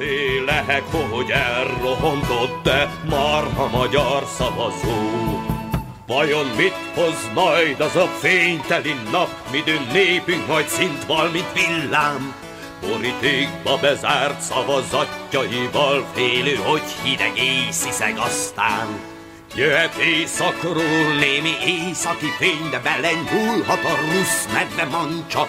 félek, hogy elrontottam már a magyar szavazó. Vajon mit hoz majd az a fényteli nap, midőn népünk majd szint val, mint villám? Borítékba bezárt szavazatjaival félő, hogy hideg észiszeg aztán. Jöhet éjszakról némi északi fény, de belenyúlhat a rusz medve mancsa,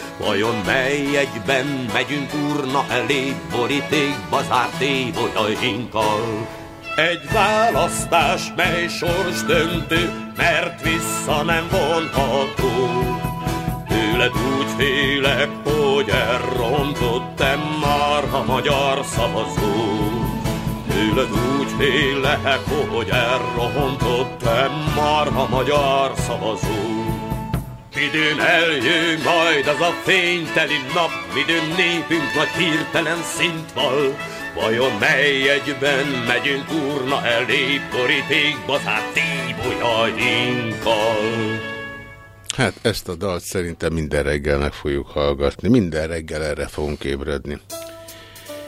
Vajon mely egyben megyünk urna elé, borítékba zárt évolyainkkal? Egy választás, mely sors döntő, mert vissza nem vonható. Tőled úgy félek, hogy elrontottam már a magyar szavazó. Tőled úgy félek, hogy elrontottam már a magyar szavazó. Midőn eljön majd az a fényteli nap, midőn népünk nagy hirtelen szint val. Vajon mely egyben megyünk urna elé, borítékba zárt tíbolyainkkal? Hát ezt a dalt szerintem minden reggel meg fogjuk hallgatni. Minden reggel erre fogunk ébredni.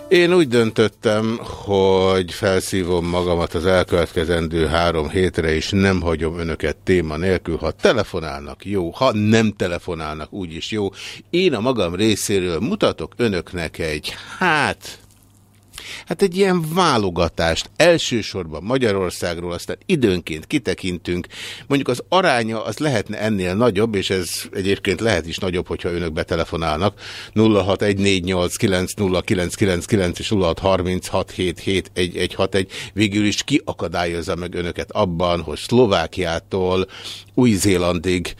Én úgy döntöttem, hogy felszívom magamat az elkövetkezendő három hétre, és nem hagyom önöket téma nélkül. Ha telefonálnak, jó. Ha nem telefonálnak, úgyis jó. Én a magam részéről mutatok önöknek egy, hát Hát egy ilyen válogatást elsősorban Magyarországról, aztán időnként kitekintünk. Mondjuk az aránya az lehetne ennél nagyobb, és ez egyébként lehet is nagyobb, hogyha önök betelefonálnak. 0614890999 és 0636771161 végül is kiakadályozza meg önöket abban, hogy Szlovákiától Új-Zélandig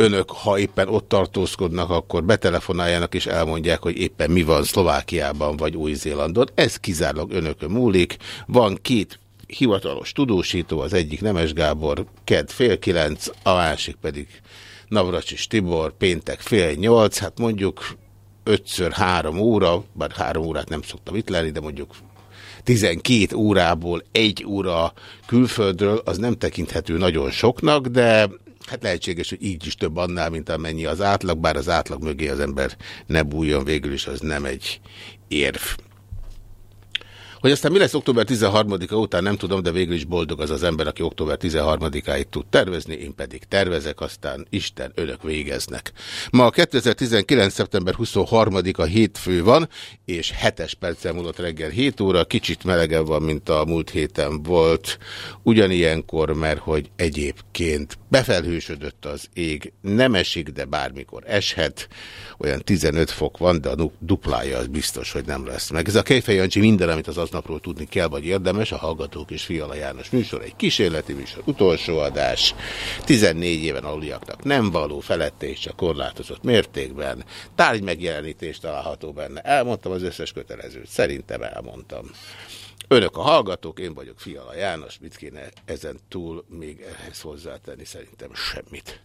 önök, ha éppen ott tartózkodnak, akkor betelefonáljanak és elmondják, hogy éppen mi van Szlovákiában vagy Új-Zélandon. Ez kizárólag önökön múlik. Van két hivatalos tudósító, az egyik Nemes Gábor, kedd fél kilenc, a másik pedig Navracsis Tibor, péntek fél nyolc, hát mondjuk ötször három óra, bár három órát nem szoktam itt lenni, de mondjuk 12 órából egy óra külföldről, az nem tekinthető nagyon soknak, de Hát lehetséges, hogy így is több annál, mint amennyi az átlag, bár az átlag mögé az ember ne bújjon végül is, az nem egy érv. Hogy aztán mi lesz október 13-a után nem tudom, de végül is boldog az az ember, aki október 13-áig tud tervezni, én pedig tervezek, aztán Isten, önök végeznek. Ma a 2019. szeptember 23-a hétfő van, és 7-es perccel múlott reggel 7 óra, kicsit melegebb van, mint a múlt héten volt, ugyanilyenkor, mert hogy egyébként befelhősödött az ég, nem esik, de bármikor eshet, olyan 15 fok van, de a duplája az biztos, hogy nem lesz meg. Ez a Kejfej Jancsi minden, amit az aznapról tudni kell, vagy érdemes, a Hallgatók és Fiala János műsor, egy kísérleti műsor, utolsó adás, 14 éven aluliaknak nem való, felette és csak korlátozott mértékben, tárgy megjelenítést található benne. Elmondtam az összes kötelezőt, szerintem elmondtam. Önök a hallgatók, én vagyok Fiala János, mit kéne ezen túl még ehhez hozzátenni, szerintem semmit.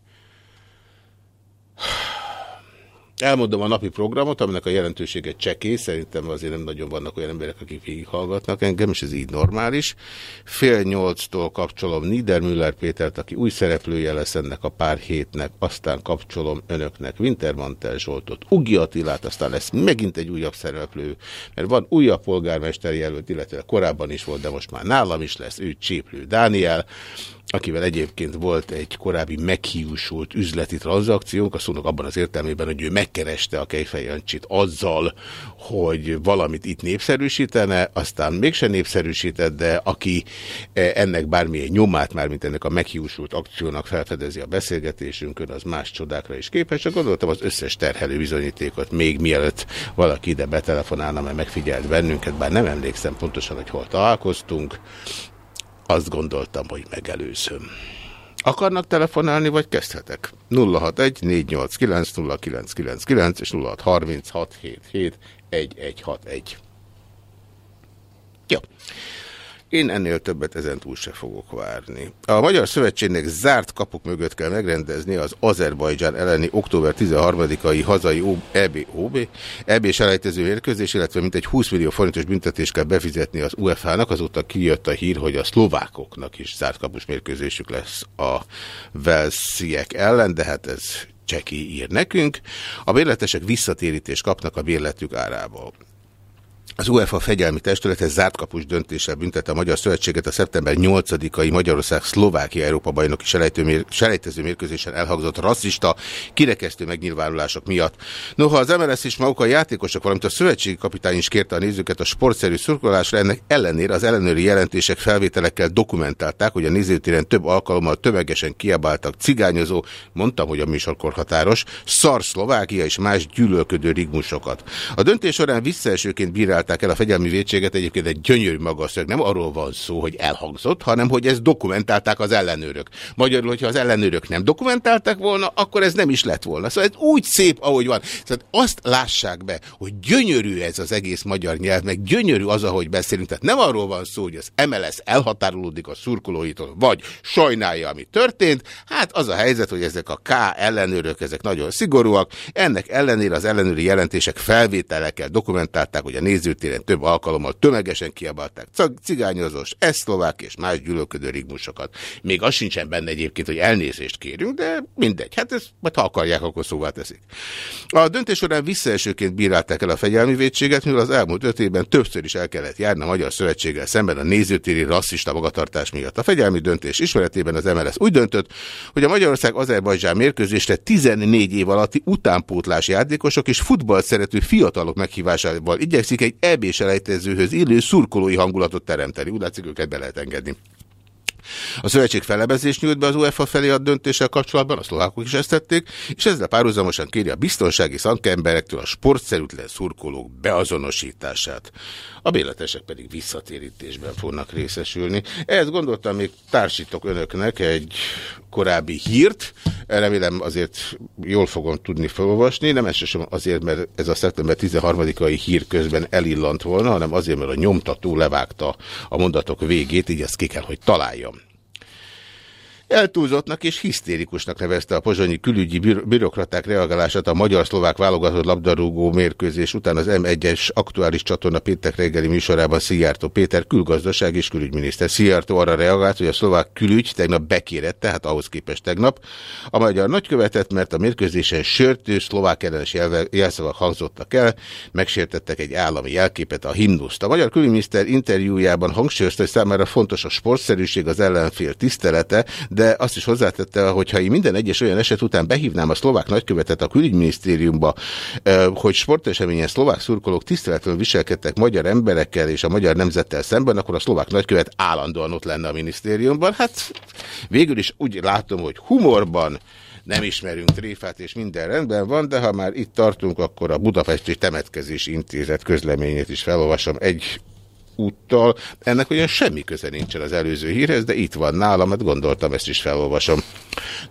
Elmondom a napi programot, aminek a jelentősége cseké, szerintem azért nem nagyon vannak olyan emberek, akik végighallgatnak engem, és ez így normális. Fél nyolctól kapcsolom Niedermüller Pétert, aki új szereplője lesz ennek a pár hétnek, aztán kapcsolom önöknek Wintermantel Zsoltot, Ugi Attilát, aztán lesz megint egy újabb szereplő, mert van újabb polgármester jelölt, illetve korábban is volt, de most már nálam is lesz, ő Cséplő Dániel, akivel egyébként volt egy korábbi meghiúsult üzleti tranzakciónk, a szónak abban az értelmében, hogy ő megkereste a Kejfej Jancsit azzal, hogy valamit itt népszerűsítene, aztán mégsem népszerűsített, de aki eh, ennek bármilyen nyomát, már mint ennek a meghiúsult akciónak felfedezi a beszélgetésünkön, az más csodákra is képes. Csak gondoltam az összes terhelő bizonyítékot még mielőtt valaki ide betelefonálna, mert megfigyelt bennünket, bár nem emlékszem pontosan, hogy hol találkoztunk, azt gondoltam, hogy megelőzöm. Akarnak telefonálni, vagy kezdhetek? 061 489 0999 és 063677 1161. Jó. Én ennél többet ezen túl se fogok várni. A Magyar Szövetségnek zárt kapuk mögött kell megrendezni az Azerbajdzsán elleni október 13-ai hazai EB, OB, EB selejtező érkezés, illetve mintegy 20 millió forintos büntetést kell befizetni az UEFA-nak. Azóta kijött a hír, hogy a szlovákoknak is zárt kapus mérkőzésük lesz a Velsziek ellen, de hát ez Cseki ír nekünk. A bérletesek visszatérítést kapnak a bérletük árából. Az UEFA fegyelmi testülete zárt kapus döntéssel büntette a Magyar Szövetséget a szeptember 8-ai Magyarország-Szlovákia Európa bajnoki selejtező mérkőzésen elhangzott rasszista, kirekesztő megnyilvánulások miatt. Noha az MLS és maguk a játékosok, valamint a szövetségi kapitány is kérte a nézőket a sportszerű szurkolásra, ennek ellenére az ellenőri jelentések felvételekkel dokumentálták, hogy a nézőtéren több alkalommal tömegesen kiabáltak cigányozó, mondtam, hogy a műsorkor határos, szar Szlovákia és más gyűlölködő rigmusokat. A döntés során visszaesőként bírált bírálták el a fegyelmi védséget, egyébként egy gyönyörű magaszög. Nem arról van szó, hogy elhangzott, hanem hogy ezt dokumentálták az ellenőrök. Magyarul, hogyha az ellenőrök nem dokumentálták volna, akkor ez nem is lett volna. Szóval ez úgy szép, ahogy van. Szóval azt lássák be, hogy gyönyörű ez az egész magyar nyelv, meg gyönyörű az, ahogy beszélünk. Tehát nem arról van szó, hogy az MLS elhatárolódik a szurkolóitól, vagy sajnálja, ami történt. Hát az a helyzet, hogy ezek a K ellenőrök, ezek nagyon szigorúak. Ennek ellenére az ellenőri jelentések felvételekkel dokumentálták, hogy a néző nézőtéren több alkalommal tömegesen kiabálták cigányozós, eszlovák és más gyűlölködő rigmusokat. Még az sincsen benne egyébként, hogy elnézést kérünk, de mindegy. Hát ezt majd ha akarják, akkor szóvá teszik. A döntés során visszaesőként bírálták el a fegyelmi védséget, mivel az elmúlt öt évben többször is el kellett járni a Magyar Szövetséggel szemben a nézőtéri rasszista magatartás miatt. A fegyelmi döntés ismeretében az MLS úgy döntött, hogy a Magyarország-Azerbajdzsán mérkőzésre 14 év alatti utánpótlás játékosok és futball szerető fiatalok meghívásával igyekszik egy EB selejtezőhöz illő szurkolói hangulatot teremteni. Úgy látszik, őket be lehet engedni. A szövetség felebezést nyújt be az UEFA felé a döntéssel kapcsolatban, a szlovákok is ezt tették, és ezzel párhuzamosan kéri a biztonsági szakemberektől a sportszerűtlen szurkolók beazonosítását. A béletesek pedig visszatérítésben fognak részesülni. Ehhez gondoltam, még társítok önöknek egy korábbi hírt, remélem azért jól fogom tudni felolvasni, nem elsősorban azért, mert ez a szeptember 13-ai hír közben elillant volna, hanem azért, mert a nyomtató levágta a mondatok végét, így ezt ki kell, hogy találjam. Eltúlzottnak és hisztérikusnak nevezte a pozsonyi külügyi bürokraták reagálását a magyar-szlovák válogatott labdarúgó mérkőzés után az M1-es aktuális csatorna péntek reggeli műsorában Szijjártó Péter külgazdaság és külügyminiszter. Szijjártó arra reagált, hogy a szlovák külügy tegnap bekérett, tehát ahhoz képest tegnap. A magyar nagykövetet, mert a mérkőzésen sörtő szlovák ellenes jelszavak hangzottak el, megsértettek egy állami jelképet, a himnuszt. A magyar külügyminiszter interjújában hangsúlyozta, hogy számára fontos a sportszerűség, az ellenfél tisztelete, de de azt is hozzátette, hogy ha én minden egyes olyan eset után behívnám a szlovák nagykövetet a külügyminisztériumba, hogy sporteseményen szlovák szurkolók tiszteletlenül viselkedtek magyar emberekkel és a magyar nemzettel szemben, akkor a szlovák nagykövet állandóan ott lenne a minisztériumban. Hát végül is úgy látom, hogy humorban, nem ismerünk tréfát, és minden rendben van, de ha már itt tartunk, akkor a Budapesti Temetkezési Intézet közleményét is felolvasom egy úttal. Ennek olyan semmi köze nincsen az előző hírhez, de itt van nálam, mert gondoltam, ezt is felolvasom.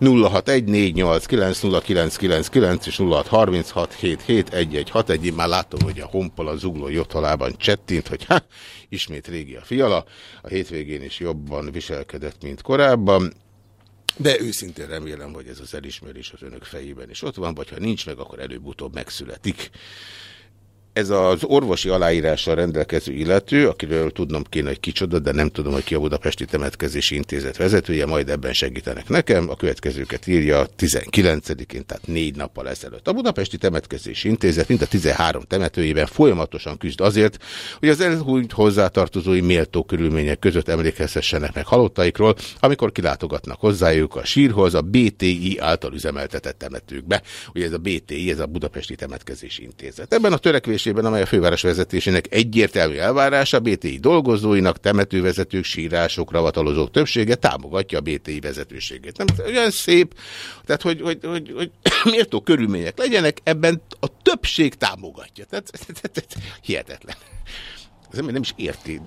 0614890999 és 0636771161. Már látom, hogy a honpol a zugló jottalában csettint, hogy ha, ismét régi a fiala. A hétvégén is jobban viselkedett, mint korábban. De őszintén remélem, hogy ez az elismerés az önök fejében is ott van, vagy ha nincs meg, akkor előbb-utóbb megszületik ez az orvosi aláírással rendelkező illető, akiről tudnom kéne, hogy kicsoda, de nem tudom, hogy ki a Budapesti Temetkezési Intézet vezetője, majd ebben segítenek nekem. A következőket írja 19-én, tehát négy nappal ezelőtt. A Budapesti Temetkezési Intézet, mint a 13 temetőjében folyamatosan küzd azért, hogy az elhúnyt hozzátartozói méltó körülmények között emlékezhessenek meg halottaikról, amikor kilátogatnak hozzájuk a sírhoz, a BTI által üzemeltetett temetőkbe. Ugye ez a BTI, ez a Budapesti Temetkezési Intézet. Ebben a törekvés vezetésében, amely a főváros vezetésének egyértelmű elvárása, BTI dolgozóinak, temetővezetők, sírások, ravatalozók többsége támogatja a BTI vezetőségét. Nem olyan szép, tehát hogy, hogy, hogy, hogy méltó körülmények legyenek, ebben a többség támogatja. Tehát, tehát hihetetlen az ember nem is érti.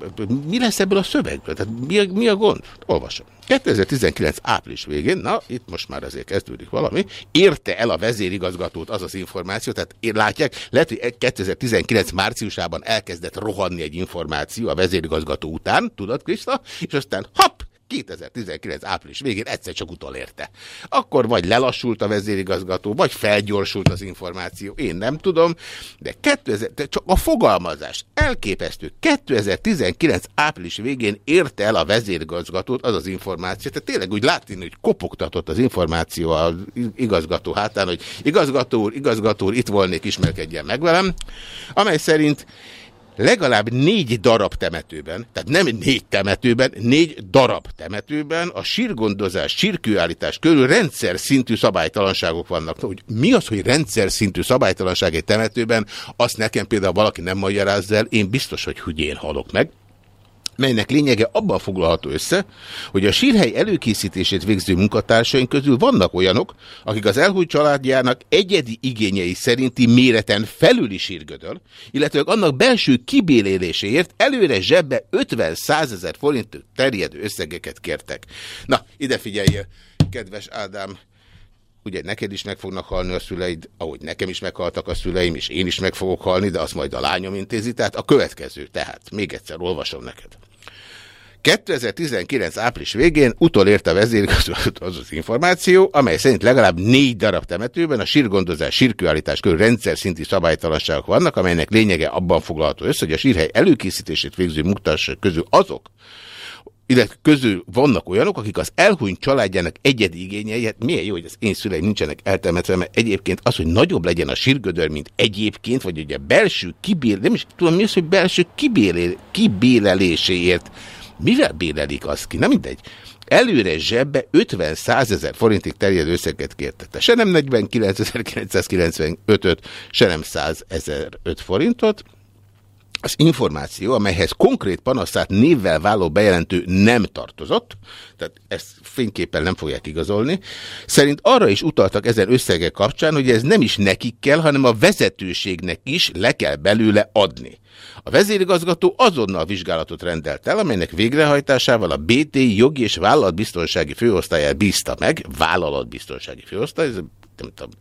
Mi lesz ebből a szövegből? Tehát mi a, mi a gond? Olvasom. 2019 április végén, na, itt most már azért kezdődik valami, érte el a vezérigazgatót az az információ, tehát látják, lehet, hogy 2019 márciusában elkezdett rohanni egy információ a vezérigazgató után, tudod, Krista, és aztán hopp, 2019 április végén egyszer csak utolérte. Akkor vagy lelassult a vezérigazgató, vagy felgyorsult az információ, én nem tudom, de 2000, de csak a fogalmazás elképesztő. 2019 április végén érte el a vezérigazgatót az az információ, tehát tényleg úgy látni, hogy kopogtatott az információ az igazgató hátán, hogy igazgató úr, igazgató úr, itt volnék, ismerkedjen meg velem, amely szerint legalább négy darab temetőben, tehát nem négy temetőben, négy darab temetőben a sírgondozás, sírkőállítás körül rendszer szintű szabálytalanságok vannak. Hogy mi az, hogy rendszer szintű szabálytalanság egy temetőben, azt nekem például valaki nem magyarázza el, én biztos, hogy hügyén halok meg melynek lényege abban foglalható össze, hogy a sírhely előkészítését végző munkatársaink közül vannak olyanok, akik az elhúgy családjának egyedi igényei szerinti méreten felüli sírgödör, illetve annak belső kibéléléséért előre zsebbe 50-100 ezer forint terjedő összegeket kértek. Na, ide figyeljél, kedves Ádám! Ugye neked is meg fognak halni a szüleid, ahogy nekem is meghaltak a szüleim, és én is meg fogok halni, de azt majd a lányom intézi. Tehát a következő, tehát még egyszer olvasom neked. 2019 április végén utolért a vezérigazgatót az az információ, amely szerint legalább négy darab temetőben a sírgondozás, sírkőállítás körül rendszer szinti szabálytalanságok vannak, amelynek lényege abban foglalható össze, hogy a sírhely előkészítését végző munkatársak közül azok, illetve közül vannak olyanok, akik az elhunyt családjának egyedi igényei, hát milyen jó, hogy az én szüleim nincsenek eltemetve, mert egyébként az, hogy nagyobb legyen a sírgödör, mint egyébként, vagy ugye belső kibél, nem is tudom mi az, hogy belső kibélé, kibéleléséért mivel bélelik azt ki? Nem mindegy. Előre zsebbe 50-100 ezer forintig terjedő összeget kértette. Se nem 49.995-öt, se nem 100 ezer forintot, az információ, amelyhez konkrét panaszát névvel váló bejelentő nem tartozott, tehát ezt fényképpen nem fogják igazolni, szerint arra is utaltak ezen összegek kapcsán, hogy ez nem is nekik kell, hanem a vezetőségnek is le kell belőle adni. A vezérigazgató azonnal vizsgálatot rendelt el, amelynek végrehajtásával a BT jogi és vállalatbiztonsági főosztályát bízta meg, vállalatbiztonsági főosztály, ez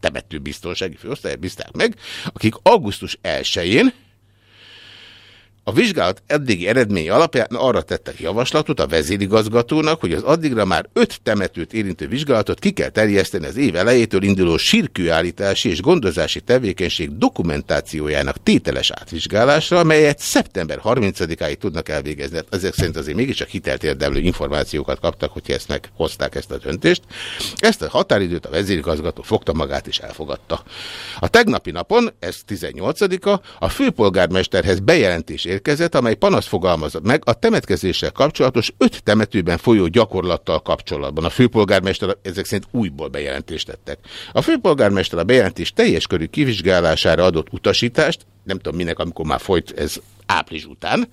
temető biztonsági főosztályát bízták meg, akik augusztus 1-én a vizsgálat eddigi eredmény alapján arra tettek javaslatot a vezérigazgatónak, hogy az addigra már öt temetőt érintő vizsgálatot ki kell terjeszteni az év elejétől induló sírkőállítási és gondozási tevékenység dokumentációjának tételes átvizsgálásra, amelyet szeptember 30-áig tudnak elvégezni. Hát ezek szerint azért mégiscsak hitelt érdemlő információkat kaptak, hogy ezt meghozták ezt a döntést. Ezt a határidőt a vezérigazgató fogta magát és elfogadta. A tegnapi napon, ez 18-a, a főpolgármesterhez bejelentés érkezett, amely panaszt fogalmazott meg a temetkezéssel kapcsolatos öt temetőben folyó gyakorlattal kapcsolatban. A főpolgármester ezek szerint újból bejelentést tettek. A főpolgármester a bejelentés teljes körű kivizsgálására adott utasítást, nem tudom minek, amikor már folyt ez április után,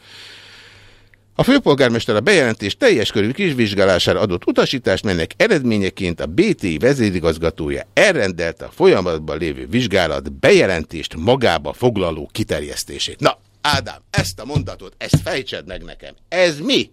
a főpolgármester a bejelentés teljes körű kisvizsgálására adott utasítást, melynek eredményeként a BT vezérigazgatója elrendelte a folyamatban lévő vizsgálat bejelentést magába foglaló kiterjesztését. Na, Ádám, ezt a mondatot, ezt fejtsed meg nekem. Ez mi?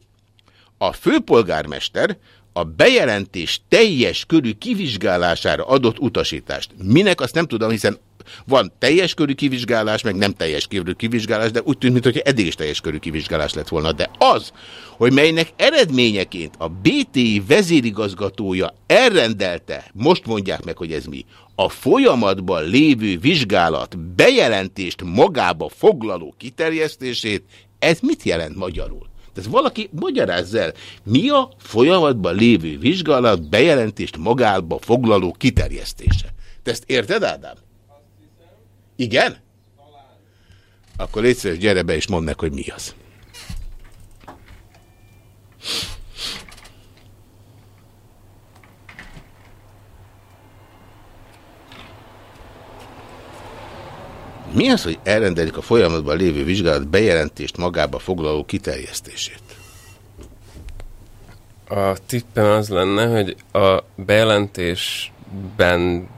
A főpolgármester a bejelentés teljes körű kivizsgálására adott utasítást. Minek azt nem tudom, hiszen Van teljes körű kivizsgálás, meg nem teljes körű kivizsgálás, de úgy tűnt, mintha eddig is teljes körű kivizsgálás lett volna. De az, hogy melynek eredményeként a BTI vezérigazgatója elrendelte, most mondják meg, hogy ez mi, a folyamatban lévő vizsgálat bejelentést magába foglaló kiterjesztését, ez mit jelent magyarul? Tehát valaki magyarázza el, mi a folyamatban lévő vizsgálat bejelentést magába foglaló kiterjesztése? Te ezt érted, Ádám? Igen? Akkor légy gyere be és mondd meg, hogy mi az. Mi az, hogy elrendelik a folyamatban lévő vizsgálat bejelentést magába foglaló kiterjesztését? A tippem az lenne, hogy a bejelentésben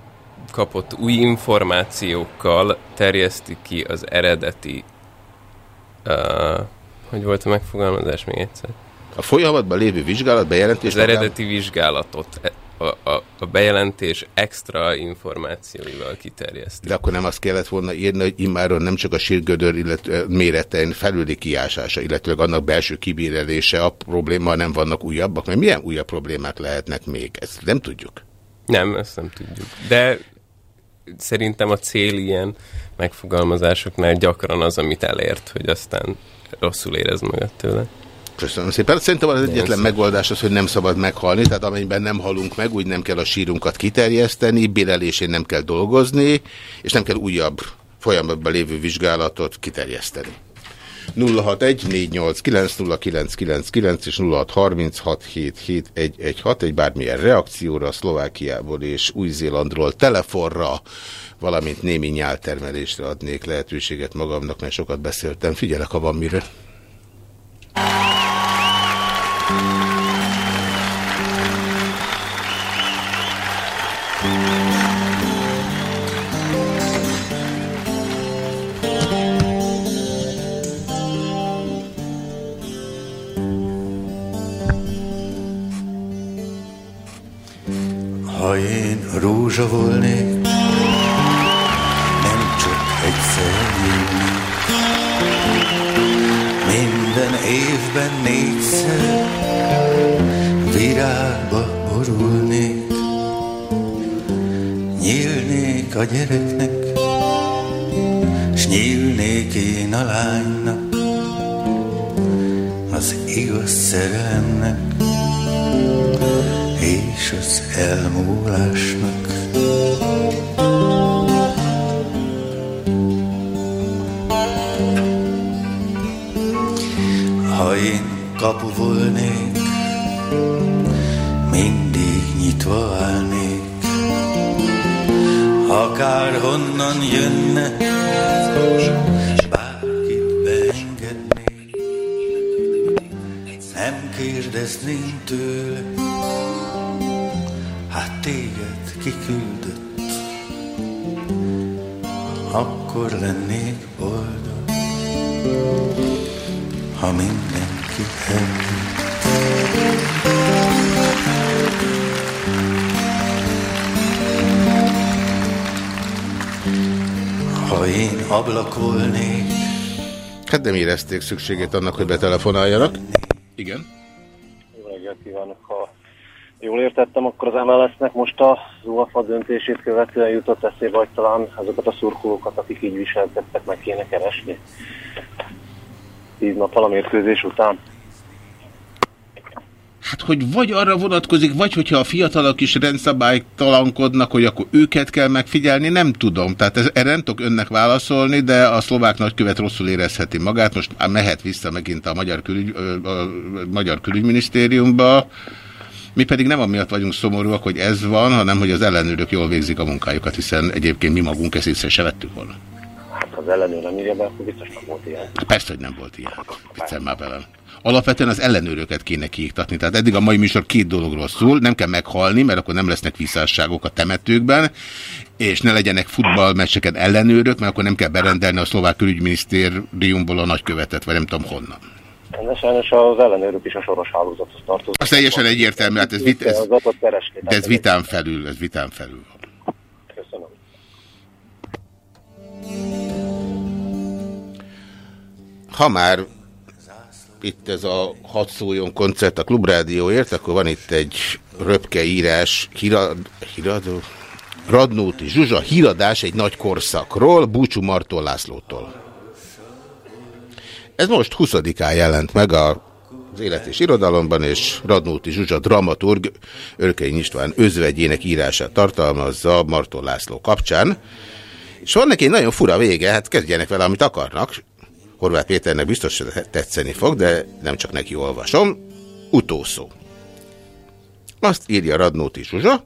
kapott új információkkal terjeszti ki az eredeti uh, hogy volt a megfogalmazás még egyszer? A folyamatban lévő vizsgálat bejelentés... Az magán... eredeti vizsgálatot a, a, a bejelentés extra információival kiterjeszti. De akkor nem azt kellett volna írni, hogy immáron nem csak a sírgödör illetve méretein felüli kiásása, illetve annak belső kibérelése a probléma, nem vannak újabbak, mert milyen újabb problémák lehetnek még? Ezt nem tudjuk. Nem, ezt nem tudjuk. De szerintem a cél ilyen megfogalmazásoknál gyakran az, amit elért, hogy aztán rosszul érez magad tőle. Köszönöm szépen. Szerintem az egyetlen megoldás az, hogy nem szabad meghalni, tehát amennyiben nem halunk meg, úgy nem kell a sírunkat kiterjeszteni, bérelésén nem kell dolgozni, és nem kell újabb folyamatban lévő vizsgálatot kiterjeszteni. 061 és 0636771116 egy bármilyen reakcióra Szlovákiából és Új-Zélandról telefonra, valamint némi nyáltermelésre adnék lehetőséget magamnak, mert sokat beszéltem. Figyelek, ha van mire. Ha én rózsa volnék, nem csak egyszer jönnék. Minden évben négyszer virágba borulnék. Nyílnék a gyereknek, s nyílnék én a lánynak, az igaz szerelemnek és az elmúlásnak. Ha én kapu volnék, mindig nyitva állnék, akár honnan jönne, bárkit beengednék, nem kérdezném tőle, téged kiküldött, akkor lennék boldog, ha mindenki elmegy. Ha én ablak volnék, Hát nem érezték szükségét annak, hogy betelefonáljanak. Igen. Jó reggelt kívánok! Ha jól értettem, akkor az MLS-nek most a UAFA döntését követően jutott eszébe, hogy talán azokat a szurkolókat, akik így viselkedtek, meg kéne keresni. Tíz nappal a mérkőzés után. Hát, hogy vagy arra vonatkozik, vagy hogyha a fiatalok is rendszabálytalankodnak, hogy akkor őket kell megfigyelni, nem tudom. Tehát ez, erre nem tudok önnek válaszolni, de a szlovák nagykövet rosszul érezheti magát. Most mehet vissza megint a Magyar, Külügy, a Magyar Külügyminisztériumba. Mi pedig nem amiatt vagyunk szomorúak, hogy ez van, hanem hogy az ellenőrök jól végzik a munkájukat, hiszen egyébként mi magunk ezt észre se vettük volna. Hát az ellenőr nem írja be, akkor biztos nem volt ilyen. Persze, hogy nem volt ilyen. Viccem már velem. Alapvetően az ellenőröket kéne kiiktatni. Tehát eddig a mai műsor két dologról szól. Nem kell meghalni, mert akkor nem lesznek visszásságok a temetőkben, és ne legyenek futballmeccseken ellenőrök, mert akkor nem kell berendelni a szlovák külügyminisztériumból a nagykövetet, vagy nem tudom honnan. De sajnos az ellenőrök is a soros hálózathoz tartoznak. Az teljesen egyértelmű, hát ez, vit, ez, de ez vitán felül, ez vitán felül. Köszönöm. Ha már itt ez a hat szóljon koncert a Klubrádióért, akkor van itt egy röpke írás, hírad, híradó, Radnóti Zsuzsa híradás egy nagy korszakról, Búcsú Marton Lászlótól. Ez most 20-án jelent meg a az élet és irodalomban, és Radnóti Zsuzsa dramaturg Örkény István özvegyének írását tartalmazza Martól László kapcsán. És van neki egy nagyon fura vége, hát kezdjenek vele, amit akarnak. Horváth Péternek biztos tetszeni fog, de nem csak neki olvasom. Utószó. Azt írja Radnóti Zsuzsa,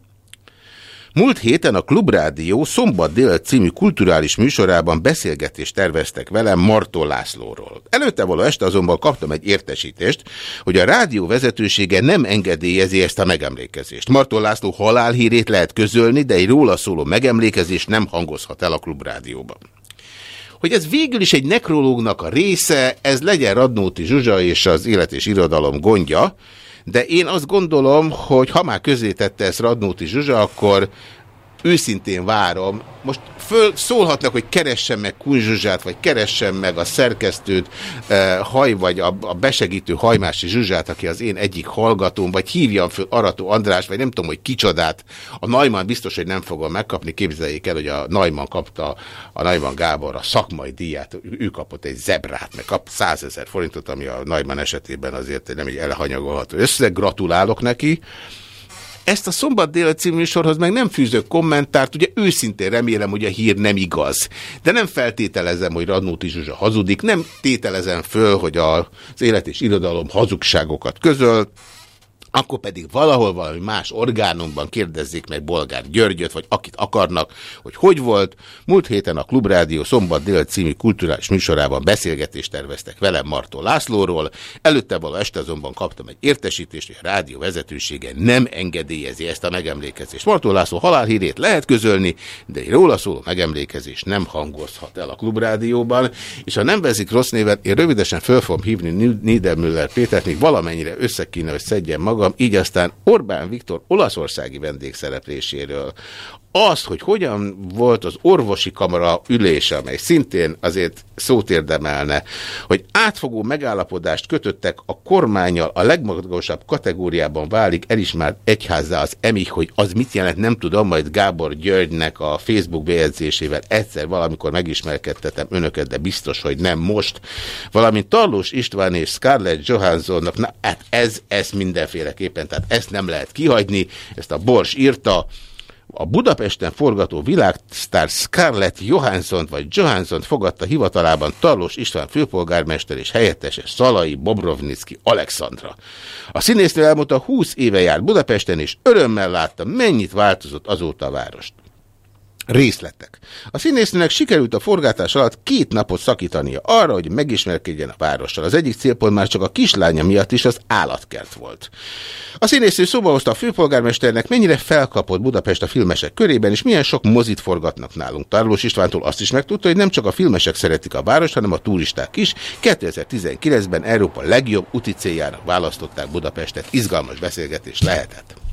Múlt héten a Klubrádió Szombat dél című kulturális műsorában beszélgetést terveztek velem Martó Lászlóról. Előtte való este azonban kaptam egy értesítést, hogy a rádió vezetősége nem engedélyezi ezt a megemlékezést. Martó László halálhírét lehet közölni, de egy róla szóló megemlékezés nem hangozhat el a Klubrádióban. Hogy ez végül is egy nekrológnak a része, ez legyen Radnóti Zsuzsa és az élet és irodalom gondja, de én azt gondolom, hogy ha már közé tette ezt Radnóti Zsuzsa, akkor őszintén várom, most föl szólhatnak, hogy keressen meg Kunzsuzsát, vagy keressen meg a szerkesztőt, eh, haj, vagy a, a besegítő hajmási Zsuzsát, aki az én egyik hallgatóm, vagy hívjam föl Arató András, vagy nem tudom, hogy kicsodát. A Najman biztos, hogy nem fogom megkapni. Képzeljék el, hogy a Najman kapta a Najman Gábor a szakmai díját, ő kapott egy zebrát, meg kap 100 ezer forintot, ami a Najman esetében azért nem egy elhanyagolható összeg. Gratulálok neki. Ezt a Szombat dél című meg nem fűzök kommentárt, ugye őszintén remélem, hogy a hír nem igaz. De nem feltételezem, hogy Radnóti Zsuzsa hazudik, nem tételezem föl, hogy az élet és irodalom hazugságokat közöl, akkor pedig valahol valami más orgánumban kérdezzék meg Bolgár Györgyöt, vagy akit akarnak, hogy hogy volt. Múlt héten a Klubrádió Szombat dél című kulturális műsorában beszélgetést terveztek velem Martó Lászlóról. Előtte való este azonban kaptam egy értesítést, hogy a rádió vezetősége nem engedélyezi ezt a megemlékezést. Martó László halálhírét lehet közölni, de egy róla szóló megemlékezés nem hangozhat el a Klubrádióban, és ha nem veszik rossz névet, én rövidesen föl fogom hívni Niedermüller Pétert, még valamennyire össze kéne, hogy szedjen maga magam, így aztán Orbán Viktor olaszországi vendégszerepléséről, azt, hogy hogyan volt az orvosi kamara ülése, amely szintén azért szót érdemelne, hogy átfogó megállapodást kötöttek a kormányal a legmagasabb kategóriában válik elismert egyházzá az EMI, hogy az mit jelent, nem tudom, majd Gábor Györgynek a Facebook bejegyzésével egyszer valamikor megismerkedtetem önöket, de biztos, hogy nem most. Valamint Tarlós István és Scarlett Johanssonnak, na hát ez, ez mindenféleképpen, tehát ezt nem lehet kihagyni, ezt a Bors írta, a Budapesten forgató világsztár Scarlett Johansson vagy Johansson fogadta hivatalában Tarlós István főpolgármester és helyettese Szalai Bobrovnicki Alexandra. A színésznő elmondta, 20 éve járt Budapesten, és örömmel látta, mennyit változott azóta a várost. Részletek. A színésznőnek sikerült a forgátás alatt két napot szakítania arra, hogy megismerkedjen a várossal. Az egyik célpont már csak a kislánya miatt is az állatkert volt. A színésznő szóba hozta a főpolgármesternek, mennyire felkapott Budapest a filmesek körében, és milyen sok mozit forgatnak nálunk. Tarlós Istvántól azt is megtudta, hogy nem csak a filmesek szeretik a város, hanem a turisták is. 2019-ben Európa legjobb úti céljának választották Budapestet. Izgalmas beszélgetés lehetett.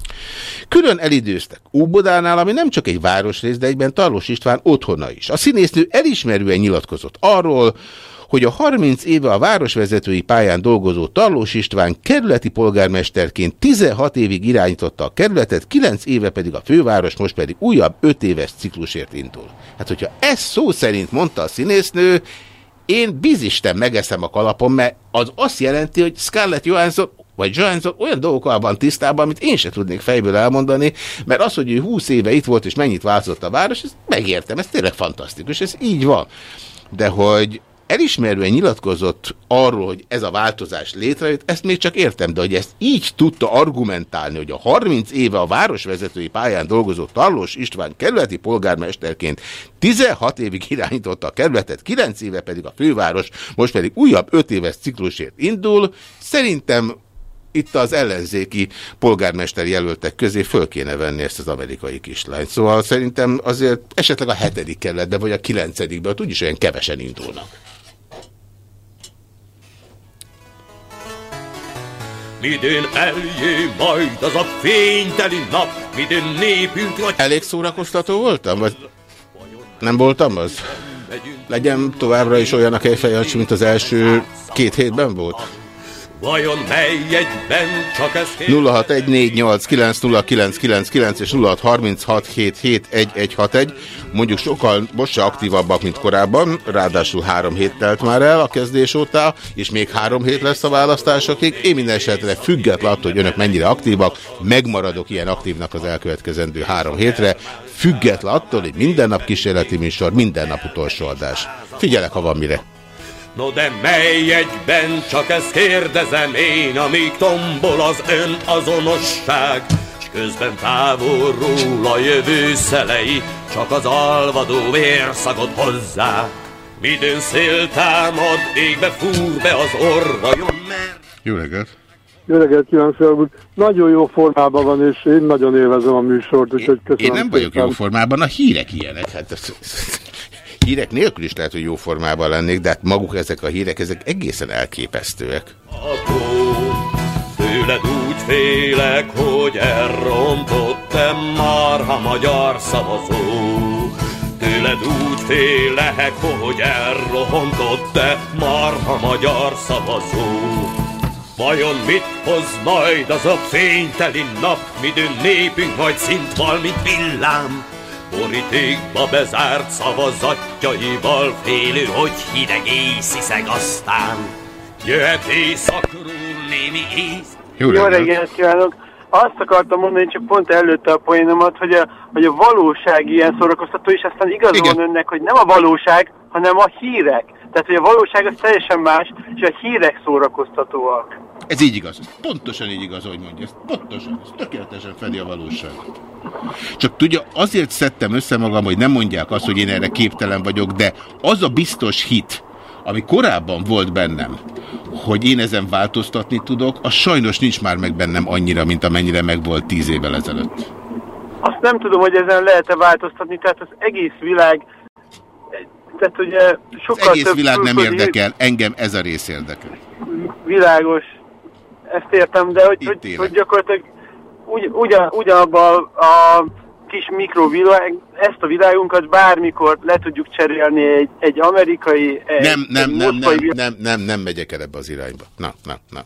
Külön elidőztek Óbodánál, ami nem csak egy városrész, de egyben Tarlós István otthona is. A színésznő elismerően nyilatkozott arról, hogy a 30 éve a városvezetői pályán dolgozó Tarlós István kerületi polgármesterként 16 évig irányította a kerületet, 9 éve pedig a főváros, most pedig újabb 5 éves ciklusért indul. Hát, hogyha ezt szó szerint mondta a színésznő, én bizisten megeszem a kalapom, mert az azt jelenti, hogy Scarlett Johansson vagy Johansson olyan dolgokkal van tisztában, amit én sem tudnék fejből elmondani, mert az, hogy ő 20 éve itt volt és mennyit változott a város, ezt megértem, ez tényleg fantasztikus, ez így van. De hogy elismerően nyilatkozott arról, hogy ez a változás létrejött, ezt még csak értem, de hogy ezt így tudta argumentálni, hogy a 30 éve a városvezetői pályán dolgozó Tarlós István kerületi polgármesterként 16 évig irányította a kerületet, 9 éve pedig a főváros, most pedig újabb 5 éves ciklusért indul, szerintem itt az ellenzéki polgármester jelöltek közé föl kéne venni ezt az amerikai kislányt. Szóval szerintem azért esetleg a hetedik kerületbe, vagy a kilencedikbe, ott úgyis olyan kevesen indulnak. Midén eljé majd az a fényteli nap, midén népünk nagy... Elég szórakoztató voltam? Vagy nem voltam az? Legyen továbbra is olyan a Kejfejancsi, mint az első két hétben volt? Vajon mely egyben csak ez 0614890999 és 0636771161. Mondjuk sokkal most se aktívabbak, mint korábban, ráadásul három hét telt már el a kezdés óta, és még három hét lesz a választásokig. Én minden esetre független attól, hogy önök mennyire aktívak, megmaradok ilyen aktívnak az elkövetkezendő három hétre, független attól, hogy minden nap kísérleti műsor, minden nap utolsó adás. Figyelek, ha van mire. No de mely egyben, csak ezt kérdezem én, amíg tombol az ön azonosság, s közben távolról a jövő szelei, csak az alvadó vérszagot hozzák. Midőn szél támad, égbe fúr be az orvajon, mert... Jó reggelt! Jó reggelt kívánok, Szalbut. Nagyon jó formában van, és én nagyon élvezem a műsort, úgyhogy köszönöm. Én nem vagyok jó formában, a hírek ilyenek. Hát ez, hírek nélkül is lehet, hogy jó formában lennék, de hát maguk ezek a hírek, ezek egészen elképesztőek. Apó, tőled úgy félek, hogy elrontottam marha magyar szavazó. Tőled úgy félek, hogy elrohontott te marha magyar szavazó. Vajon mit hoz majd az a fényteli nap, midőn népünk majd szint val, mint villám? Borítékba bezárt szavazatjaival félő, hogy hideg észiszeg aztán. Jöhet éjszakról némi ész. Jó Jó reggelt kívánok! Azt akartam mondani, csak pont előtte a poénomat, hogy a, hogy a valóság ilyen szórakoztató, és aztán igazol önnek, hogy nem a valóság, hanem a hírek. Tehát, hogy a valóság az teljesen más, és a hírek szórakoztatóak. Ez így igaz. Pontosan így igaz, hogy mondja. Ez pontosan, ez tökéletesen fedi a valóságot. Csak tudja, azért szedtem össze magam, hogy nem mondják azt, hogy én erre képtelen vagyok, de az a biztos hit, ami korábban volt bennem, hogy én ezen változtatni tudok, az sajnos nincs már meg bennem annyira, mint amennyire meg volt tíz évvel ezelőtt. Azt nem tudom, hogy ezen lehet-e változtatni, tehát az egész világ, tehát ugye Az sokkal egész több világ nem érdekel, engem ez a rész érdekel. Világos. Ezt értem, de hogy, hogy, élek. hogy gyakorlatilag ugy, ugyan, ugyanabban a kis mikrovilág, ezt a világunkat bármikor le tudjuk cserélni egy, egy amerikai, egy, Nem, nem, egy nem, nem, nem, nem, nem megyek el ebbe az irányba. Nem, nem, nem.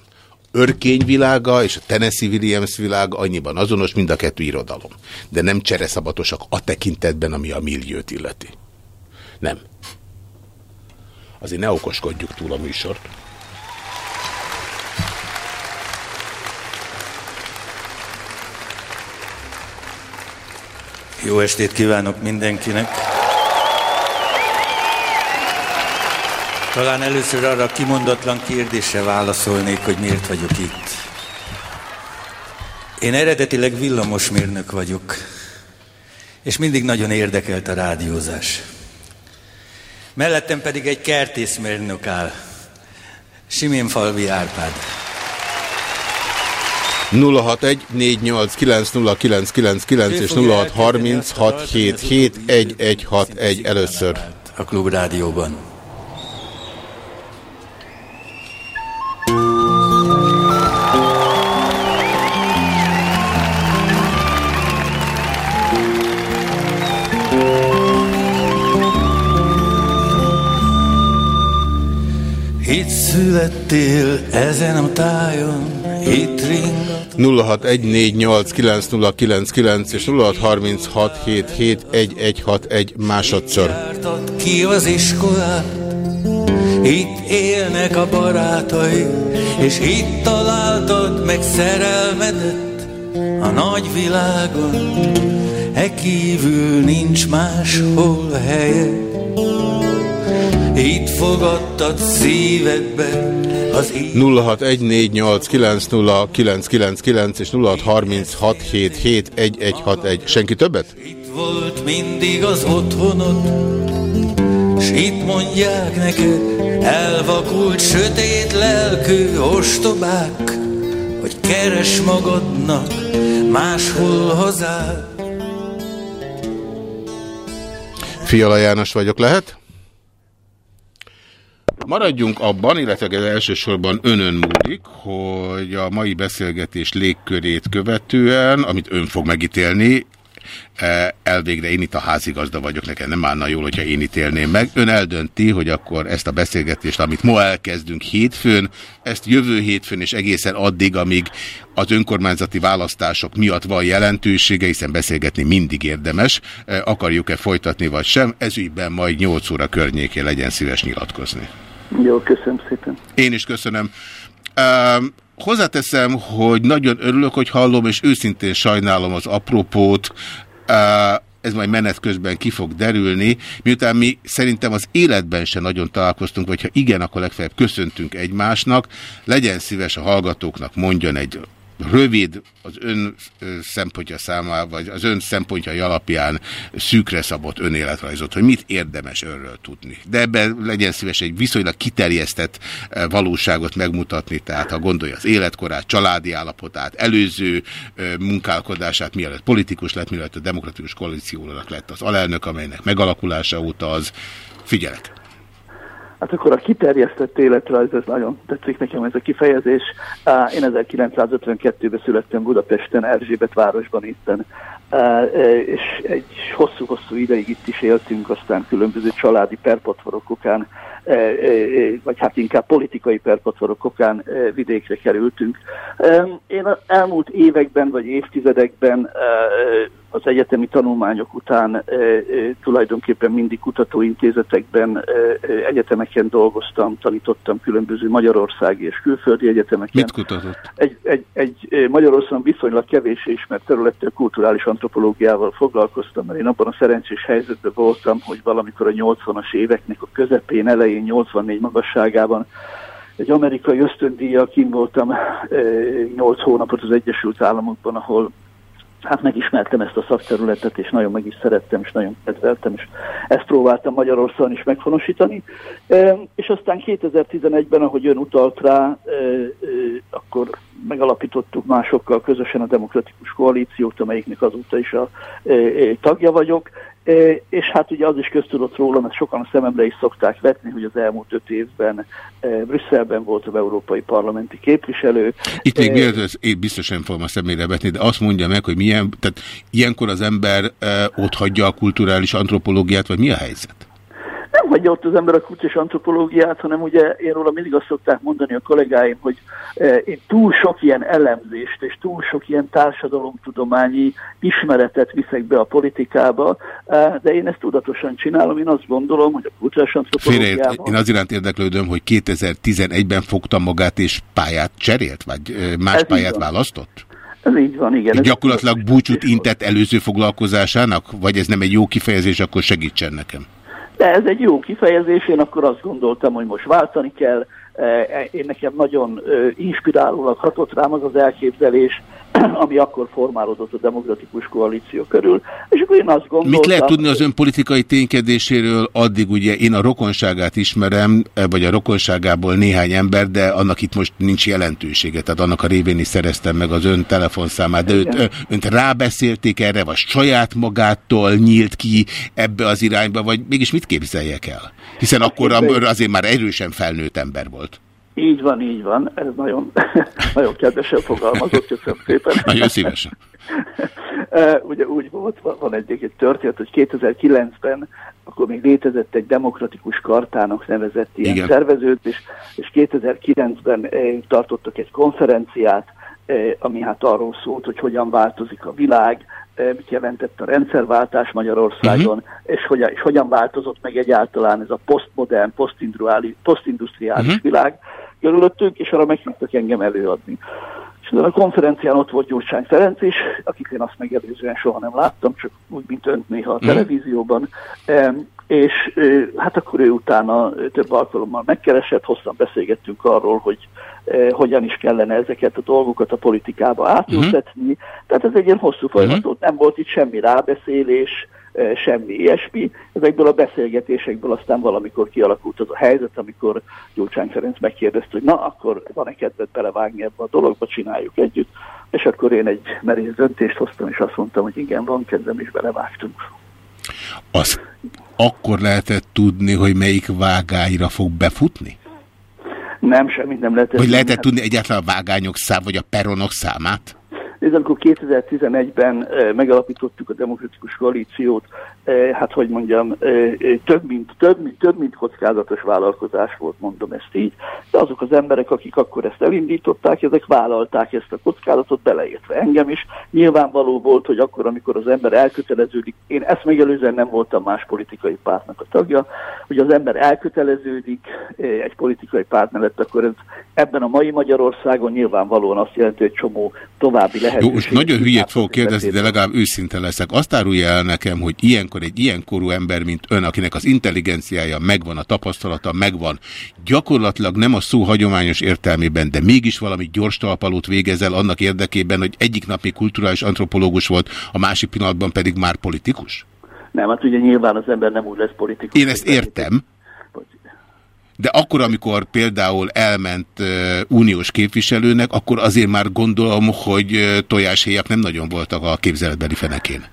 Örkényvilága és a Tennessee Williams világa annyiban azonos, mind a kettő irodalom. De nem csereszabatosak a tekintetben, ami a milliót illeti. Nem. Azért ne okoskodjuk túl a műsort. Jó estét kívánok mindenkinek! Talán először arra a kimondatlan kérdésre válaszolnék, hogy miért vagyok itt. Én eredetileg villamosmérnök vagyok, és mindig nagyon érdekelt a rádiózás. Mellettem pedig egy kertészmérnök áll, Simén-falvi Árpád. 061 489 és 0636771161 először. A Klub Rádióban. Itt születtél ezen a tájon, 0614890999 és 0636771161 másodszor. ki az iskolát, itt élnek a barátai, és itt találtad meg szerelmedet a nagy világon. E kívül nincs máshol helye. Itt fogadtad szívedbe az én 0614890999 és 0636771161. Senki többet? volt mindig az otthonod, s itt mondják neked, elvakult, sötét lelkű ostobák, hogy keres magadnak máshol hazát. Fiala János vagyok, lehet? Maradjunk abban, illetve ez elsősorban önön múlik, hogy a mai beszélgetés légkörét követően, amit ön fog megítélni, elvégre én itt a házigazda vagyok, nekem nem állna jól, hogyha én ítélném meg. Ön eldönti, hogy akkor ezt a beszélgetést, amit ma elkezdünk hétfőn, ezt jövő hétfőn és egészen addig, amíg az önkormányzati választások miatt van jelentősége, hiszen beszélgetni mindig érdemes, akarjuk-e folytatni vagy sem, ezügyben majd 8 óra környékén legyen szíves nyilatkozni. Jó, köszönöm szépen. Én is köszönöm. Uh, hozzáteszem, hogy nagyon örülök, hogy hallom, és őszintén sajnálom az apropót. Uh, ez majd menet közben ki fog derülni, miután mi szerintem az életben se nagyon találkoztunk, vagy ha igen, akkor legfeljebb köszöntünk egymásnak, legyen szíves a hallgatóknak mondjon egy rövid, az ön szempontja számára, vagy az ön szempontjai alapján szűkre szabott önéletrajzot, hogy mit érdemes önről tudni. De ebben legyen szíves egy viszonylag kiterjesztett valóságot megmutatni, tehát ha gondolja az életkorát, családi állapotát, előző munkálkodását, mielőtt politikus lett, mielőtt a demokratikus koalíciónak lett az alelnök, amelynek megalakulása óta az figyelek. Hát akkor a kiterjesztett életrajz, ez nagyon tetszik nekem ez a kifejezés. Én 1952-ben születtem Budapesten, Erzsébet városban itten, és egy hosszú-hosszú ideig itt is éltünk, aztán különböző családi perpotvorok okán, vagy hát inkább politikai perpotvorok okán vidékre kerültünk. Én az elmúlt években vagy évtizedekben az egyetemi tanulmányok után e, e, tulajdonképpen mindig kutatóintézetekben, e, egyetemeken dolgoztam, tanítottam különböző magyarországi és külföldi egyetemeken. Mit kutatott? Egy, egy, egy Magyarországon viszonylag kevés ismert területtel kulturális antropológiával foglalkoztam, mert én abban a szerencsés helyzetben voltam, hogy valamikor a 80-as éveknek a közepén, elején, 84 magasságában egy amerikai ösztöndíjjal kim voltam 8 hónapot az Egyesült Államokban, ahol hát megismertem ezt a szakterületet, és nagyon meg is szerettem, és nagyon kedveltem, és ezt próbáltam Magyarországon is meghonosítani. És aztán 2011-ben, ahogy ön utalt rá, akkor megalapítottuk másokkal közösen a Demokratikus Koalíciót, amelyiknek azóta is a tagja vagyok, és hát ugye az is köztudott rólam, ezt sokan a szememre is szokták vetni, hogy az elmúlt öt évben Brüsszelben voltam európai parlamenti képviselő. Itt még mielőtt én biztosan fogom a szemére vetni, de azt mondja meg, hogy milyen, tehát ilyenkor az ember ott hagyja a kulturális antropológiát, vagy mi a helyzet? Nem hagyja ott az ember a kutyás antropológiát, hanem ugye én róla mindig azt szokták mondani a kollégáim, hogy eh, én túl sok ilyen elemzést és túl sok ilyen társadalomtudományi ismeretet viszek be a politikába, eh, de én ezt tudatosan csinálom. Én azt gondolom, hogy a kutyás antropológiában... Én az iránt érdeklődöm, hogy 2011-ben fogta magát és pályát cserélt, vagy eh, más Ez pályát választott? Ez így van, igen. Gyakorlatilag búcsút intett előző foglalkozásának? Vagy ez nem egy jó kifejezés, akkor segítsen nekem. De ez egy jó kifejezés, én akkor azt gondoltam, hogy most váltani kell. E, én nekem nagyon inspirálólag hatott rám az az elképzelés, ami akkor formálódott a demokratikus koalíció körül. És akkor én azt gondoltam... Mit lehet tudni az ön politikai ténykedéséről? Addig ugye én a rokonságát ismerem, vagy a rokonságából néhány ember, de annak itt most nincs jelentősége. Tehát annak a révén is szereztem meg az ön telefonszámát. De őt, önt rábeszélték erre, vagy saját magától nyílt ki ebbe az irányba, vagy mégis mit képzeljek el? Hiszen akkor azért már erősen felnőtt ember volt. Így van, így van. Ez nagyon, nagyon kedvesen fogalmazott, köszönöm szépen. Nagyon szívesen. Ugye úgy volt, van egy, egy történet, hogy 2009-ben akkor még létezett egy demokratikus kartának nevezett ilyen Igen. szervezőt, és, és 2009-ben tartottak egy konferenciát, ami hát arról szólt, hogy hogyan változik a világ, mit jelentett a rendszerváltás Magyarországon, uh-huh. és, hogyan, és hogyan változott meg egyáltalán ez a posztmodern, posztindustriális uh-huh. világ körülöttünk, és arra meghívtak engem előadni. És a konferencián ott volt Gyurcsány Ferenc is, akit én azt megelőzően soha nem láttam, csak úgy, mint önt néha a mhm. televízióban. És hát akkor ő utána több alkalommal megkeresett, hosszan beszélgettünk arról, hogy hogyan is kellene ezeket a dolgokat a politikába átültetni. Uh-huh. Tehát ez egy ilyen hosszú folyamat, uh-huh. nem volt itt semmi rábeszélés, semmi ilyesmi. Ezekből a beszélgetésekből aztán valamikor kialakult az a helyzet, amikor Gyurcsány Ferenc megkérdezte, hogy na, akkor van-e kedved belevágni ebbe a dologba, csináljuk együtt. És akkor én egy merész döntést hoztam, és azt mondtam, hogy igen, van kedvem, és belevágtunk. Az akkor lehetett tudni, hogy melyik vágányra fog befutni? Nem, semmit nem lehetett. Vagy lehetett tudni egyáltalán a vágányok szám, vagy a peronok számát? Nézd, amikor 2011-ben megalapítottuk a demokratikus koalíciót, hát hogy mondjam, több mint, több, mint, több mint kockázatos vállalkozás volt, mondom ezt így, de azok az emberek, akik akkor ezt elindították, ezek vállalták ezt a kockázatot, beleértve engem is. Nyilvánvaló volt, hogy akkor, amikor az ember elköteleződik, én ezt megelőzően nem voltam más politikai pártnak a tagja, hogy az ember elköteleződik egy politikai párt mellett, akkor ez ebben a mai Magyarországon nyilvánvalóan azt jelenti, hogy csomó további lehetőség. Jó, most nagyon hülyét fogok kérdezni, de legalább őszinte leszek. Azt árulja el nekem, hogy ilyenkor egy ilyen korú ember, mint ön, akinek az intelligenciája megvan, a tapasztalata megvan, gyakorlatilag nem a szó hagyományos értelmében, de mégis valami gyors talpalót végezel annak érdekében, hogy egyik nap még kulturális antropológus volt, a másik pillanatban pedig már politikus? Nem, hát ugye nyilván az ember nem úgy lesz politikus. Én ezt értem. De akkor, amikor például elment uh, uniós képviselőnek, akkor azért már gondolom, hogy uh, tojáshéjak nem nagyon voltak a képzeletbeli fenekén.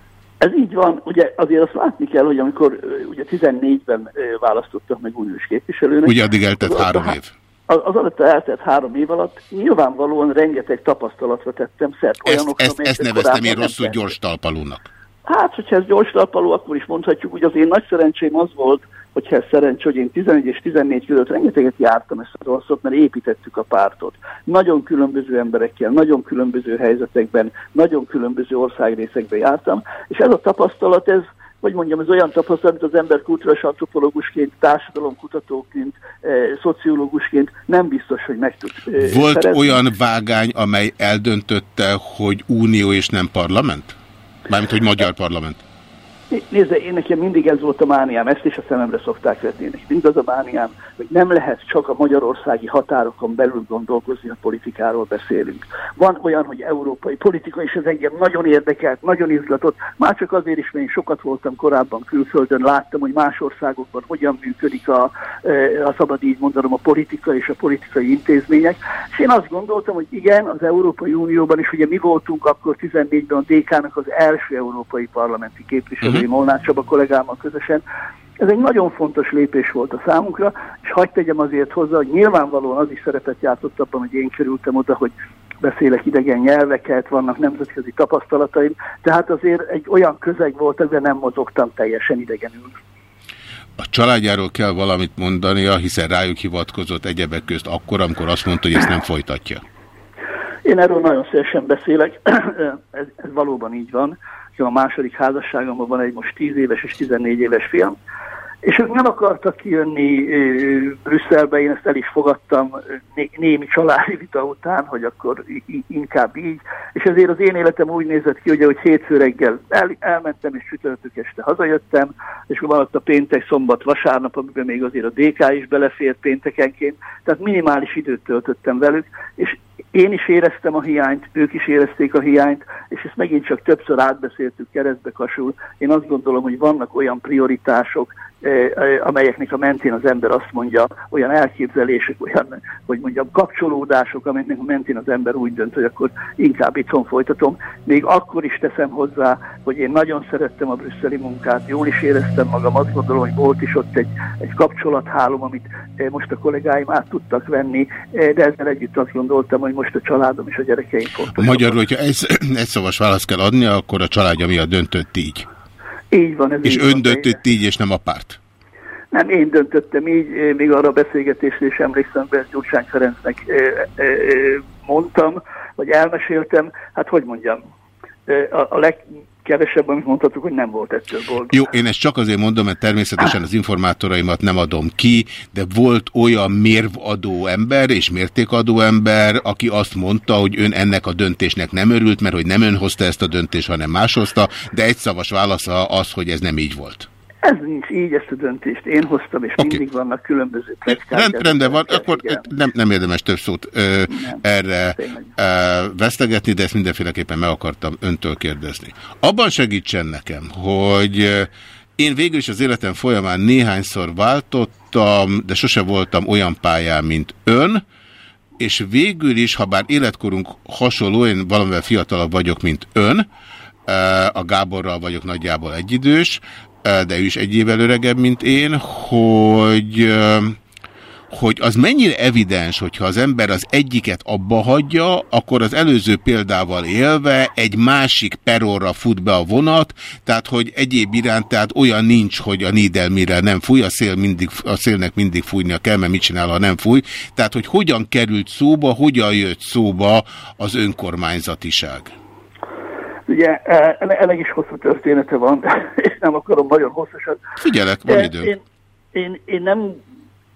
Ez így van, ugye azért azt látni kell, hogy amikor ugye 14-ben uh, választottak meg uniós képviselőnek. Ugye addig eltett három év. Az, az alatt eltelt három év alatt nyilvánvalóan rengeteg tapasztalatra tettem szert. Olyanok, ezt, ezt, ezt neveztem én rosszul gyors talpalónak. Hát, hogyha ez gyors talpaló, akkor is mondhatjuk, hogy az én nagy szerencsém az volt, hogyha ez szerencsé, hogy én 11 és 14 között rengeteget jártam ezt az országot, mert építettük a pártot. Nagyon különböző emberekkel, nagyon különböző helyzetekben, nagyon különböző országrészekben jártam, és ez a tapasztalat, ez, hogy mondjam, ez olyan tapasztalat, amit az ember kultúrás antropológusként, társadalomkutatóként, e, szociológusként nem biztos, hogy meg tud e, Volt szerezni. olyan vágány, amely eldöntötte, hogy unió és nem parlament? Mármint, hogy magyar parlament? Nézze, én nekem mindig ez volt a mániám, ezt is a szememre szokták vetni. Mindig az a mániám, hogy nem lehet csak a magyarországi határokon belül gondolkozni, a politikáról beszélünk. Van olyan, hogy európai politika, és ez engem nagyon érdekelt, nagyon izgatott, már csak azért is, mert én sokat voltam korábban külföldön, láttam, hogy más országokban hogyan működik a, e, a szabad így mondanom, a politika és a politikai intézmények. És én azt gondoltam, hogy igen, az Európai Unióban is, ugye mi voltunk akkor 14-ben a DK-nak az első európai parlamenti képviselői, uh-huh. Molnár Csaba kollégámmal közösen, ez egy nagyon fontos lépés volt a számunkra, és hagyd tegyem azért hozzá, hogy nyilvánvalóan az is szerepet játszott abban, hogy én kerültem oda, hogy beszélek idegen nyelveket, vannak nemzetközi tapasztalataim, tehát azért egy olyan közeg volt, de nem mozogtam teljesen idegenül. A családjáról kell valamit mondania, hiszen rájuk hivatkozott egyebek közt akkor, amikor azt mondta, hogy ezt nem folytatja. Én erről nagyon szívesen beszélek, ez, ez valóban így van. A második házasságomban van egy most 10 éves és 14 éves fiam, és ők nem akartak kijönni Brüsszelbe, én ezt el is fogadtam némi családi vita után, hogy akkor inkább így, és ezért az én életem úgy nézett ki, ugye, hogy hétfő reggel el, elmentem, és csütörtök este hazajöttem, és van ott a péntek, szombat, vasárnap, amiben még azért a DK is belefért péntekenként, tehát minimális időt töltöttem velük, és én is éreztem a hiányt, ők is érezték a hiányt, és ezt megint csak többször átbeszéltük keresztbe kasul. Én azt gondolom, hogy vannak olyan prioritások, amelyeknek a mentén az ember azt mondja, olyan elképzelések, olyan, hogy mondjam, kapcsolódások, amelyeknek a mentén az ember úgy dönt, hogy akkor inkább itthon folytatom. Még akkor is teszem hozzá, hogy én nagyon szerettem a brüsszeli munkát, jól is éreztem magam, azt gondolom, hogy volt is ott egy, egy kapcsolathálom, amit most a kollégáim át tudtak venni, de ezzel együtt azt gondoltam, hogy most a családom és a gyerekeim fontosak. Magyarul, hogyha egy, egy szavas választ kell adni, akkor a családja miatt döntött így. Így van. Ez és így ön van, döntött így, és nem a párt? Nem, én döntöttem így, még arra a beszélgetésre is emlékszem, hogy Gyurcsány Ferencnek mondtam, vagy elmeséltem, hát hogy mondjam, a, a leg, kevesebb, amit mondhatok, hogy nem volt ettől boldog. Jó, én ezt csak azért mondom, mert természetesen az informátoraimat nem adom ki, de volt olyan mérvadó ember és mértékadó ember, aki azt mondta, hogy ön ennek a döntésnek nem örült, mert hogy nem ön hozta ezt a döntést, hanem más hozta, de egy szavas válasza az, hogy ez nem így volt. Ez nincs így, ezt a döntést én hoztam, és okay. mindig vannak különböző plegykák. Rend, rendben van, akkor nem, nem érdemes több szót ö, nem, erre ö, vesztegetni, de ezt mindenféleképpen meg akartam öntől kérdezni. Abban segítsen nekem, hogy én végül is az életem folyamán néhányszor váltottam, de sose voltam olyan pályán, mint ön, és végül is, ha bár életkorunk hasonló, én valamivel fiatalabb vagyok, mint ön, a Gáborral vagyok nagyjából egyidős, de ő is egy évvel öregebb, mint én, hogy, hogy az mennyire evidens, hogyha az ember az egyiket abba hagyja, akkor az előző példával élve egy másik perorra fut be a vonat, tehát hogy egyéb iránt, tehát olyan nincs, hogy a Nidelmire nem fúj, a, szél mindig, a szélnek mindig fújnia kell, mert mit csinál, ha nem fúj. Tehát, hogy hogyan került szóba, hogyan jött szóba az önkormányzatiság? Ugye e, ennek is hosszú története van, és nem akarom nagyon hosszasan. Figyelek, van idő. Én, én, én nem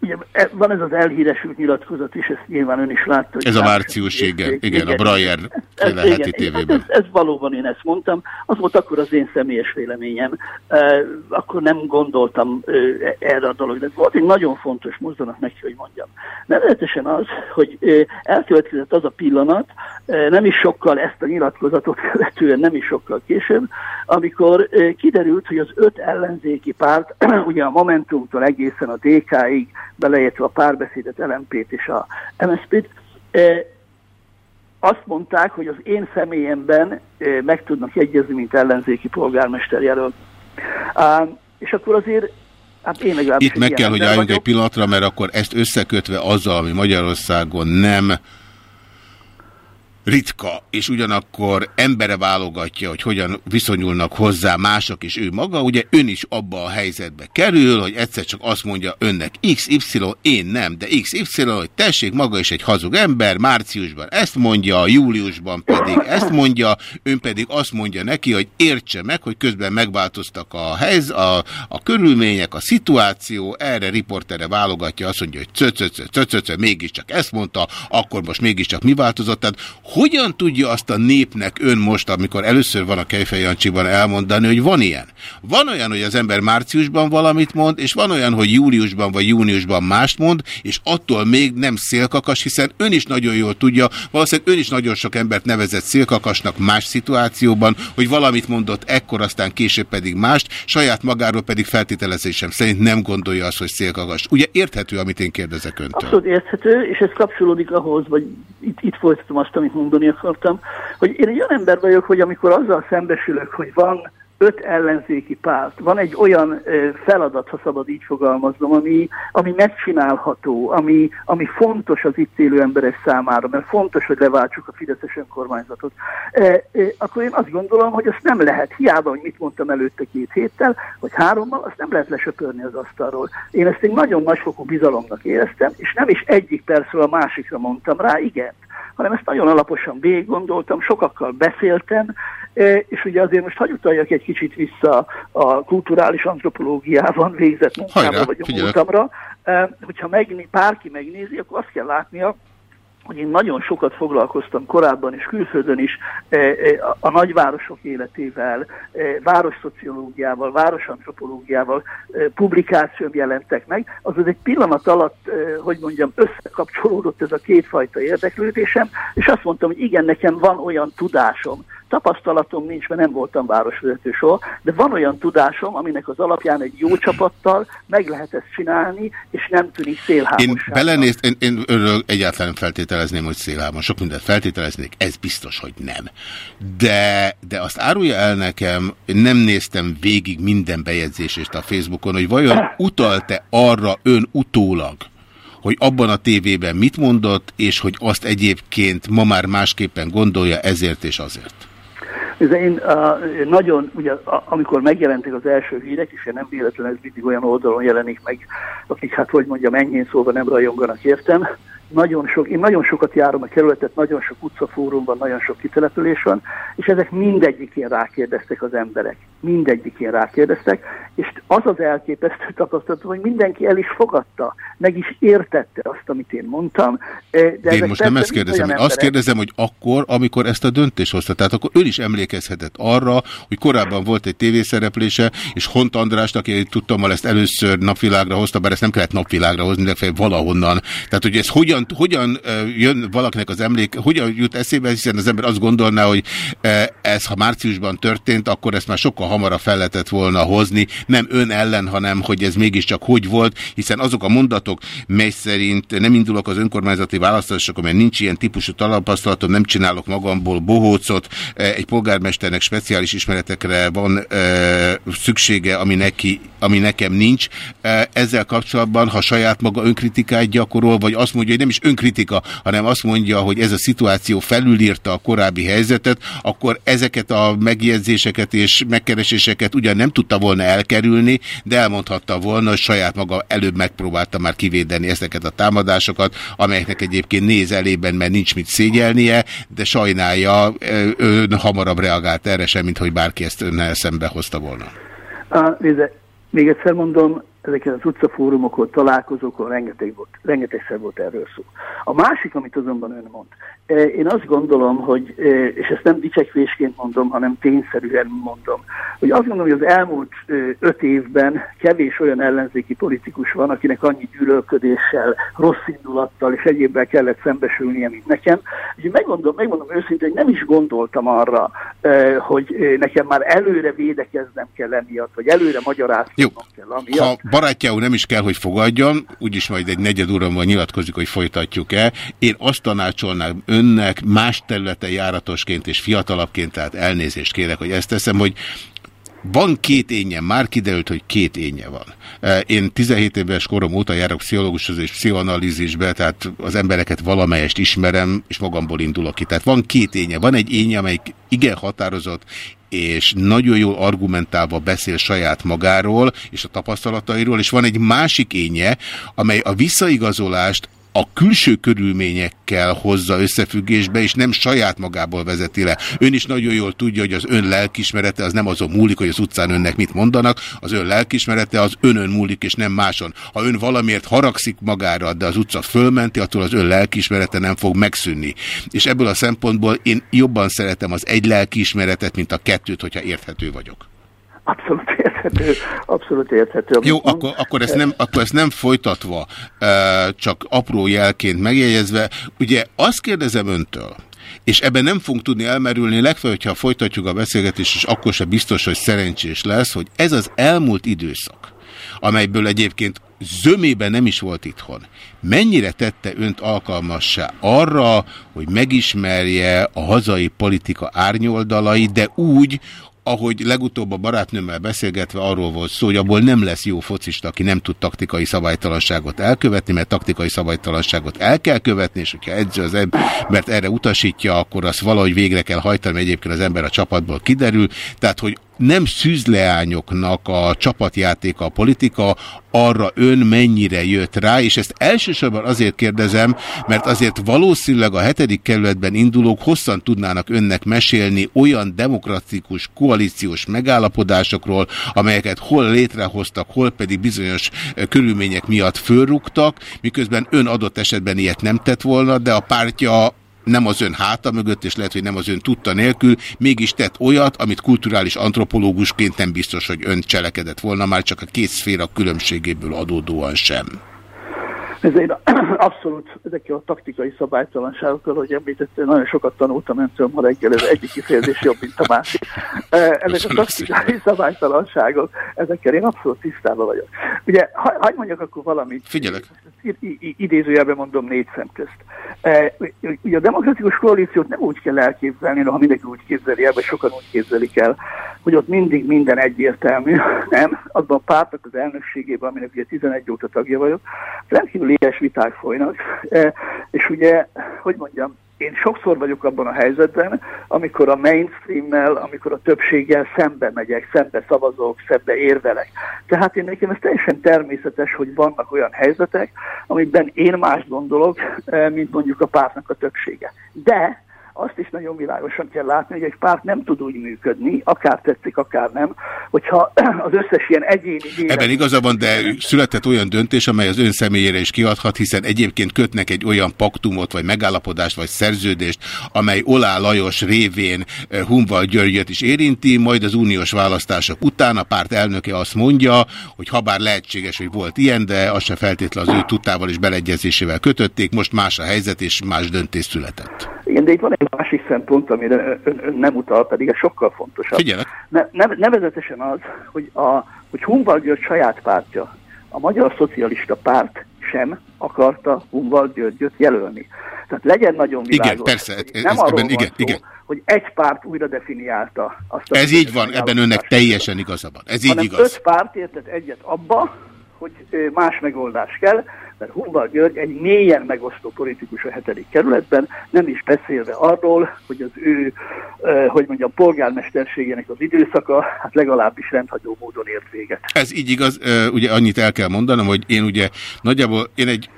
Ugye, e, van ez az elhíresült nyilatkozat is, ezt nyilván ön is látta. Ez a március, igen, igen, igen, a Breyer féle heti hát tévében. Ez, ez valóban én ezt mondtam. Az volt akkor az én személyes véleményem. Uh, akkor nem gondoltam uh, erre a dolog, de volt egy nagyon fontos mozdulat neki, hogy mondjam. Nevezetesen az, hogy uh, elkövetkezett az a pillanat, uh, nem is sokkal ezt a nyilatkozatot követően, nem is sokkal később, amikor uh, kiderült, hogy az öt ellenzéki párt, ugye a Momentumtól egészen a DK-ig, beleértve a párbeszédet, LMP-t és a MSZP-t, azt mondták, hogy az én személyemben meg tudnak egyezni, mint ellenzéki polgármester jelölt. És akkor azért Hát én Itt meg kell, hogy álljunk vagyok. egy pillanatra, mert akkor ezt összekötve azzal, ami Magyarországon nem ritka, és ugyanakkor embere válogatja, hogy hogyan viszonyulnak hozzá mások és ő maga, ugye ön is abba a helyzetbe kerül, hogy egyszer csak azt mondja önnek XY, én nem, de XY, hogy tessék, maga is egy hazug ember, márciusban ezt mondja, júliusban pedig ezt mondja, ön pedig azt mondja neki, hogy értse meg, hogy közben megváltoztak a helyz, a, a körülmények, a szituáció, erre riportere válogatja, azt mondja, hogy cöcöcö, mégiscsak ezt mondta, akkor most mégiscsak mi változott, tehát hogyan tudja azt a népnek ön most, amikor először van a Kejfej Jancsiban elmondani, hogy van ilyen? Van olyan, hogy az ember márciusban valamit mond, és van olyan, hogy júliusban vagy júniusban mást mond, és attól még nem szélkakas, hiszen ön is nagyon jól tudja, valószínűleg ön is nagyon sok embert nevezett szélkakasnak más szituációban, hogy valamit mondott ekkor, aztán később pedig mást, saját magáról pedig feltételezésem szerint nem gondolja azt, hogy szélkakas. Ugye érthető, amit én kérdezek öntől? Abszolút érthető, és ez kapcsolódik ahhoz, vagy itt, itt folytatom azt, amit mondani akartam, hogy én egy olyan ember vagyok, hogy amikor azzal szembesülök, hogy van öt ellenzéki párt. Van egy olyan feladat, ha szabad így fogalmaznom, ami, ami megcsinálható, ami, ami fontos az itt élő emberek számára, mert fontos, hogy leváltsuk a Fideszes önkormányzatot. Akkor én azt gondolom, hogy azt nem lehet, hiába, hogy mit mondtam előtte két héttel, vagy hárommal, azt nem lehet lesöpörni az asztalról. Én ezt egy nagyon nagyfokú bizalomnak éreztem, és nem is egyik percről a másikra mondtam rá, igen hanem ezt nagyon alaposan végig gondoltam, sokakkal beszéltem, e, és ugye azért most hagyj utaljak egy kicsit vissza a kulturális antropológiában végzett munkámra, vagy a múltamra. E, hogyha megné, bárki megnézi, akkor azt kell látnia, hogy én nagyon sokat foglalkoztam korábban és külföldön is e, a nagyvárosok életével, városszociológiával, városantropológiával publikációm jelentek meg, azaz egy pillanat alatt, hogy mondjam, összekapcsolódott ez a kétfajta érdeklődésem, és azt mondtam, hogy igen, nekem van olyan tudásom, Tapasztalatom nincs, mert nem voltam városvezető soha, de van olyan tudásom, aminek az alapján egy jó csapattal meg lehet ezt csinálni, és nem tűnik szélhámosságban. Én belenézt, én, én örül egyáltalán feltételezném, hogy szélhámos. Sok mindent feltételeznék, ez biztos, hogy nem. De, de azt árulja el nekem, nem néztem végig minden bejegyzését a Facebookon, hogy vajon utalt-e arra ön utólag, hogy abban a tévében mit mondott, és hogy azt egyébként ma már másképpen gondolja ezért és azért. Ez én uh, nagyon, ugye amikor megjelentek az első hírek, és én nem véletlenül ez mindig olyan oldalon jelenik meg, akik hát hogy mondjam, ennyien szóval nem rajonganak értem, nagyon sok, én nagyon sokat járom a kerületet, nagyon sok utcafórum van, nagyon sok kitelepülés van, és ezek mindegyikén rákérdeztek az emberek. Mindegyikén rákérdeztek, és az az elképesztő tapasztalatom, hogy mindenki el is fogadta, meg is értette azt, amit én mondtam. Eh, de én most nem ezt kérdezem, én azt kérdezem, hogy akkor, amikor ezt a döntést hozta, tehát akkor ő is emlékezhetett arra, hogy korábban volt egy tévészereplése, és Hont Andrásnak, aki tudtam, ezt először napvilágra hozta, bár ezt nem kellett napvilágra hozni, de valahonnan. Tehát, hogy ez hogyan hogyan, hogyan jön valakinek az emlék, hogyan jut eszébe, hiszen az ember azt gondolná, hogy ez ha márciusban történt, akkor ezt már sokkal hamarabb fel lehetett volna hozni, nem ön ellen, hanem hogy ez mégiscsak hogy volt, hiszen azok a mondatok, mely szerint nem indulok az önkormányzati választásokon, mert nincs ilyen típusú tapasztalatom, nem csinálok magamból bohócot, egy polgármesternek speciális ismeretekre van szüksége, ami neki ami nekem nincs. Ezzel kapcsolatban, ha saját maga önkritikát gyakorol, vagy azt mondja, hogy nem is önkritika, hanem azt mondja, hogy ez a szituáció felülírta a korábbi helyzetet, akkor ezeket a megjegyzéseket és megkereséseket ugyan nem tudta volna elkerülni, de elmondhatta volna, hogy saját maga előbb megpróbálta már kivédeni ezeket a támadásokat, amelyeknek egyébként néz elében, mert nincs mit szégyelnie, de sajnálja, ön hamarabb reagált erre sem, mint hogy bárki ezt önnel szembe hozta volna. Nézze, még egyszer mondom, ezeken az utcafórumokon, találkozókon rengeteg volt, rengetegszer volt erről szó. A másik, amit azonban ön mond, eh, én azt gondolom, hogy, eh, és ezt nem dicsekvésként mondom, hanem tényszerűen mondom, hogy azt gondolom, hogy az elmúlt eh, öt évben kevés olyan ellenzéki politikus van, akinek annyi gyűlölködéssel, rossz indulattal és egyébben kellett szembesülnie, mint nekem. Úgyhogy megmondom, megmondom őszintén, hogy nem is gondoltam arra, hogy nekem már előre védekeznem kell emiatt, vagy előre magyaráznom kell amiatt. Ha barátjául nem is kell, hogy fogadjon, úgyis majd egy negyed óramban nyilatkozik, hogy folytatjuk-e. Én azt tanácsolnám önnek más területen járatosként és fiatalabbként, tehát elnézést kérek, hogy ezt teszem, hogy van két énje, már kiderült, hogy két énje van. E, én 17 éves korom óta járok pszichológushoz és pszichoanalízisbe, tehát az embereket valamelyest ismerem, és magamból indulok ki. Tehát van két énje. Van egy énje, amelyik igen határozott, és nagyon jól argumentálva beszél saját magáról és a tapasztalatairól, és van egy másik énje, amely a visszaigazolást a külső körülményekkel hozza összefüggésbe, és nem saját magából vezeti le. Ön is nagyon jól tudja, hogy az ön lelkismerete az nem azon múlik, hogy az utcán önnek mit mondanak, az ön lelkismerete az önön múlik, és nem máson. Ha ön valamiért haragszik magára, de az utca fölmenti, attól az ön lelkismerete nem fog megszűnni. És ebből a szempontból én jobban szeretem az egy lelkiismeretet, mint a kettőt, hogyha érthető vagyok. Abszolút érthető, abszolút érthető. Jó, akkor, akkor, ezt nem, akkor ezt nem folytatva, csak apró jelként megjegyezve, ugye azt kérdezem öntől, és ebben nem fogunk tudni elmerülni, legfeljebb, hogyha folytatjuk a beszélgetést, és akkor se biztos, hogy szerencsés lesz, hogy ez az elmúlt időszak, amelyből egyébként zömében nem is volt itthon. Mennyire tette önt alkalmassá arra, hogy megismerje a hazai politika árnyoldalai, de úgy, ahogy legutóbb a barátnőmmel beszélgetve arról volt szó, hogy abból nem lesz jó focista, aki nem tud taktikai szabálytalanságot elkövetni, mert taktikai szabálytalanságot el kell követni, és hogyha edző az ember, mert erre utasítja, akkor azt valahogy végre kell hajtani, egyébként az ember a csapatból kiderül. Tehát, hogy nem szűzleányoknak a csapatjátéka a politika, arra ön mennyire jött rá, és ezt elsősorban azért kérdezem, mert azért valószínűleg a hetedik kerületben indulók hosszan tudnának önnek mesélni olyan demokratikus koalíciós megállapodásokról, amelyeket hol létrehoztak, hol pedig bizonyos körülmények miatt fölrúgtak, miközben ön adott esetben ilyet nem tett volna, de a pártja nem az ön háta mögött, és lehet, hogy nem az ön tudta nélkül, mégis tett olyat, amit kulturális antropológusként nem biztos, hogy ön cselekedett volna, már csak a két szféra különbségéből adódóan sem. Ez egy abszolút ezekkel a taktikai szabálytalanságokkal, hogy említettél, nagyon sokat tanultam öntől ma reggel, ez egyik kifejezés jobb, mint a másik. Ezek a taktikai szabálytalanságok, ezekkel én abszolút tisztában vagyok. Ugye, hagyd mondjak akkor valamit. Figyelek. Idézőjelben mondom négy szem közt. Ugye a demokratikus koalíciót nem úgy kell elképzelni, ha mindenki úgy képzeli el, vagy sokan úgy képzelik el, hogy ott mindig minden egyértelmű, nem? Azban a pártnak az elnökségében, aminek ugye 11 óta tagja vagyok, rendkívül éles viták folynak, e, és ugye, hogy mondjam, én sokszor vagyok abban a helyzetben, amikor a mainstream-mel, amikor a többséggel szembe megyek, szembe szavazok, szembe érvelek. Tehát én nekem ez teljesen természetes, hogy vannak olyan helyzetek, amikben én más gondolok, e, mint mondjuk a pártnak a többsége. De azt is nagyon világosan kell látni, hogy egy párt nem tud úgy működni, akár tetszik, akár nem, hogyha az összes ilyen egyéni... Élet... Ebben igaza van, de született olyan döntés, amely az ön személyére is kiadhat, hiszen egyébként kötnek egy olyan paktumot, vagy megállapodást, vagy szerződést, amely Olá Lajos révén eh, Humval Györgyöt is érinti, majd az uniós választások után a párt elnöke azt mondja, hogy ha bár lehetséges, hogy volt ilyen, de az se feltétlenül az ő tudtával és beleegyezésével kötötték, most más a helyzet és más döntés született. Igen, de itt van egy másik szempont, amire ön, ön nem utal, pedig ez sokkal fontosabb. Figyelek. Ne, ne, nevezetesen az, hogy, a, hogy Humval György saját pártja, a Magyar Szocialista Párt sem akarta Humval Györgyöt jelölni. Tehát legyen nagyon világos. Igen, persze. Ez, nem arról ebben, igen, szó, igen. hogy egy párt újra definiálta azt a... Ez így van, ebben önnek teljesen igaza van. Ez így hanem igaz. öt párt értett egyet abba, hogy más megoldás kell, mert Humval György egy mélyen megosztó politikus a hetedik kerületben, nem is beszélve arról, hogy az ő, hogy mondjam, polgármesterségének az időszaka, hát legalábbis rendhagyó módon ért véget. Ez így igaz, ugye annyit el kell mondanom, hogy én ugye nagyjából, én egy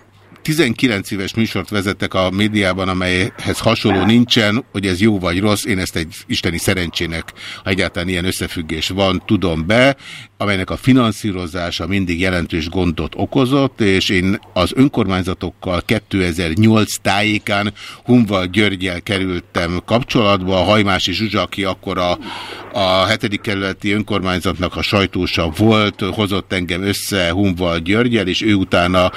19 éves műsort vezettek a médiában, amelyhez hasonló nincsen, hogy ez jó vagy rossz, én ezt egy isteni szerencsének, ha egyáltalán ilyen összefüggés van, tudom be, amelynek a finanszírozása mindig jelentős gondot okozott, és én az önkormányzatokkal 2008 tájékán Humval Györgyel kerültem kapcsolatba, a Hajmási Zsuzsa, aki akkor a, a hetedik kerületi önkormányzatnak a sajtósa volt, hozott engem össze Humval Györgyel, és ő utána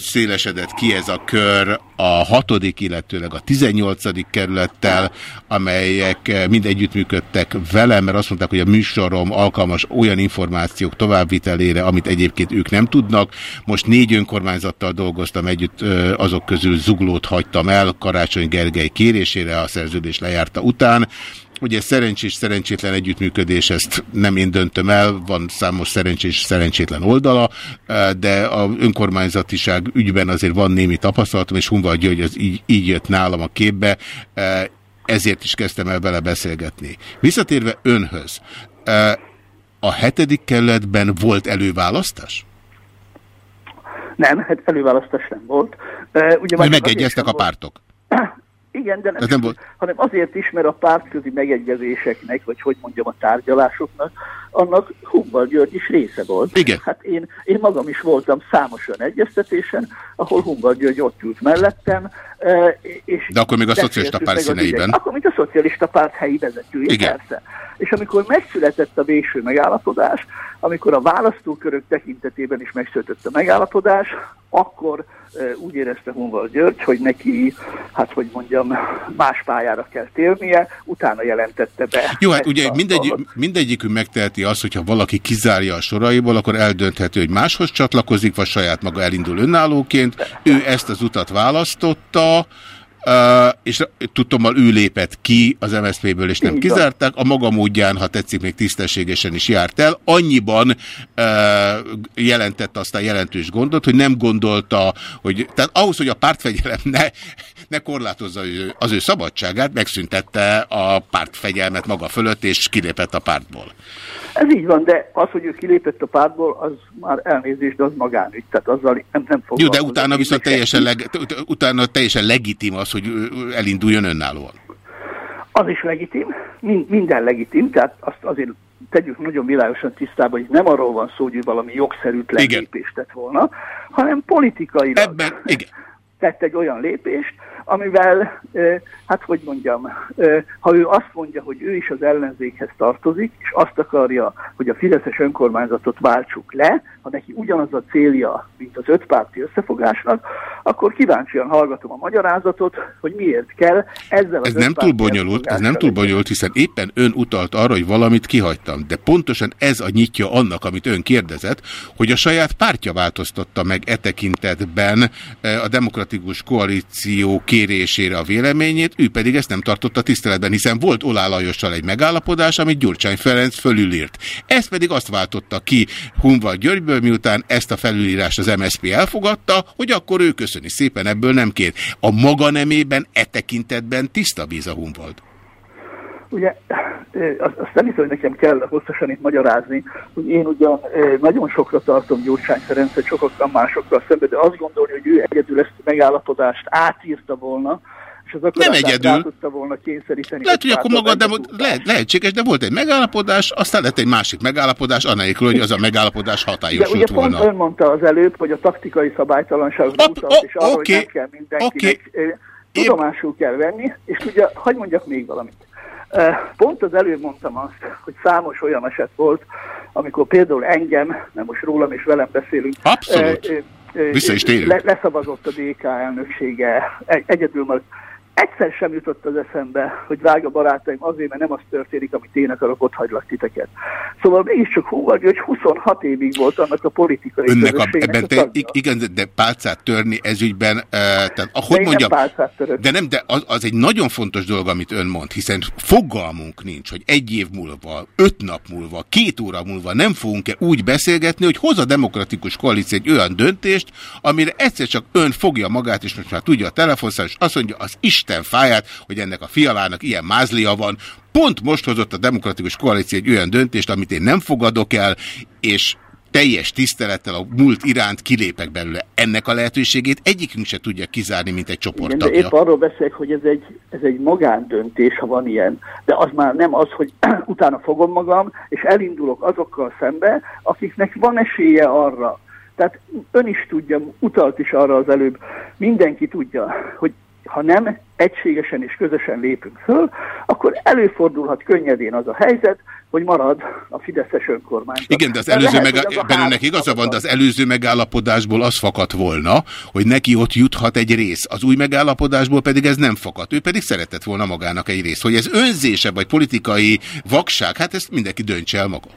szélesedett ki ez a kör a hatodik, illetőleg a 18. kerülettel, amelyek mind együttműködtek velem, mert azt mondták, hogy a műsorom alkalmas olyan információk továbbvitelére, amit egyébként ők nem tudnak. Most négy önkormányzattal dolgoztam együtt, azok közül zuglót hagytam el Karácsony Gergely kérésére, a szerződés lejárta után. Ugye szerencsés, szerencsétlen együttműködés, ezt nem én döntöm el, van számos szerencsés, szerencsétlen oldala, de a önkormányzatiság ügyben azért van némi tapasztalatom, és Hunval György az így, így jött nálam a képbe, ezért is kezdtem el vele beszélgetni. Visszatérve önhöz, a hetedik kerületben volt előválasztás? Nem, hát előválasztás nem volt. Ugye Hogy megegyeztek a pártok? Igen, de nem, nem volt. hanem azért is, mert a pártközi megegyezéseknek, vagy hogy mondjam, a tárgyalásoknak, annak Humval György is része volt. Igen. Hát én, én magam is voltam számos olyan egyeztetésen, ahol Humval György ott ült mellettem. És de akkor még a szocialista párt színeiben. Akkor, mint a szocialista párt helyi vezetője, Igen. persze. És amikor megszületett a végső megállapodás, amikor a választókörök tekintetében is megszületett a megállapodás, akkor úgy érezte Hunval György, hogy neki, hát hogy mondjam, más pályára kell térnie, utána jelentette be. Jó, hát ugye mindegy, mindegyikünk megteheti azt, hogyha valaki kizárja a soraiból, akkor eldönthető, hogy máshoz csatlakozik, vagy saját maga elindul önállóként. Ő ezt az utat választotta, Uh, és tudtommal ő lépett ki az MSZP-ből, és nem kizárták. A maga módján, ha tetszik, még tisztességesen is járt el. Annyiban uh, jelentett aztán jelentős gondot, hogy nem gondolta, hogy tehát ahhoz, hogy a pártfegyelem ne, ne korlátozza az ő szabadságát, megszüntette a pártfegyelmet maga fölött, és kilépett a pártból. Ez így van, de az, hogy ő kilépett a pártból, az már elnézést, de az magánügy, tehát azzal nem, nem Jó, de utána viszont teljesen, leg, utána teljesen legitim az, hogy elinduljon önállóan. Az is legitim, minden legitim, tehát azt azért tegyük nagyon világosan tisztába, hogy nem arról van szó, hogy valami jogszerűtlen igen. lépést tett volna, hanem politikai. Ebben, igen. tett egy olyan lépést, amivel, hát hogy mondjam, ha ő azt mondja, hogy ő is az ellenzékhez tartozik, és azt akarja, hogy a Fideszes önkormányzatot váltsuk le, ha neki ugyanaz a célja, mint az ötpárti összefogásnak, akkor kíváncsian hallgatom a magyarázatot, hogy miért kell ezzel az Ez nem túl bonyolult, ez nem túl bonyolult, hiszen éppen ön utalt arra, hogy valamit kihagytam, de pontosan ez a nyitja annak, amit ön kérdezett, hogy a saját pártja változtatta meg e tekintetben a demokratikus koalíció kérésére a véleményét, ő pedig ezt nem tartotta tiszteletben, hiszen volt Olá Lajossal egy megállapodás, amit Gyurcsány Ferenc fölülírt. Ez pedig azt váltotta ki Hunval Györgyből, miután ezt a felülírást az MSZP elfogadta, hogy akkor ő köszöni szépen ebből nem kér. A maga nemében e tekintetben tiszta víz a Hunvald. Ugye azt nem hiszem, hogy nekem kell hosszasan itt magyarázni, hogy én ugyan nagyon sokra tartom Gyurcsány Ferencet, sokakkal másokkal szemben, de azt gondolni, hogy ő egyedül ezt a megállapodást átírta volna, és az nem egyedül. tudta volna kényszeríteni. Lehet, hogy akkor maga, de le, lehetséges, de volt egy megállapodás, aztán lett egy másik megállapodás, anélkül, hogy az a megállapodás hatályosult de ugye volna. Pont ön mondta az előbb, hogy a taktikai szabálytalanság utalt, oh, és arra, okay, hogy nem kell mindenkinek okay. tudomásul kell venni, és ugye, hagyd mondjak még valamit. Pont az előbb mondtam azt, hogy számos olyan eset volt, amikor például engem, nem most rólam és velem beszélünk, Abszolút. Vissza is Le, leszavazott a DK elnöksége, egyedül egyszer sem jutott az eszembe, hogy drága barátaim, azért, mert nem az történik, amit én akarok, ott hagylak titeket. Szóval mégiscsak Húvar hogy 26 évig volt annak a politikai Önnek a, ebben te, igen, de pálcát törni ezügyben, uh, tehát ahogy de mondjam, nem de nem, de az, az egy nagyon fontos dolog, amit ön mond, hiszen fogalmunk nincs, hogy egy év múlva, öt nap múlva, két óra múlva nem fogunk-e úgy beszélgetni, hogy hoz a demokratikus koalíció egy olyan döntést, amire egyszer csak ön fogja magát, és most már tudja a telefonszám, és azt mondja, az Isten fáját, hogy ennek a fialának ilyen mázlia van. Pont most hozott a demokratikus koalíció egy olyan döntést, amit én nem fogadok el, és teljes tisztelettel a múlt iránt kilépek belőle. Ennek a lehetőségét egyikünk se tudja kizárni, mint egy csoporttagja. Igen, de épp arról beszélek, hogy ez egy, ez egy magándöntés, ha van ilyen. De az már nem az, hogy utána fogom magam, és elindulok azokkal szembe, akiknek van esélye arra. Tehát ön is tudja, utalt is arra az előbb, mindenki tudja, hogy ha nem egységesen és közösen lépünk föl, akkor előfordulhat könnyedén az a helyzet, hogy marad a Fideszes önkormányzat. Igen, de az előző lehet, meg... benne igazabban, van, de az előző megállapodásból az fakadt volna, hogy neki ott juthat egy rész. Az új megállapodásból pedig ez nem fakadt. Ő pedig szeretett volna magának egy részt. Hogy ez önzése vagy politikai vakság, hát ezt mindenki döntse el maga.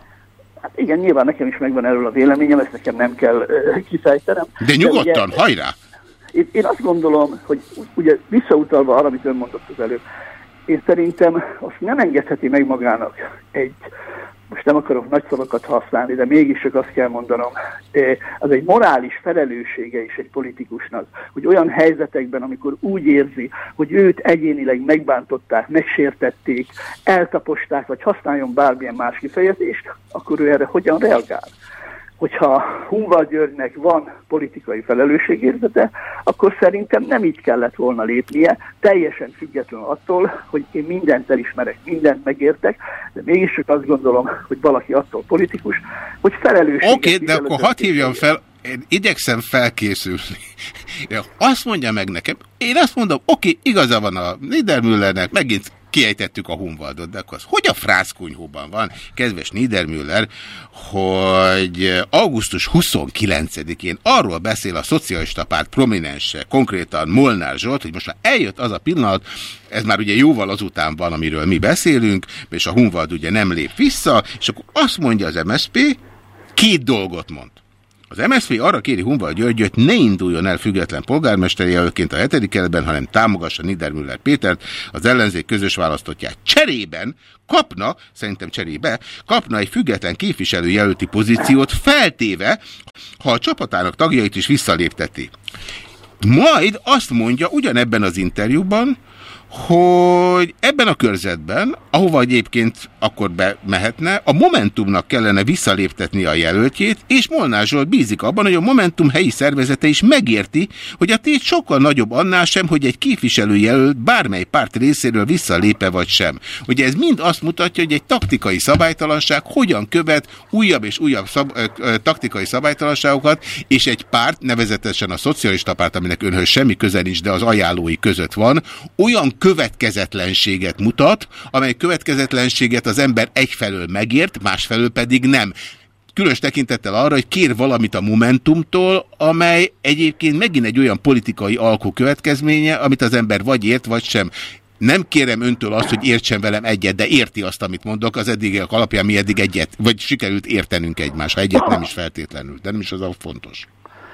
Hát igen, nyilván nekem is megvan erről a véleményem, ezt nekem nem kell uh, kifejtenem. De nyugodtan, de ugye, hajrá! Én, én azt gondolom, hogy ugye visszautalva arra, amit ön mondott az előbb, én szerintem azt nem engedheti meg magának egy, most nem akarok nagy szavakat használni, de mégis csak azt kell mondanom, az egy morális felelőssége is egy politikusnak, hogy olyan helyzetekben, amikor úgy érzi, hogy őt egyénileg megbántották, megsértették, eltaposták, vagy használjon bármilyen más kifejezést, akkor ő erre hogyan reagál hogyha Hunval Györgynek van politikai felelősségérzete, akkor szerintem nem így kellett volna lépnie, teljesen független attól, hogy én mindent elismerek, mindent megértek, de mégis csak azt gondolom, hogy valaki attól politikus, hogy felelősség. Oké, okay, de akkor hadd hívjam fel, én igyekszem felkészülni. Azt mondja meg nekem, én azt mondom, oké, okay, igaza van a Niedermüllernek, megint kiejtettük a Hunvaldot, de akkor az hogy a frászkunyhóban van, kedves Niedermüller, hogy augusztus 29-én arról beszél a szocialista párt prominense, konkrétan Molnár Zsolt, hogy most már eljött az a pillanat, ez már ugye jóval azután van, amiről mi beszélünk, és a Hunvald ugye nem lép vissza, és akkor azt mondja az MSP, két dolgot mond. Az MSZP arra kéri Hunval Györgyöt, ne induljon el független polgármesteri jelölként a hetedik keretben, hanem támogassa Niedermüller Pétert, az ellenzék közös választottját. Cserében kapna, szerintem cserébe, kapna egy független képviselőjelölti pozíciót feltéve, ha a csapatának tagjait is visszalépteti. Majd azt mondja ugyanebben az interjúban, hogy ebben a körzetben, ahova egyébként akkor bemehetne, a Momentumnak kellene visszaléptetni a jelöltjét, és Molnár Zsolt bízik abban, hogy a Momentum helyi szervezete is megérti, hogy a tét sokkal nagyobb annál sem, hogy egy képviselőjelölt bármely párt részéről visszalépe vagy sem. Ugye ez mind azt mutatja, hogy egy taktikai szabálytalanság hogyan követ újabb és újabb szab taktikai szabálytalanságokat, és egy párt, nevezetesen a szocialista párt, aminek önhöz semmi köze nincs, de az ajánlói között van, olyan következetlenséget mutat, amely következetlenséget az ember egyfelől megért, másfelől pedig nem különös tekintettel arra, hogy kér valamit a Momentumtól, amely egyébként megint egy olyan politikai alkú következménye, amit az ember vagy ért, vagy sem. Nem kérem öntől azt, hogy értsen velem egyet, de érti azt, amit mondok, az eddigiek alapján mi eddig egyet, vagy sikerült értenünk egymást, egyet nem is feltétlenül, de nem is az a fontos.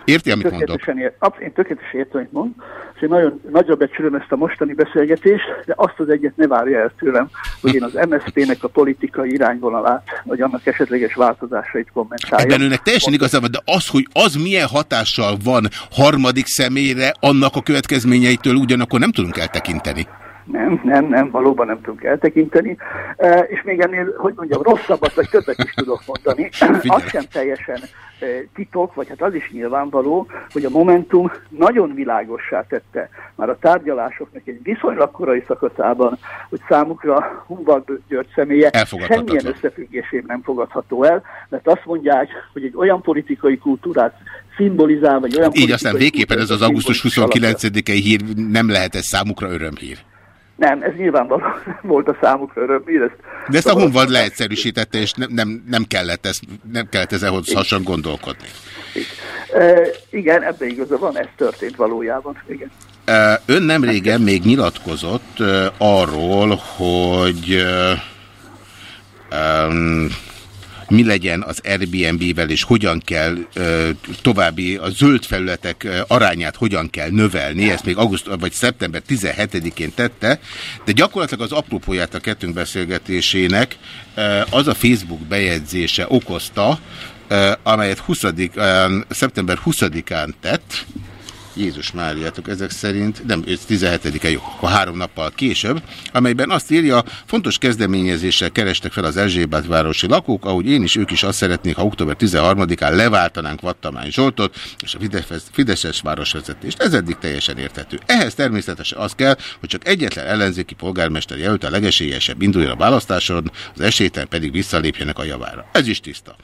Érti, amit mondok? Ér, én tökéletesen értem, amit mond, és én nagyon nagyra becsülöm ezt a mostani beszélgetést, de azt az egyet ne várja el tőlem, hogy én az MSZP-nek a politikai irányvonalát, vagy annak esetleges változásait kommentáljam. Ebben önnek teljesen igazán van, de az, hogy az milyen hatással van harmadik személyre, annak a következményeitől ugyanakkor nem tudunk eltekinteni. Nem, nem, nem, valóban nem tudunk eltekinteni. E, és még ennél, hogy mondjam, rosszabbat vagy többet is tudok mondani. Az sem teljesen e, titok, vagy hát az is nyilvánvaló, hogy a Momentum nagyon világossá tette már a tárgyalásoknak egy viszonylag korai szakaszában, hogy számukra Humboldt György személye semmilyen összefüggésében nem fogadható el, mert azt mondják, hogy egy olyan politikai kultúrát szimbolizál, vagy olyan Így aztán végképpen ez az augusztus 29-i hír nem lehet ez számukra örömhír. Nem, ez nyilvánvaló volt a számukra öröm. Ezt De ezt a Honvad leegyszerűsítette, és nem, nem, nem, kellett ezt, nem kellett ezzel gondolkodni. E, igen, ebben igaza van, ez történt valójában. Igen. Ön nem régen még nyilatkozott arról, hogy mi legyen az Airbnb-vel, és hogyan kell további a zöld felületek arányát hogyan kell növelni, ezt még augustus vagy szeptember 17-én tette, de gyakorlatilag az apropóját a kettőnk beszélgetésének az a Facebook bejegyzése okozta, amelyet 20 szeptember 20-án tett, Jézus Máriátok ezek szerint, nem, ez 17-e, jó, akkor három nappal később, amelyben azt írja, fontos kezdeményezéssel kerestek fel az Erzsébet városi lakók, ahogy én is, ők is azt szeretnék, ha október 13-án leváltanánk Vattamány Zsoltot és a Fideszes városvezetést. Ez eddig teljesen érthető. Ehhez természetesen az kell, hogy csak egyetlen ellenzéki polgármester jelölt a legesélyesebb induljon a választáson, az esélytelen pedig visszalépjenek a javára. Ez is tiszta.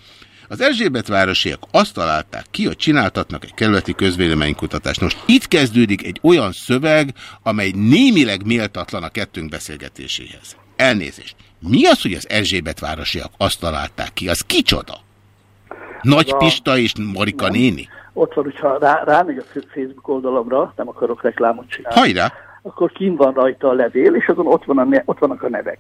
Az Erzsébet városiak azt találták ki, hogy csináltatnak egy kerületi közvéleménykutatást. Most itt kezdődik egy olyan szöveg, amely némileg méltatlan a kettőnk beszélgetéséhez. Elnézést. Mi az, hogy az Erzsébet városiak azt találták ki? Az kicsoda? Nagy Pista és Marika nem. néni? Ott van, hogyha rá, rámegy a Facebook oldalamra, nem akarok reklámot csinálni. Hajrá! Akkor kim van rajta a levél, és azon ott, van a, ott vannak a nevek.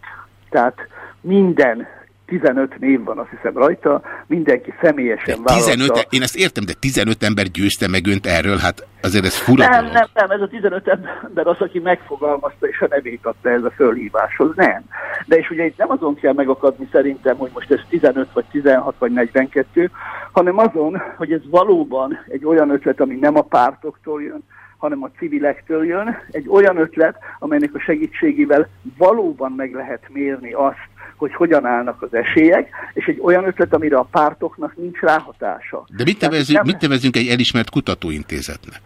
Tehát minden 15 név van azt hiszem rajta, mindenki személyesen de 15, vállalta. Én ezt értem, de 15 ember győzte meg önt erről, hát azért ez fura Nem, dolog. nem, nem, ez a 15 ember az, aki megfogalmazta és a nevét adta ez a fölhíváshoz, nem. De és ugye itt nem azon kell megakadni szerintem, hogy most ez 15 vagy 16 vagy 42, hanem azon, hogy ez valóban egy olyan ötlet, ami nem a pártoktól jön, hanem a civilektől jön, egy olyan ötlet, amelynek a segítségével valóban meg lehet mérni azt, hogy hogyan állnak az esélyek, és egy olyan ötlet, amire a pártoknak nincs ráhatása. De mit nevezünk, nem... mit nevezünk egy elismert kutatóintézetnek?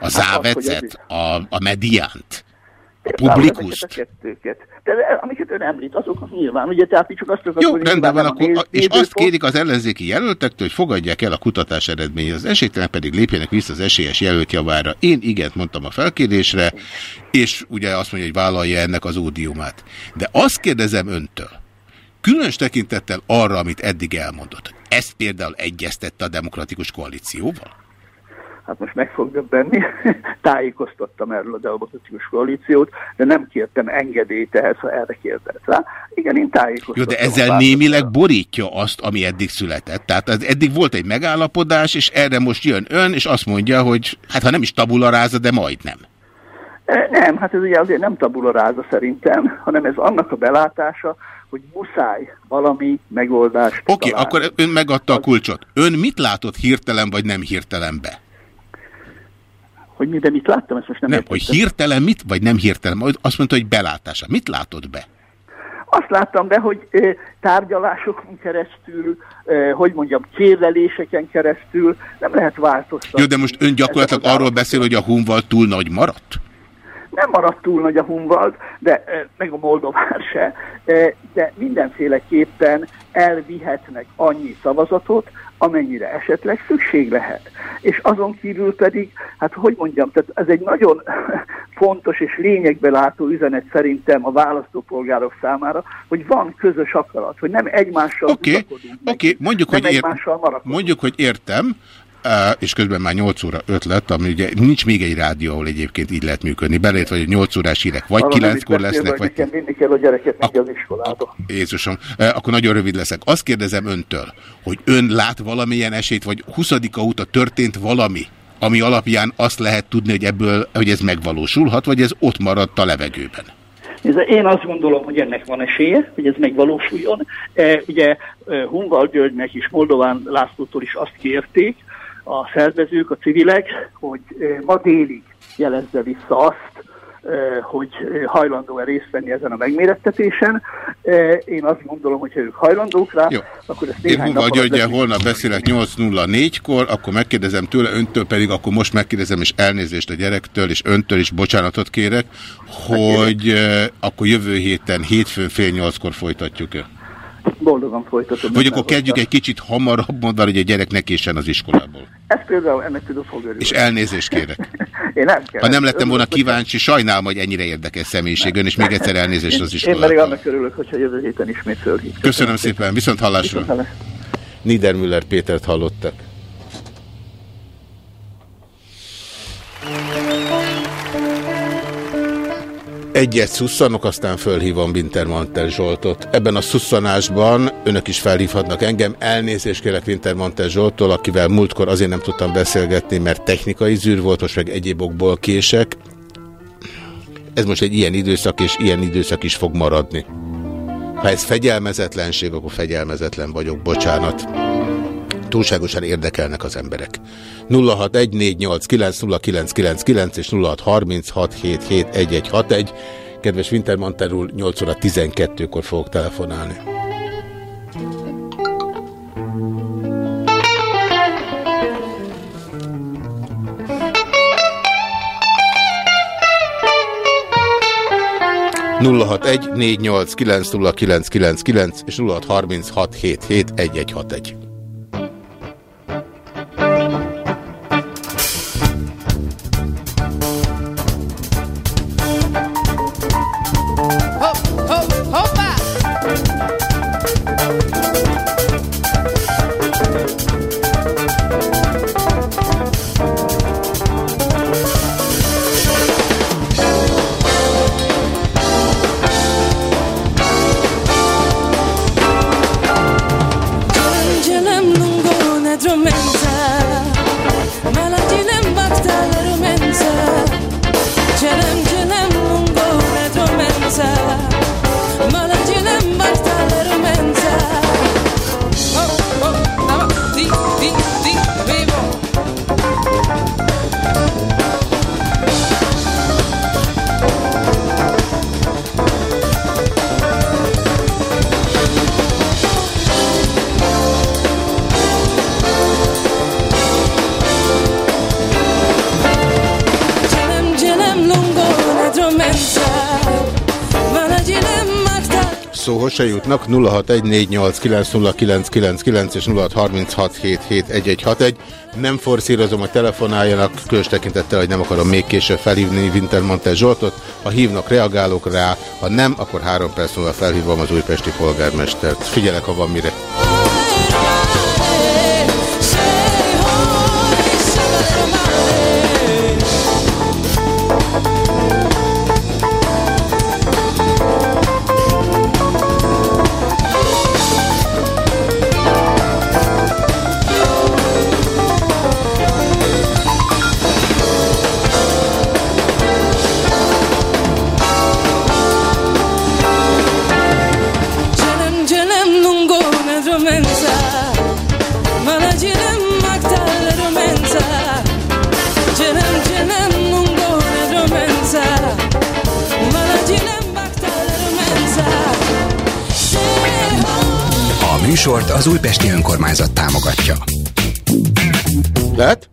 A hát Závecet, a, a Mediánt? A publikust? A kettőket. De amiket ön említ, azok nyilván, ugye, tehát csak azt Jó, rendben van, akkor, néz, és azt kérik az ellenzéki jelöltektől, hogy fogadják el a kutatás eredményét, az esélytelen pedig lépjenek vissza az esélyes jelölt javára. Én igent mondtam a felkérésre, és ugye azt mondja, hogy vállalja ennek az ódiumát. De azt kérdezem öntől, Különös tekintettel arra, amit eddig elmondott. Ezt például egyeztette a demokratikus koalícióval? Hát most meg fog döbbenni. Tájékoztattam erről a demokratikus koalíciót, de nem kértem engedélyt ehhez, ha erre kérdett rá. Igen, én tájékoztattam. Jó, de ezzel némileg borítja azt, ami eddig született. Tehát az eddig volt egy megállapodás, és erre most jön ön, és azt mondja, hogy hát ha nem is tabularáza, de majdnem. E, nem, hát ez ugye azért nem tabularáza szerintem, hanem ez annak a belátása, hogy muszáj valami megoldást Oké, okay, akkor ön megadta a kulcsot. Ön mit látott hirtelen vagy nem hirtelen be? Hogy mi, de mit láttam, ezt most nem Nem, hogy hirtelen mit, vagy nem hirtelen? Azt mondta, hogy belátása. Mit látott be? Azt láttam be, hogy tárgyalásokon keresztül, hogy mondjam, kérleléseken keresztül nem lehet változtatni. Jó, de most ön gyakorlatilag arról beszél, hogy a Hunval túl nagy maradt? Nem maradt túl nagy a Hunvald, de meg a Moldovár se, de mindenféleképpen elvihetnek annyi szavazatot, amennyire esetleg szükség lehet. És azon kívül pedig, hát hogy mondjam, tehát ez egy nagyon fontos és lényegbe látó üzenet szerintem a választópolgárok számára, hogy van közös akarat, hogy nem egymással Oké, okay, okay. mondjuk, hogy ér... mondjuk, hogy értem, és közben már 8 óra 5 lett, ami ugye nincs még egy rádió, ahol egyébként így lehet működni. Belét vagy 8 órás hírek, vagy 9-kor lesznek, vagy... Nekem vinni kell a gyereket neki az iskolába. Jézusom, akkor nagyon rövid leszek. Azt kérdezem öntől, hogy ön lát valamilyen esélyt, vagy 20 óta történt valami, ami alapján azt lehet tudni, hogy ebből, hogy ez megvalósulhat, vagy ez ott maradt a levegőben? Én azt gondolom, hogy ennek van esélye, hogy ez megvalósuljon. Ugye Hunval Györgynek is, Moldován Lászlótól is azt kérték, a szervezők, a civilek, hogy ma délig jelezze vissza azt, hogy hajlandó-e részt venni ezen a megmérettetésen. Én azt gondolom, hogy ha ők hajlandók rá, Jó. akkor ezt néhány Én vagy, hogy holnap beszélek 8.04-kor, akkor megkérdezem tőle, öntől pedig, akkor most megkérdezem, és elnézést a gyerektől, és öntől is bocsánatot kérek, hogy akkor jövő héten, hétfőn fél nyolckor folytatjuk-e? Boldogan folytatom. Vagy akkor kezdjük egy kicsit hamarabb mondva, hogy a gyerek ne késen az iskolából. Ez például ennek tudom fog örülni. És elnézést kérek. Én nem kell. Ha nem lettem volna kíváncsi, sajnálom, hogy ennyire érdekes személyiségön, és még egyszer elnézést az iskolából. Én pedig annak örülök, hogyha jövő héten ismét fölhív. Köszönöm, Köszönöm szépen, viszont hallásra. Viszont hallásra. Niedermüller Pétert hallottak. Egyet szusszanok, aztán fölhívom Wintermantel Zsoltot. Ebben a szusszanásban önök is felhívhatnak engem. Elnézést kérek Wintermantel Zsoltól, akivel múltkor azért nem tudtam beszélgetni, mert technikai zűr volt, most meg egyéb okból kések. Ez most egy ilyen időszak, és ilyen időszak is fog maradni. Ha ez fegyelmezetlenség, akkor fegyelmezetlen vagyok, bocsánat. Túlságosan érdekelnek az emberek. 0614890999 és 0636771161. Kedves Wintermanter úr, 8 óra 12-kor fogok telefonálni. 061 489 és 0636771161. se jutnak 0614890999 és 0636771161. Nem forszírozom, hogy telefonáljanak, különös tekintettel, hogy nem akarom még később felhívni Wintermantel Zsoltot. Ha hívnak, reagálok rá, ha nem, akkor három perc múlva felhívom az újpesti polgármestert. Figyelek, ha van mire. Műsort az Újpesti Önkormányzat támogatja. Lehet?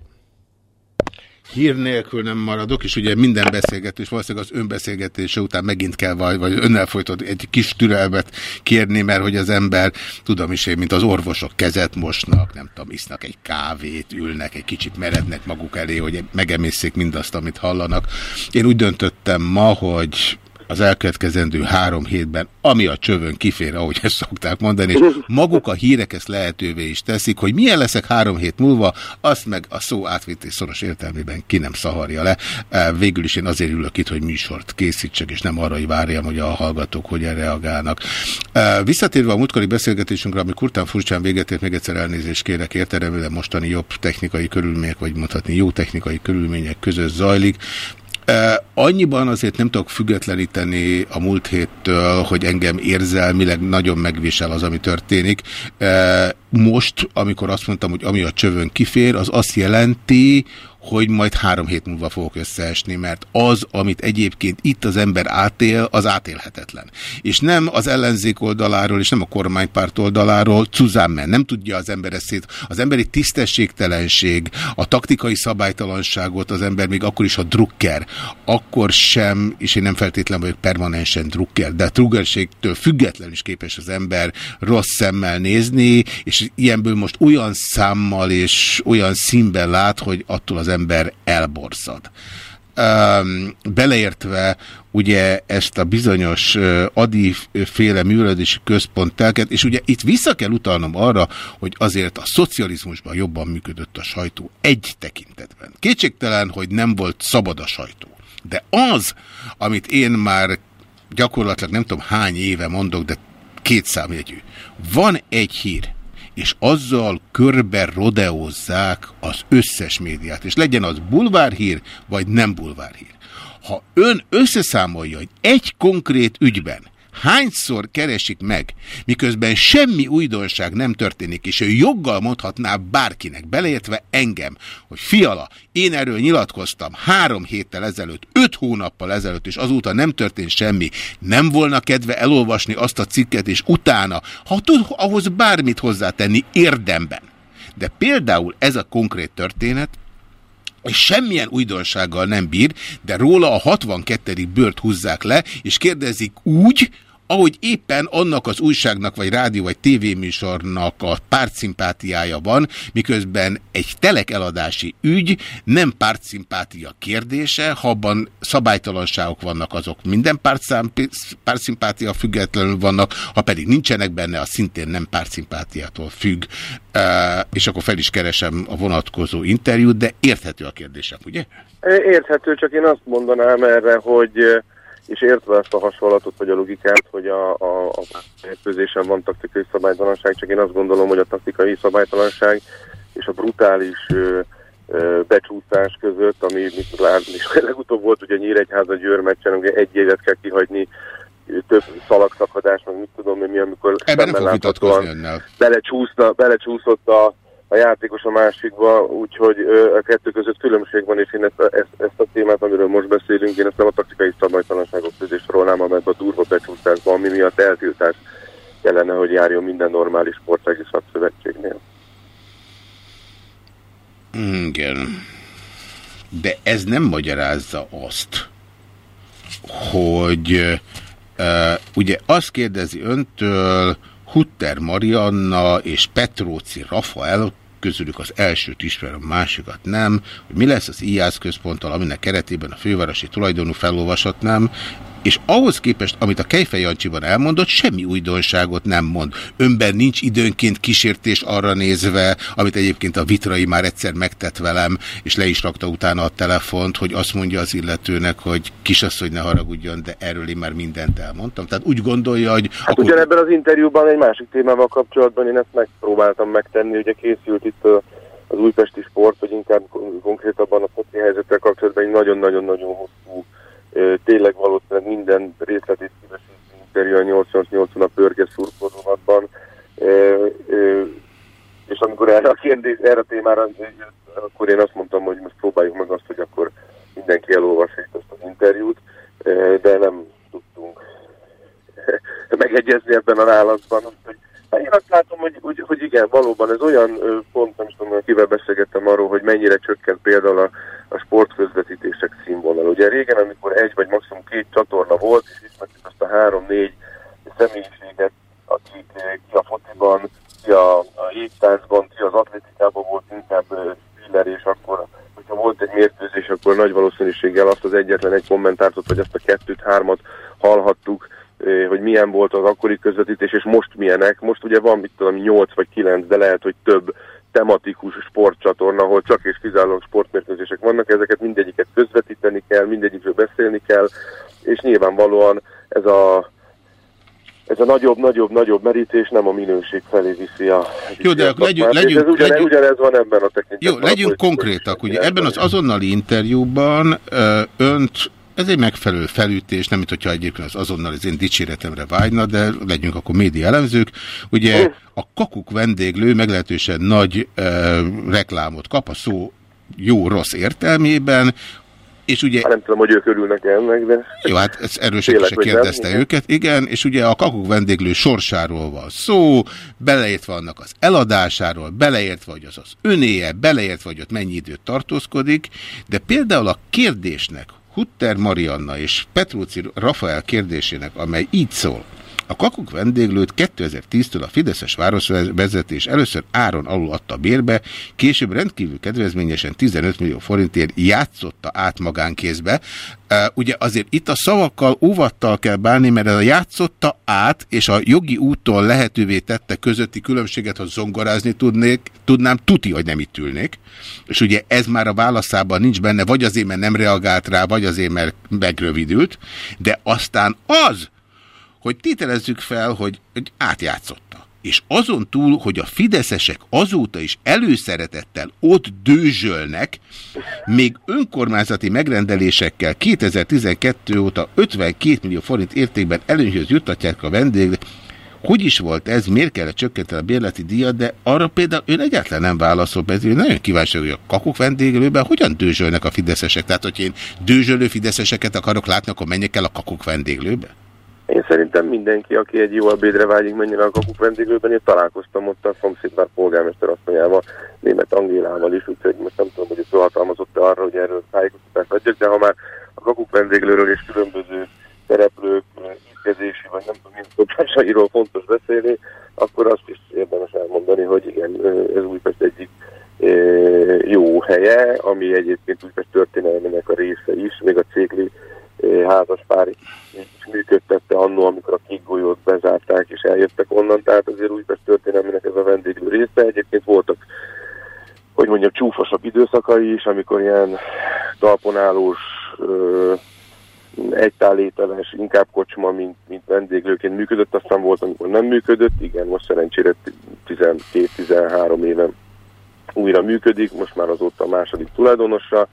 hír nélkül nem maradok, és ugye minden beszélgetés, valószínűleg az önbeszélgetése után megint kell vagy, vagy önnel folytott egy kis türelmet kérni, mert hogy az ember, tudom is én, mint az orvosok kezet mosnak, nem tudom, isznak egy kávét, ülnek, egy kicsit merednek maguk elé, hogy megemészszék mindazt, amit hallanak. Én úgy döntöttem ma, hogy az elkövetkezendő három hétben, ami a csövön kifér, ahogy ezt szokták mondani, és maguk a hírek ezt lehetővé is teszik, hogy milyen leszek három hét múlva, azt meg a szó átvitt szoros értelmében ki nem szaharja le. Végül is én azért ülök itt, hogy műsort készítsek, és nem arra, hogy várjam, hogy a hallgatók hogyan reagálnak. Visszatérve a múltkori beszélgetésünkre, ami kurtán furcsán véget ért, még egyszer elnézést kérek érte, remélem mostani jobb technikai körülmények, vagy mondhatni jó technikai körülmények között zajlik. Annyiban azért nem tudok függetleníteni a múlt héttől, hogy engem érzelmileg nagyon megvisel az, ami történik. Most, amikor azt mondtam, hogy ami a csövön kifér, az azt jelenti, hogy majd három hét múlva fogok összeesni, mert az, amit egyébként itt az ember átél, az átélhetetlen. És nem az ellenzék oldaláról, és nem a kormánypárt oldaláról, Cuzán, nem tudja az ember ezt. Az emberi tisztességtelenség, a taktikai szabálytalanságot az ember még akkor is, a drukker, akkor sem, és én nem feltétlenül vagyok permanensen drukker, de a független is képes az ember rossz szemmel nézni, és ilyenből most olyan számmal és olyan színben lát, hogy attól az ember elborzad. Um, beleértve ugye ezt a bizonyos Adi féle művelődési központ telket, és ugye itt vissza kell utalnom arra, hogy azért a szocializmusban jobban működött a sajtó egy tekintetben. Kétségtelen, hogy nem volt szabad a sajtó. De az, amit én már gyakorlatilag nem tudom hány éve mondok, de két számjegyű. Van egy hír, és azzal körbe rodeozzák az összes médiát, és legyen az bulvárhír, vagy nem bulvárhír. Ha ön összeszámolja, hogy egy konkrét ügyben hányszor keresik meg, miközben semmi újdonság nem történik, és ő joggal mondhatná bárkinek, beleértve engem, hogy fiala, én erről nyilatkoztam három héttel ezelőtt, öt hónappal ezelőtt, és azóta nem történt semmi, nem volna kedve elolvasni azt a cikket, és utána, ha tud ahhoz bármit hozzátenni érdemben. De például ez a konkrét történet, és semmilyen újdonsággal nem bír, de róla a 62. bőrt húzzák le, és kérdezik úgy, ahogy éppen annak az újságnak, vagy rádió, vagy tévéműsornak a pártszimpátiája van, miközben egy telek eladási ügy nem pártszimpátia kérdése, ha abban szabálytalanságok vannak, azok minden pártszimpátia függetlenül vannak, ha pedig nincsenek benne, az szintén nem pártszimpátiától függ, és akkor fel is keresem a vonatkozó interjút, de érthető a kérdésem, ugye? Érthető, csak én azt mondanám erre, hogy és értve ezt a hasonlatot, vagy a logikát, hogy a, a, a mérkőzésen van taktikai szabálytalanság, csak én azt gondolom, hogy a taktikai szabálytalanság és a brutális ö, ö, becsúszás között, ami mit látni, és legutóbb volt ugye Nyíregyháza Győr meccsen, ugye egy évet kell kihagyni, több szalagszakadás, meg mit tudom én mi, amikor Ebben nem fog vitatkozni belecsúszott a a játékos a másikba, úgyhogy a kettő között különbség van, és én ezt, ezt, ezt a témát, amiről most beszélünk, én ezt nem a taktikai szabálytalanságok közé sorolnám, amelyben a durva becsúszásban, ami miatt eltiltás kellene, hogy járjon minden normális sportági szakszövetségnél. Igen. De ez nem magyarázza azt, hogy uh, ugye azt kérdezi öntől Hutter Marianna és Petróci Rafael közülük az elsőt ismerem, a másikat nem, hogy mi lesz az IASZ központtal, aminek keretében a fővárosi tulajdonú felolvashatnám, és ahhoz képest, amit a Kejfej Jancsiban elmondott, semmi újdonságot nem mond. Önben nincs időnként kísértés arra nézve, amit egyébként a Vitrai már egyszer megtett velem, és le is rakta utána a telefont, hogy azt mondja az illetőnek, hogy kisasszony ne haragudjon, de erről én már mindent elmondtam. Tehát úgy gondolja, hogy... Hát akkor... ugyanebben az interjúban egy másik témával kapcsolatban én ezt megpróbáltam megtenni, ugye készült itt az újpesti sport, vagy inkább konkrétabban a foci helyzettel kapcsolatban egy nagyon-nagyon-nagyon hosszú tényleg valószínűleg minden részletét kivesítünk interjú a 880 a pörge szurkolónatban, és amikor erre a kérdés, erre a témára akkor én azt mondtam, hogy most próbáljuk meg azt, hogy akkor mindenki elolvassa ezt az interjút, de nem tudtunk megegyezni ebben a válaszban, hogy Hát én azt látom, hogy, hogy, hogy igen, valóban ez olyan pont, nem tudom, kivel beszélgettem arról, hogy mennyire csökkent például a, a sportközvetítések színvonal. Ugye régen, amikor egy vagy maximum két csatorna volt, és ismertük azt a három-négy személyiséget, akik ki a fotiban, ki a, a jégtáncban, ki az atletikában volt inkább Spiller, és akkor, hogyha volt egy mérkőzés, akkor nagy valószínűséggel azt az egyetlen egy kommentártot, vagy azt a kettőt, hármat hallhattuk, hogy milyen volt az akkori közvetítés, és most milyenek. Most ugye van, mit tudom, 8 vagy 9, de lehet, hogy több tematikus sportcsatorna, ahol csak és kizárólag sportmérkőzések vannak, ezeket mindegyiket közvetíteni kell, mindegyikről beszélni kell, és nyilvánvalóan ez a ez a nagyobb, nagyobb, nagyobb merítés nem a minőség felé viszi a... Jó, de akkor legyünk, legyünk, ez ugyanez, legyünk, ugyanez van ebben a tekintetben. Jó, legyünk konkrétak. Ugye ebben az azonnali interjúban önt ez egy megfelelő felütés, nem mint hogyha egyébként az azonnal az én dicséretemre vágyna, de legyünk akkor média elemzők. Ugye a kakuk vendéglő meglehetősen nagy e, reklámot kap a szó jó-rossz értelmében, és ugye... Nem tudom, hogy ők örülnek ennek, de... Jó, hát ez erősen se kérdezte nem, őket. Igen, és ugye a kakuk vendéglő sorsáról van szó, beleértve annak az eladásáról, beleértve, hogy az az önéje, beleértve, hogy ott mennyi időt tartózkodik, de például a kérdésnek, Hutter Marianna és Petróci Rafael kérdésének, amely így szól. A kakuk vendéglőt 2010-től a Fideszes városvezetés először áron alul adta bérbe, később rendkívül kedvezményesen 15 millió forintért játszotta át magánkézbe. Ugye azért itt a szavakkal óvattal kell bánni, mert ez a játszotta át és a jogi úton lehetővé tette közötti különbséget, ha zongorázni tudnék, tudnám, tuti, hogy nem itt ülnék. És ugye ez már a válaszában nincs benne, vagy azért, mert nem reagált rá, vagy azért, mert megrövidült, de aztán az, hogy tételezzük fel, hogy, hogy átjátszotta. És azon túl, hogy a fideszesek azóta is előszeretettel ott dőzsölnek, még önkormányzati megrendelésekkel 2012 óta 52 millió forint értékben előnyhöz juttatják a vendégek, hogy is volt ez, miért kellett csökkenteni a bérleti díjat, de arra például ön egyáltalán nem válaszol, mert én nagyon kíváncsi hogy a kakuk vendéglőben hogyan dőzsölnek a fideszesek. Tehát, hogy én dőzsölő fideszeseket akarok látni, akkor menjek el a kakuk vendéglőbe? Én szerintem mindenki, aki egy jó ebédre vágyik, menjen a kakuk vendéglőben. Én találkoztam ott a szomszédbár polgármester asszonyával, német Angélával is, úgyhogy most nem tudom, hogy ő alkalmazott arra, hogy erről tájékoztatást adjak, de ha már a kakuk vendéglőről és különböző szereplők étkezési, vagy nem tudom, milyen szokásairól fontos beszélni, akkor azt is érdemes elmondani, hogy igen, ez Újpest egyik jó helye, ami egyébként Újpest történelmének a része is, még a Cégli házaspár is működtette annó, amikor a kék golyót bezárták és eljöttek onnan, tehát azért Újpest történelmének ez a vendéglő része. Egyébként voltak, hogy mondjam, csúfosabb időszakai is, amikor ilyen talponálós, egytálételes, inkább kocsma, mint, mint vendéglőként működött, aztán volt, amikor nem működött, igen, most szerencsére 12-13 éve újra működik, most már azóta a második tulajdonosra,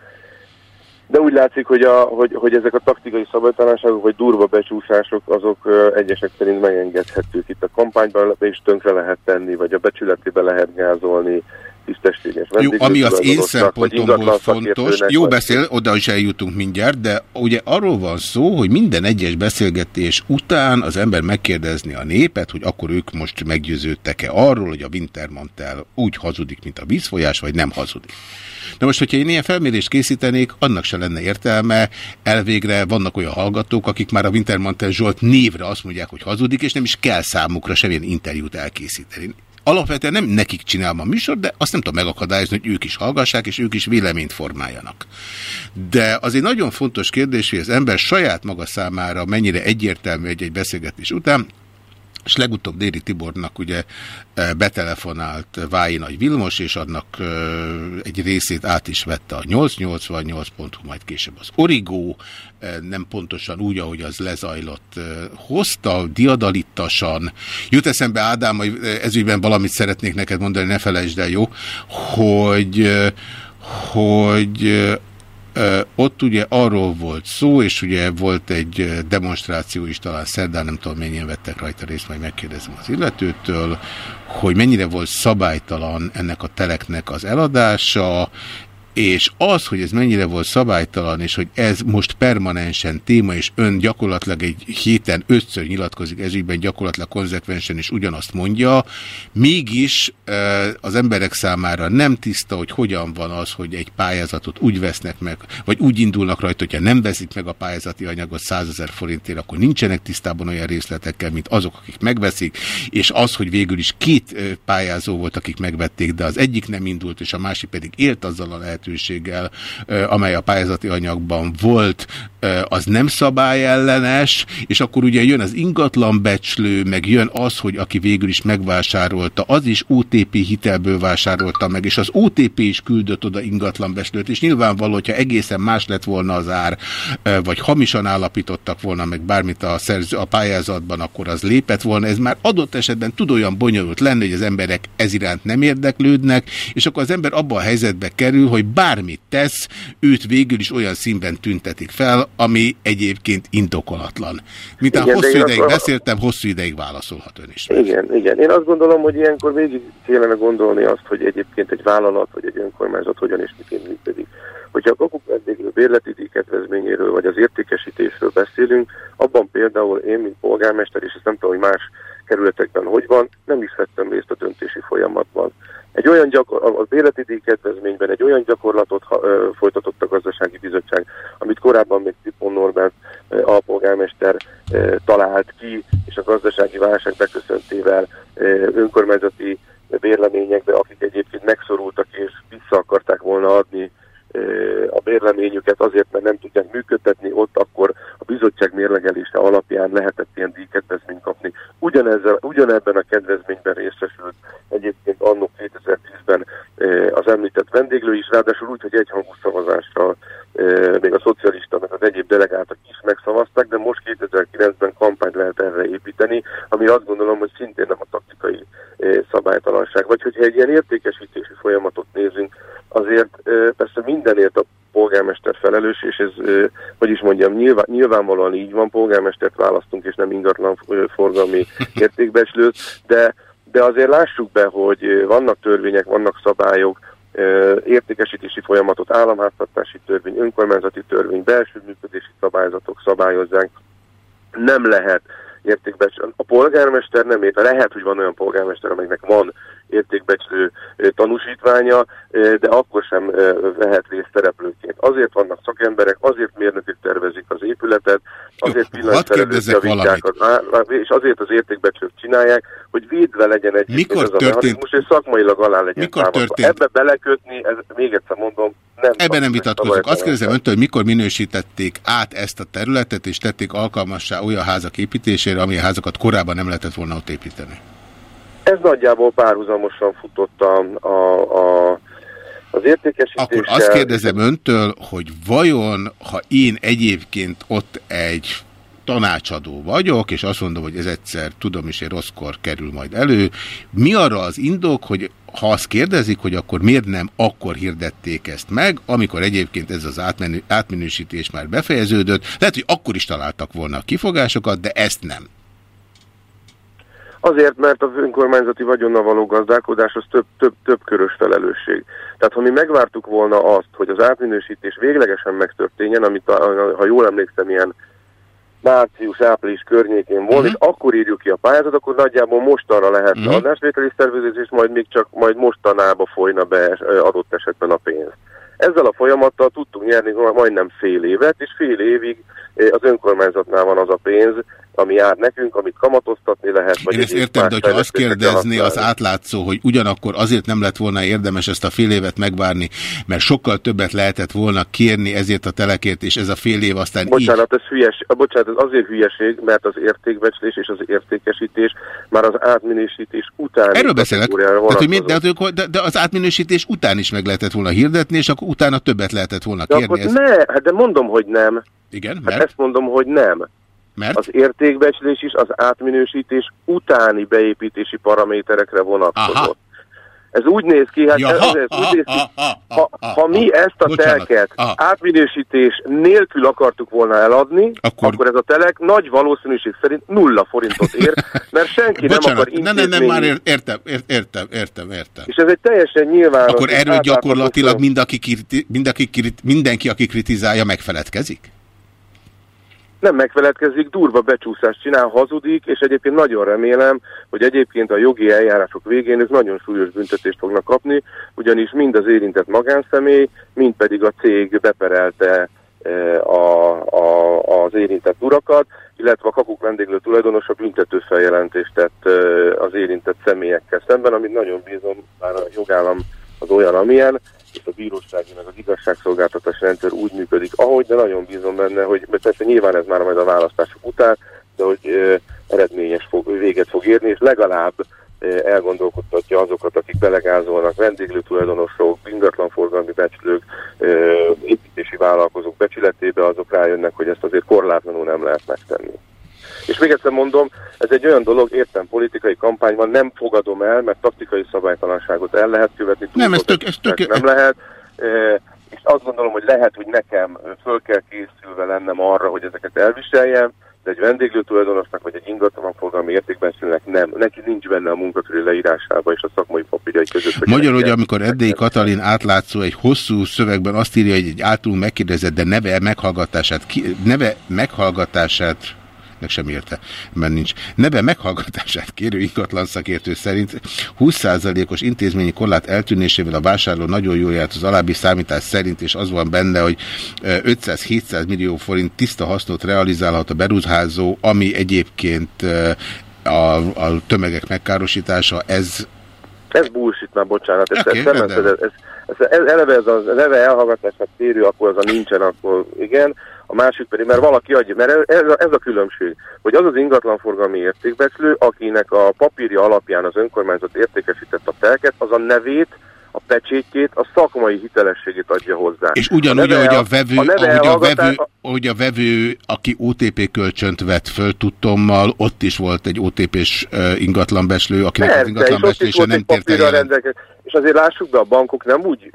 de úgy látszik, hogy, a, hogy, hogy ezek a taktikai szabálytalanságok vagy durva becsúszások azok egyesek szerint megengedhetők itt a kampányban, és tönkre lehet tenni, vagy a becsületébe lehet gázolni, tisztességes Jó, ami az én szempontomból fontos, jó beszél, oda is eljutunk mindjárt, de ugye arról van szó, hogy minden egyes beszélgetés után az ember megkérdezni a népet, hogy akkor ők most meggyőződtek-e arról, hogy a Wintermantel úgy hazudik, mint a vízfolyás, vagy nem hazudik. Na most, hogyha én ilyen felmérést készítenék, annak se lenne értelme. Elvégre vannak olyan hallgatók, akik már a Wintermantel Zsolt névre azt mondják, hogy hazudik, és nem is kell számukra semmilyen interjút elkészíteni. Alapvetően nem nekik csinálom a műsor, de azt nem tudom megakadályozni, hogy ők is hallgassák, és ők is véleményt formáljanak. De az egy nagyon fontos kérdés, hogy az ember saját maga számára mennyire egyértelmű egy-egy beszélgetés után, és legutóbb Déri Tibornak ugye e, betelefonált Vái Nagy Vilmos, és annak e, egy részét át is vette a 888.hu, majd később az Origó, e, nem pontosan úgy, ahogy az lezajlott, hozta diadalittasan. Jut eszembe Ádám, hogy ezügyben valamit szeretnék neked mondani, ne felejtsd el, jó? Hogy hogy ott ugye arról volt szó, és ugye volt egy demonstráció is, talán szerdán, nem tudom mennyien vettek rajta részt, majd megkérdezem az illetőtől, hogy mennyire volt szabálytalan ennek a teleknek az eladása, és az, hogy ez mennyire volt szabálytalan, és hogy ez most permanensen téma, és ön gyakorlatilag egy héten ötször nyilatkozik ezügyben, gyakorlatilag konzekvensen is ugyanazt mondja, mégis az emberek számára nem tiszta, hogy hogyan van az, hogy egy pályázatot úgy vesznek meg, vagy úgy indulnak rajta, hogyha nem veszik meg a pályázati anyagot 100 ezer forintért, akkor nincsenek tisztában olyan részletekkel, mint azok, akik megveszik, és az, hogy végül is két pályázó volt, akik megvették, de az egyik nem indult, és a másik pedig élt azzal a lehetőséggel, lehetőséggel, amely a pályázati anyagban volt, az nem szabályellenes, és akkor ugye jön az ingatlan becslő, meg jön az, hogy aki végül is megvásárolta, az is OTP hitelből vásárolta meg, és az OTP is küldött oda ingatlan becslőt, és nyilvánvaló, hogyha egészen más lett volna az ár, vagy hamisan állapítottak volna meg bármit a, szerző, a pályázatban, akkor az lépett volna. Ez már adott esetben tud olyan bonyolult lenni, hogy az emberek ez iránt nem érdeklődnek, és akkor az ember abban a helyzetbe kerül, hogy bármit tesz, őt végül is olyan színben tüntetik fel, ami egyébként indokolatlan. Mint hosszú ideig akkor... beszéltem, hosszú ideig válaszolhat ön is. Igen, igen. Én azt gondolom, hogy ilyenkor végig kellene gondolni azt, hogy egyébként egy vállalat vagy egy önkormányzat hogyan és miként működik. Hogyha a kapuk vendéglő bérleti kedvezményéről vagy az értékesítésről beszélünk, abban például én, mint polgármester, és ezt nem tudom, hogy más kerületekben hogy van, nem is vettem részt a döntési folyamatban. Egy olyan gyakor, az életi kedvezményben egy olyan gyakorlatot ha, folytatott a gazdasági bizottság, amit korábban még Tipon Norbert alpolgármester talált ki, és a gazdasági válság beköszöntével önkormányzati bérleményekbe, akik egyébként megszorultak és vissza akarták volna adni a bérleményüket azért, mert nem tudják működtetni, ott akkor a bizottság mérlegelése alapján lehetett ilyen díjkedvezményt kapni. Ugyanezzel, ugyanebben a kedvezményben részesült egyébként annó 2010-ben az említett vendéglő is, ráadásul úgy, hogy egyhangú szavazással még a szocialista, meg az egyéb delegáltak is megszavazták, de most 2009-ben kampányt lehet erre építeni, ami azt gondolom, hogy szintén nem a taktikai szabálytalanság. Vagy hogyha egy ilyen értékesítési folyamatot nézünk, azért persze mindenért a polgármester felelős, és ez, hogy is mondjam, nyilván, nyilvánvalóan így van, polgármestert választunk, és nem ingatlan forgalmi értékbecslőt, de, de azért lássuk be, hogy vannak törvények, vannak szabályok, értékesítési folyamatot, államháztartási törvény, önkormányzati törvény, belső működési szabályzatok szabályozzák. Nem lehet értékbecslő. A polgármester nem ért, lehet, hogy van olyan polgármester, amelynek van értékbecslő tanúsítványa, de akkor sem vehet részt szereplőként. Azért vannak szakemberek, azért mérnökök tervezik az épületet, azért pillanatszerelők és azért az értékbecslők csinálják, hogy védve legyen egy Mikor ez történt? mechanizmus, és szakmailag alá legyen Mikor támadva. történt? Ebbe belekötni, ez, még egyszer mondom, nem Ebben nem vitatkozok. Azt kérdezem öntől, hogy mikor minősítették át ezt a területet, és tették alkalmassá olyan házak építésére, ami házakat korábban nem lehetett volna ott építeni. Ez nagyjából párhuzamosan futott a, a, a, az értékesítéssel. Akkor azt kérdezem öntől, hogy vajon, ha én egyébként ott egy tanácsadó vagyok, és azt mondom, hogy ez egyszer, tudom is, hogy rosszkor kerül majd elő. Mi arra az indok, hogy ha azt kérdezik, hogy akkor miért nem akkor hirdették ezt meg, amikor egyébként ez az átmenő, átminősítés már befejeződött, lehet, hogy akkor is találtak volna a kifogásokat, de ezt nem. Azért, mert az önkormányzati vagyonnal való gazdálkodás az több, több, több körös felelősség. Tehát ha mi megvártuk volna azt, hogy az átminősítés véglegesen megtörténjen, amit ha jól emlékszem, ilyen március-április környékén volt, uh -huh. és akkor írjuk ki a pályázatot, akkor nagyjából mostanra lehetne uh -huh. adásvételi szervezés, és majd még csak majd mostanába folyna be adott esetben a pénz. Ezzel a folyamattal tudtunk nyerni majdnem fél évet, és fél évig az önkormányzatnál van az a pénz, ami jár nekünk, amit kamatoztatni lehet. Vagy Én ezt értem, de hogyha azt kérdezni az átlátszó, hogy ugyanakkor azért nem lett volna érdemes ezt a fél évet megvárni, mert sokkal többet lehetett volna kérni ezért a telekért, és ez a fél év aztán Bocsánat, így... ez hülyes, bocsánat, ez azért hülyeség, mert az értékbecslés és az értékesítés már az átminősítés után... Erről beszélek, de, hogy mi, de, de, de az átminősítés után is meg lehetett volna hirdetni, és akkor utána többet lehetett volna kérni. De, ez... ne, hát de mondom, hogy nem. Igen, hát mert? Hát ezt mondom, hogy nem. Mert? Az értékbecslés is az átminősítés utáni beépítési paraméterekre vonatkozott. Aha. Ez úgy néz ki, hát ja, ez, ez ha, úgy néz ki, ha, ha, ha mi ezt a Bocsánat, telket átminősítés nélkül akartuk volna eladni, akkor... akkor ez a telek nagy valószínűség szerint nulla forintot ér, mert senki Bocsánat, nem akar intézményi... Nem, nem, nem, már értem, értem, értem, értem. És ez egy teljesen nyilván... Akkor erről gyakorlatilag mind, aki, mind, aki, mindenki, aki kritizálja, megfeledkezik? Nem megfeledkezik, durva becsúszást csinál, hazudik, és egyébként nagyon remélem, hogy egyébként a jogi eljárások végén ők nagyon súlyos büntetést fognak kapni, ugyanis mind az érintett magánszemély, mind pedig a cég beperelte e, a, a, az érintett urakat, illetve a kakuk vendéglő tulajdonosa büntető feljelentést tett e, az érintett személyekkel szemben, amit nagyon bízom, már a jogállam az olyan, amilyen, a bírósági meg az igazságszolgáltatás rendszer úgy működik, ahogy, de nagyon bízom benne, hogy persze nyilván ez már majd a választások után, de hogy e, eredményes fog, véget fog érni, és legalább e, elgondolkodtatja azokat, akik belegázolnak, vendéglő tulajdonosok, ingatlanforgalmi becslők, e, építési vállalkozók becsületébe, azok rájönnek, hogy ezt azért korlátlanul nem lehet megtenni. És még egyszer mondom, ez egy olyan dolog, értem politikai kampányban, nem fogadom el, mert taktikai szabálytalanságot el lehet követni. Nem, ez tök, ez tök, nem lehet. E, és azt gondolom, hogy lehet, hogy nekem föl kell készülve lennem arra, hogy ezeket elviseljem, de egy vendéglő tulajdonosnak, vagy egy ingatlanforgalmi értékbencélnek nem. Neki nincs benne a munkaköri leírásába és a szakmai papírjai között. Hogy Magyarul, hogy amikor Erdélyi Katalin átlátszó egy hosszú szövegben azt írja, hogy egy általunk megkérdezett, de neve meghallgatását, neve meghallgatását meg sem érte, mert nincs. Neve meghallgatását kérő ingatlan szakértő szerint 20%-os intézményi korlát eltűnésével a vásárló nagyon jól járt az alábbi számítás szerint, és az van benne, hogy 500-700 millió forint tiszta hasznot realizálhat a beruházó, ami egyébként a, a tömegek megkárosítása, ez ez bullshit már, bocsánat. Ez, okay, ez, ez, ez, ez, ez, eleve ez a neve elhallgatásnak térő, akkor az a nincsen, akkor igen. A másik pedig, mert valaki adja, mert ez a, ez a különbség, hogy az az ingatlanforgalmi értékbecslő, akinek a papírja alapján az önkormányzat értékesített a telket, az a nevét a pecsétjét, a szakmai hitelességét adja hozzá. És ugyanúgy, a hogy a vevő, a ahogy, a vevő, ahogy a vevő, aki OTP kölcsönt vett föl tudtommal, ott is volt egy OTP-s ingatlanbeslő, akinek Persze, az ingatlanbeslése nem tért el. És azért lássuk be, a bankok nem úgy,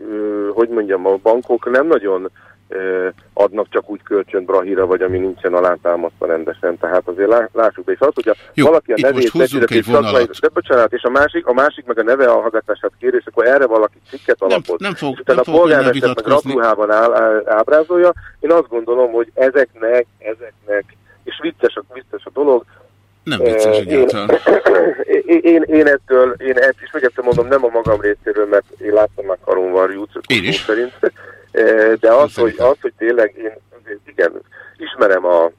hogy mondjam, a bankok nem nagyon adnak csak úgy kölcsön Brahira, vagy ami nincsen alátámasztva rendesen. Tehát azért lássuk be. És az, hogy a, Jó, valaki a nevét egy szakmai, de bocsánat, és a másik, a másik meg a neve hallgatását kér, és akkor erre valaki cikket alapot. Nem, nem fog, és utána nem a polgármester meg rabruhában áll, áll, ábrázolja. Én azt gondolom, hogy ezeknek, ezeknek, és vicces a, vicces a dolog, nem vicces egyáltalán. Én, én, én, én ettől, én ezt is még egyszer mondom, nem a magam részéről, mert én láttam már Karunvar Júcok szerint, de az, hogy, az, hogy tényleg én igen, ismerem a...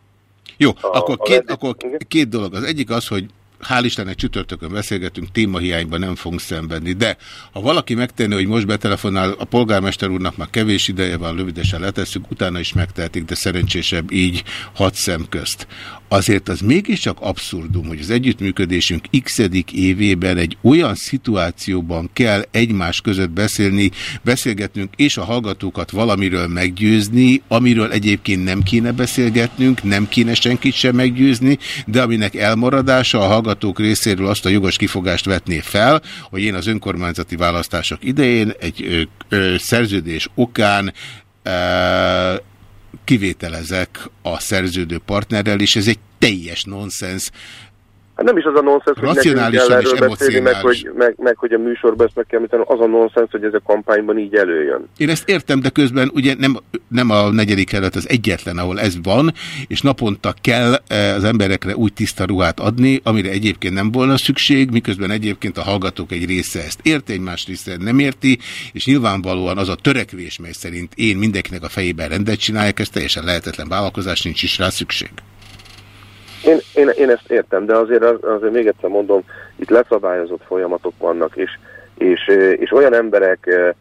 Jó, a, akkor, a két, akkor két dolog. Az egyik az, hogy hál' Istennek csütörtökön beszélgetünk, témahiányban nem fogunk szenvedni, de ha valaki megtenni, hogy most betelefonál, a polgármester úrnak már kevés ideje van, rövidesen letesszük, utána is megtehetik, de szerencsésebb így hat szem közt azért az mégiscsak abszurdum, hogy az együttműködésünk x évében egy olyan szituációban kell egymás között beszélni, beszélgetnünk és a hallgatókat valamiről meggyőzni, amiről egyébként nem kéne beszélgetnünk, nem kéne senkit sem meggyőzni, de aminek elmaradása a hallgatók részéről azt a jogos kifogást vetné fel, hogy én az önkormányzati választások idején egy ö, ö, szerződés okán kivételezek a szerződő partnerrel, és ez egy teljes nonsens Hát nem is az a nonsens, hogy nekünk kell erről beszélni, meg hogy, meg, meg hogy a műsorban ezt meg kell említeni, az a nonsens, hogy ez a kampányban így előjön. Én ezt értem, de közben ugye nem, nem a negyedik kerület az egyetlen, ahol ez van, és naponta kell eh, az emberekre úgy tiszta ruhát adni, amire egyébként nem volna szükség, miközben egyébként a hallgatók egy része ezt érti, egy más része nem érti, és nyilvánvalóan az a törekvés, mely szerint én mindenkinek a fejében rendet csinálják, ez teljesen lehetetlen vállalkozás, nincs is rá szükség. Én, én, én ezt értem, de azért, azért még egyszer mondom, itt leszabályozott folyamatok vannak, és, és, és olyan emberek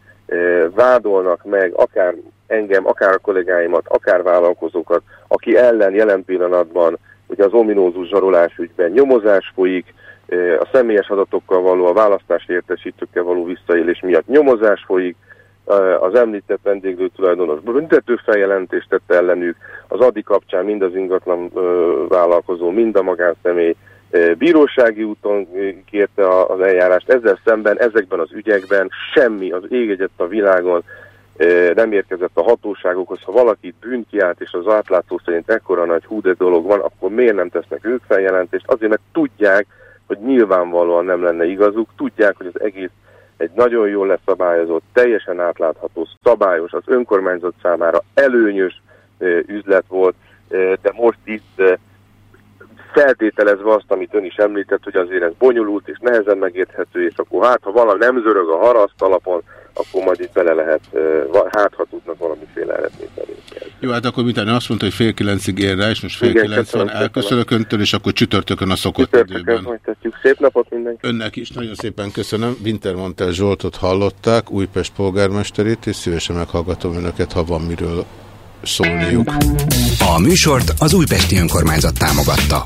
vádolnak meg, akár engem, akár a kollégáimat, akár vállalkozókat, aki ellen jelen pillanatban, ugye az ominózus zsarolás ügyben nyomozás folyik, a személyes adatokkal való, a választási értesítőkkel való visszaélés miatt nyomozás folyik, az említett vendéglő tulajdonos büntető feljelentést tette ellenük, az ADI kapcsán mind az ingatlan vállalkozó, mind a magánszemély bírósági úton kérte az eljárást. Ezzel szemben ezekben az ügyekben semmi az ég egyet a világon nem érkezett a hatóságokhoz. Ha valaki bűnkiált, és az átlátszó szerint ekkora nagy húde dolog van, akkor miért nem tesznek ők feljelentést? Azért, mert tudják, hogy nyilvánvalóan nem lenne igazuk, tudják, hogy az egész egy nagyon jól leszabályozott, teljesen átlátható, szabályos, az önkormányzat számára előnyös üzlet volt, de most itt feltételezve azt, amit ön is említett, hogy azért ez bonyolult és nehezen megérthető, és akkor hát, ha valami nem zörög a haraszt alapon, akkor majd itt bele lehet, hát ha tudnak valamiféle eredményt elérni. Jó, hát akkor mintán azt mondta, hogy fél kilencig ér rá, és most fél Igen, kilenc van, elköszönök öntől, és akkor csütörtökön a szokott csütörtökön időben. Folytatjuk. Szép napot mindenki. Önnek is nagyon szépen köszönöm. Wintermantel Zsoltot hallották, Újpest polgármesterét, és szívesen meghallgatom önöket, ha van miről szólniuk. A műsort az Újpesti Önkormányzat támogatta.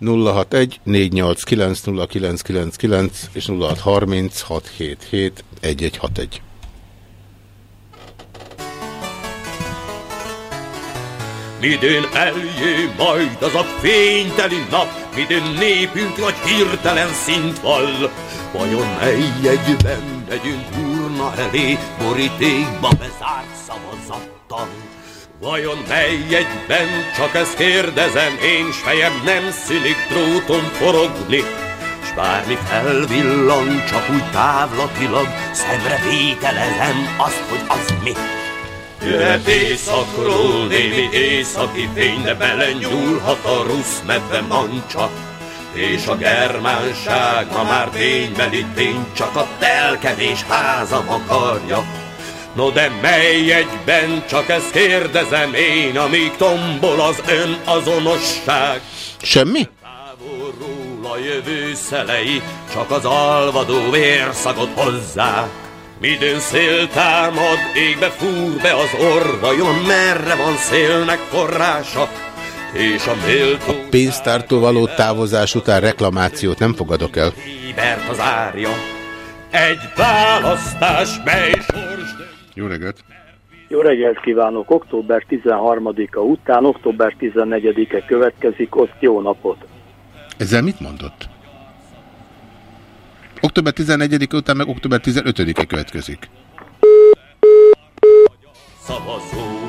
061 489 0999 és 0630 677 1161. Midőn eljé majd az a fényteli nap, midőn népünk nagy hirtelen szint val. Vajon mely egyben megyünk urna elé, borítékba bezárt szavazattal? Vajon mely egyben, csak ezt kérdezem, én s fejem nem szülik dróton forogni, s bármi felvillan, csak úgy távlatilag, szemre vételezem azt, hogy az mi. Jöhet éjszakról némi északi fény, de belenyúlhat a rusz medve mancsa. És a germánság ma már ténybeli tény, csak a telkevés házam akarja. No de mely egyben, csak ezt kérdezem én, amíg tombol az ön azonosság. Semmi? Távolról a jövő szelei, csak az alvadó vérszagot hozzá. Midőn szél támad, égbe fúr be az orvajon, merre van szélnek forrása, és a méltó... A pénztártól való távozás után reklamációt nem fogadok el. Ébert az árja. Egy választás, mely sors... Jó reggelt! Jó reggelt kívánok! Október 13-a után, október 14-e következik, ott jó napot! Ezzel mit mondott? Október 14-e után meg október 15-e következik. Szavazó,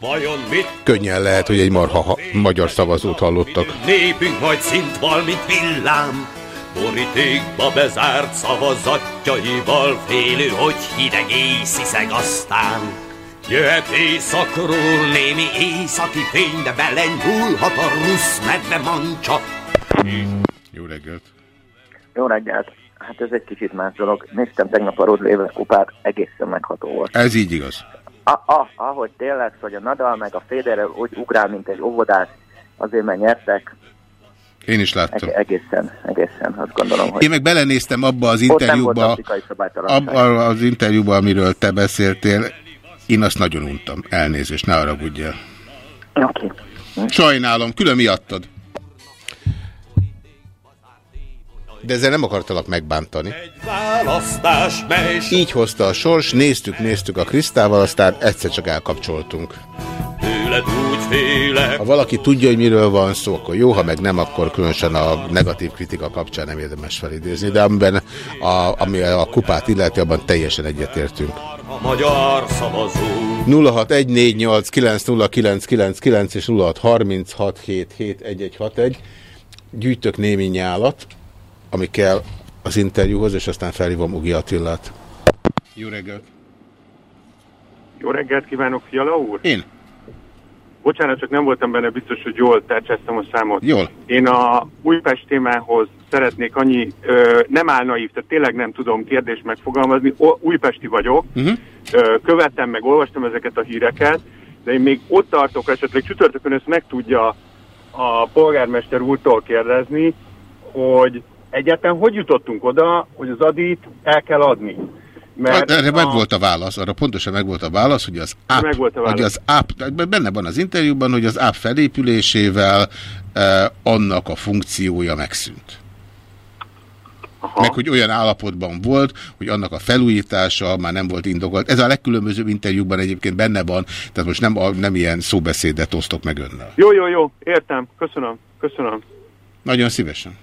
vajon mit Könnyen lehet, hogy egy marha ha magyar szavazót hallottak. népünk majd szint val, mint villám? Borítékba bezárt szavazatjaival félő, hogy hideg észiszeg aztán. Jöhet éjszakról némi északi fény, de belenyúlhat a rusz medve mancsa. Jó reggelt! Jó reggelt! Hát ez egy kicsit más dolog. Néztem tegnap a Rod Laver kupát, egészen megható volt. Ez így igaz. A, a, ahogy tényleg, hogy a Nadal meg a Federer úgy ugrál, mint egy óvodás, azért mert nyertek. Én is láttam. Eg egészen, egészen, azt gondolom, hogy... Én meg belenéztem abba az interjúba, abba az interjúba, amiről te beszéltél. Én azt nagyon untam. Elnézést, ne haragudjál. Oké. Sajnálom, külön miattad. De ezzel nem akartalak megbántani. Így hozta a sors, néztük, néztük a Krisztával, aztán egyszer csak elkapcsoltunk. Ha valaki tudja, hogy miről van szó, akkor jó, ha meg nem, akkor különösen a negatív kritika kapcsán nem érdemes felidézni, de amiben a, ami a kupát illeti, abban teljesen egyetértünk. A magyar szavazó. 0614890999 és 0636771161. Gyűjtök némi nyálat, ami kell az interjúhoz, és aztán felhívom Ugi Attillát. Jó reggelt! Jó reggelt kívánok, Fiala úr! Én? Bocsánat, csak nem voltam benne biztos, hogy jól tercseztem a számot. Jól. Én a Újpest témához szeretnék annyi, ö, nem áll naív, tehát tényleg nem tudom kérdést megfogalmazni. O, újpesti vagyok, Uh -huh. ö, követtem meg, olvastam ezeket a híreket, de én még ott tartok, esetleg csütörtökön ezt meg tudja a polgármester úrtól kérdezni, hogy egyáltalán hogy jutottunk oda, hogy az adit el kell adni. Mert Erre meg volt a válasz, arra pontosan meg volt a válasz, hogy az app, a válasz. hogy az app, benne van az interjúban, hogy az app felépülésével eh, annak a funkciója megszűnt. Aha. Meg hogy olyan állapotban volt, hogy annak a felújítása már nem volt indokolt. Ez a legkülönbözőbb interjúkban egyébként benne van, tehát most nem, a, nem ilyen szóbeszédet osztok meg önnel. Jó, jó, jó, értem, köszönöm, köszönöm. Nagyon szívesen.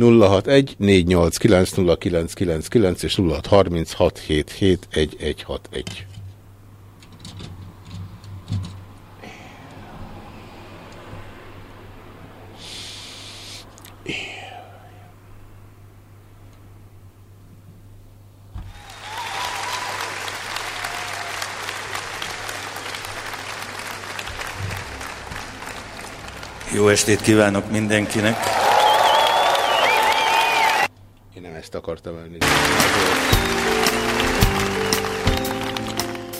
061 489 és 0636771161. Jó estét kívánok mindenkinek! Ezt akartam elni.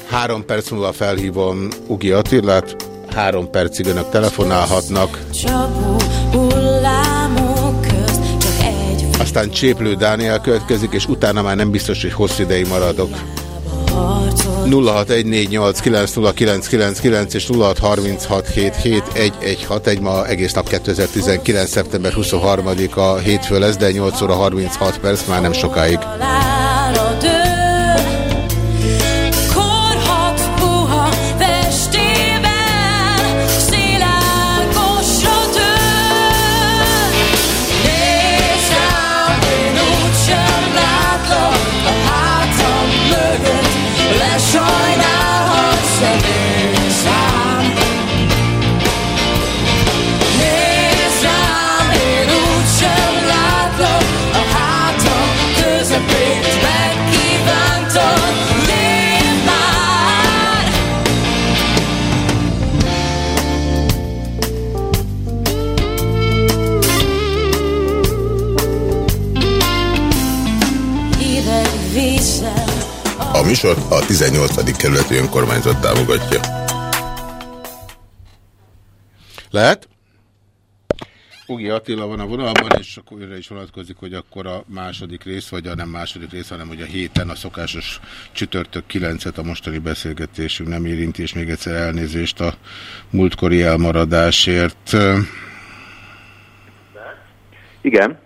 Három perc múlva felhívom Ugi Attilát, három percig önök telefonálhatnak. Aztán Cséplő Dániel következik, és utána már nem biztos, hogy hosszú ideig maradok. Harcol. 0614890999 és 0636771161 ma egész nap 2019. szeptember 23-a hétfő lesz, de 8 óra 36 perc már nem sokáig. Műsort a 18. kerületi önkormányzat támogatja. Lehet? Ugi Attila van a vonalban, és akkor őre is vonatkozik, hogy akkor a második rész, vagy a nem második rész, hanem hogy a héten a szokásos csütörtök 9-et a mostani beszélgetésünk nem érinti, és még egyszer elnézést a múltkori elmaradásért. Igen.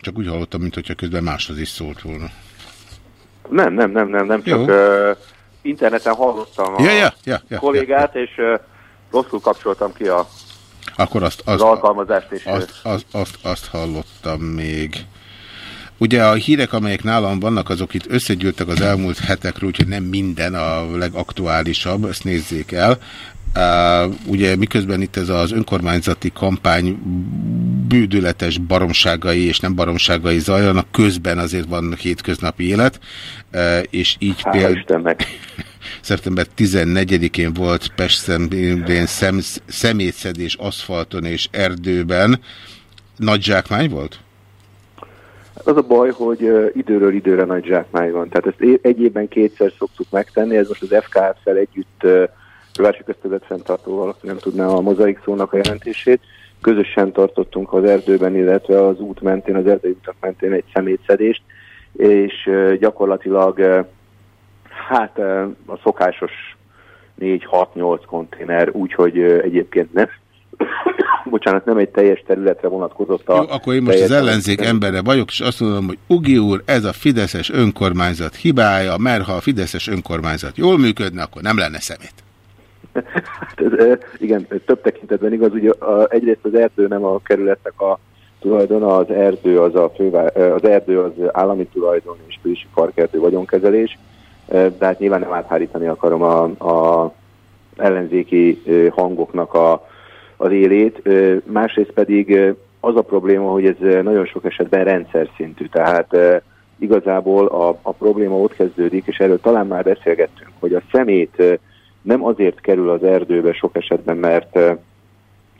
Csak úgy hallottam, mintha közben máshoz is szólt volna. Nem, nem, nem, nem, nem, csak uh, interneten hallottam a ja, ja, ja, kollégát, és uh, rosszul kapcsoltam ki a, Akkor azt, az azt, alkalmazást, és azt, azt, azt, azt hallottam még. Ugye a hírek, amelyek nálam vannak, azok itt összegyűltek az elmúlt hetekről, úgyhogy nem minden a legaktuálisabb, ezt nézzék el. Uh, ugye miközben itt ez az önkormányzati kampány bűdületes baromságai és nem baromságai zajlanak, közben azért van hétköznapi élet, uh, és így például szeptember 14-én volt Pest szem, szem, szemétszedés aszfalton és erdőben. Nagy zsákmány volt? Az a baj, hogy időről időre nagy zsákmány van. Tehát ezt egy évben kétszer szoktuk megtenni, ez most az FKF-szel együtt uh, Városi Közterület fenntartóval, aki nem tudná a mozaik szónak a jelentését. Közösen tartottunk az erdőben, illetve az út mentén, az erdei utak mentén egy szemétszedést, és gyakorlatilag hát a szokásos 4-6-8 konténer, úgyhogy egyébként nem, bocsánat, nem egy teljes területre vonatkozott a... Jó, akkor én most az ellenzék embere vagyok, és azt mondom, hogy Ugi úr, ez a Fideszes önkormányzat hibája, mert ha a Fideszes önkormányzat jól működne, akkor nem lenne szemét. Hát ez, eh, igen, több tekintetben igaz, ugye a, egyrészt az erdő nem a kerületnek a tulajdona, az erdő az a fővá, eh, az erdő az állami tulajdon és főisi parkerdő vagyonkezelés, eh, de hát nyilván nem áthárítani akarom a, a ellenzéki hangoknak a, az élét. Másrészt pedig az a probléma, hogy ez nagyon sok esetben rendszer szintű, tehát eh, igazából a, a probléma ott kezdődik, és erről talán már beszélgettünk, hogy a szemét nem azért kerül az erdőbe sok esetben, mert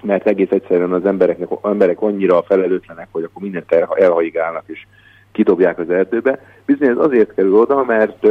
mert egész egyszerűen az embereknek, emberek annyira felelőtlenek, hogy akkor mindent el, elhaigálnak és kidobják az erdőbe. Bizony ez azért kerül oda, mert,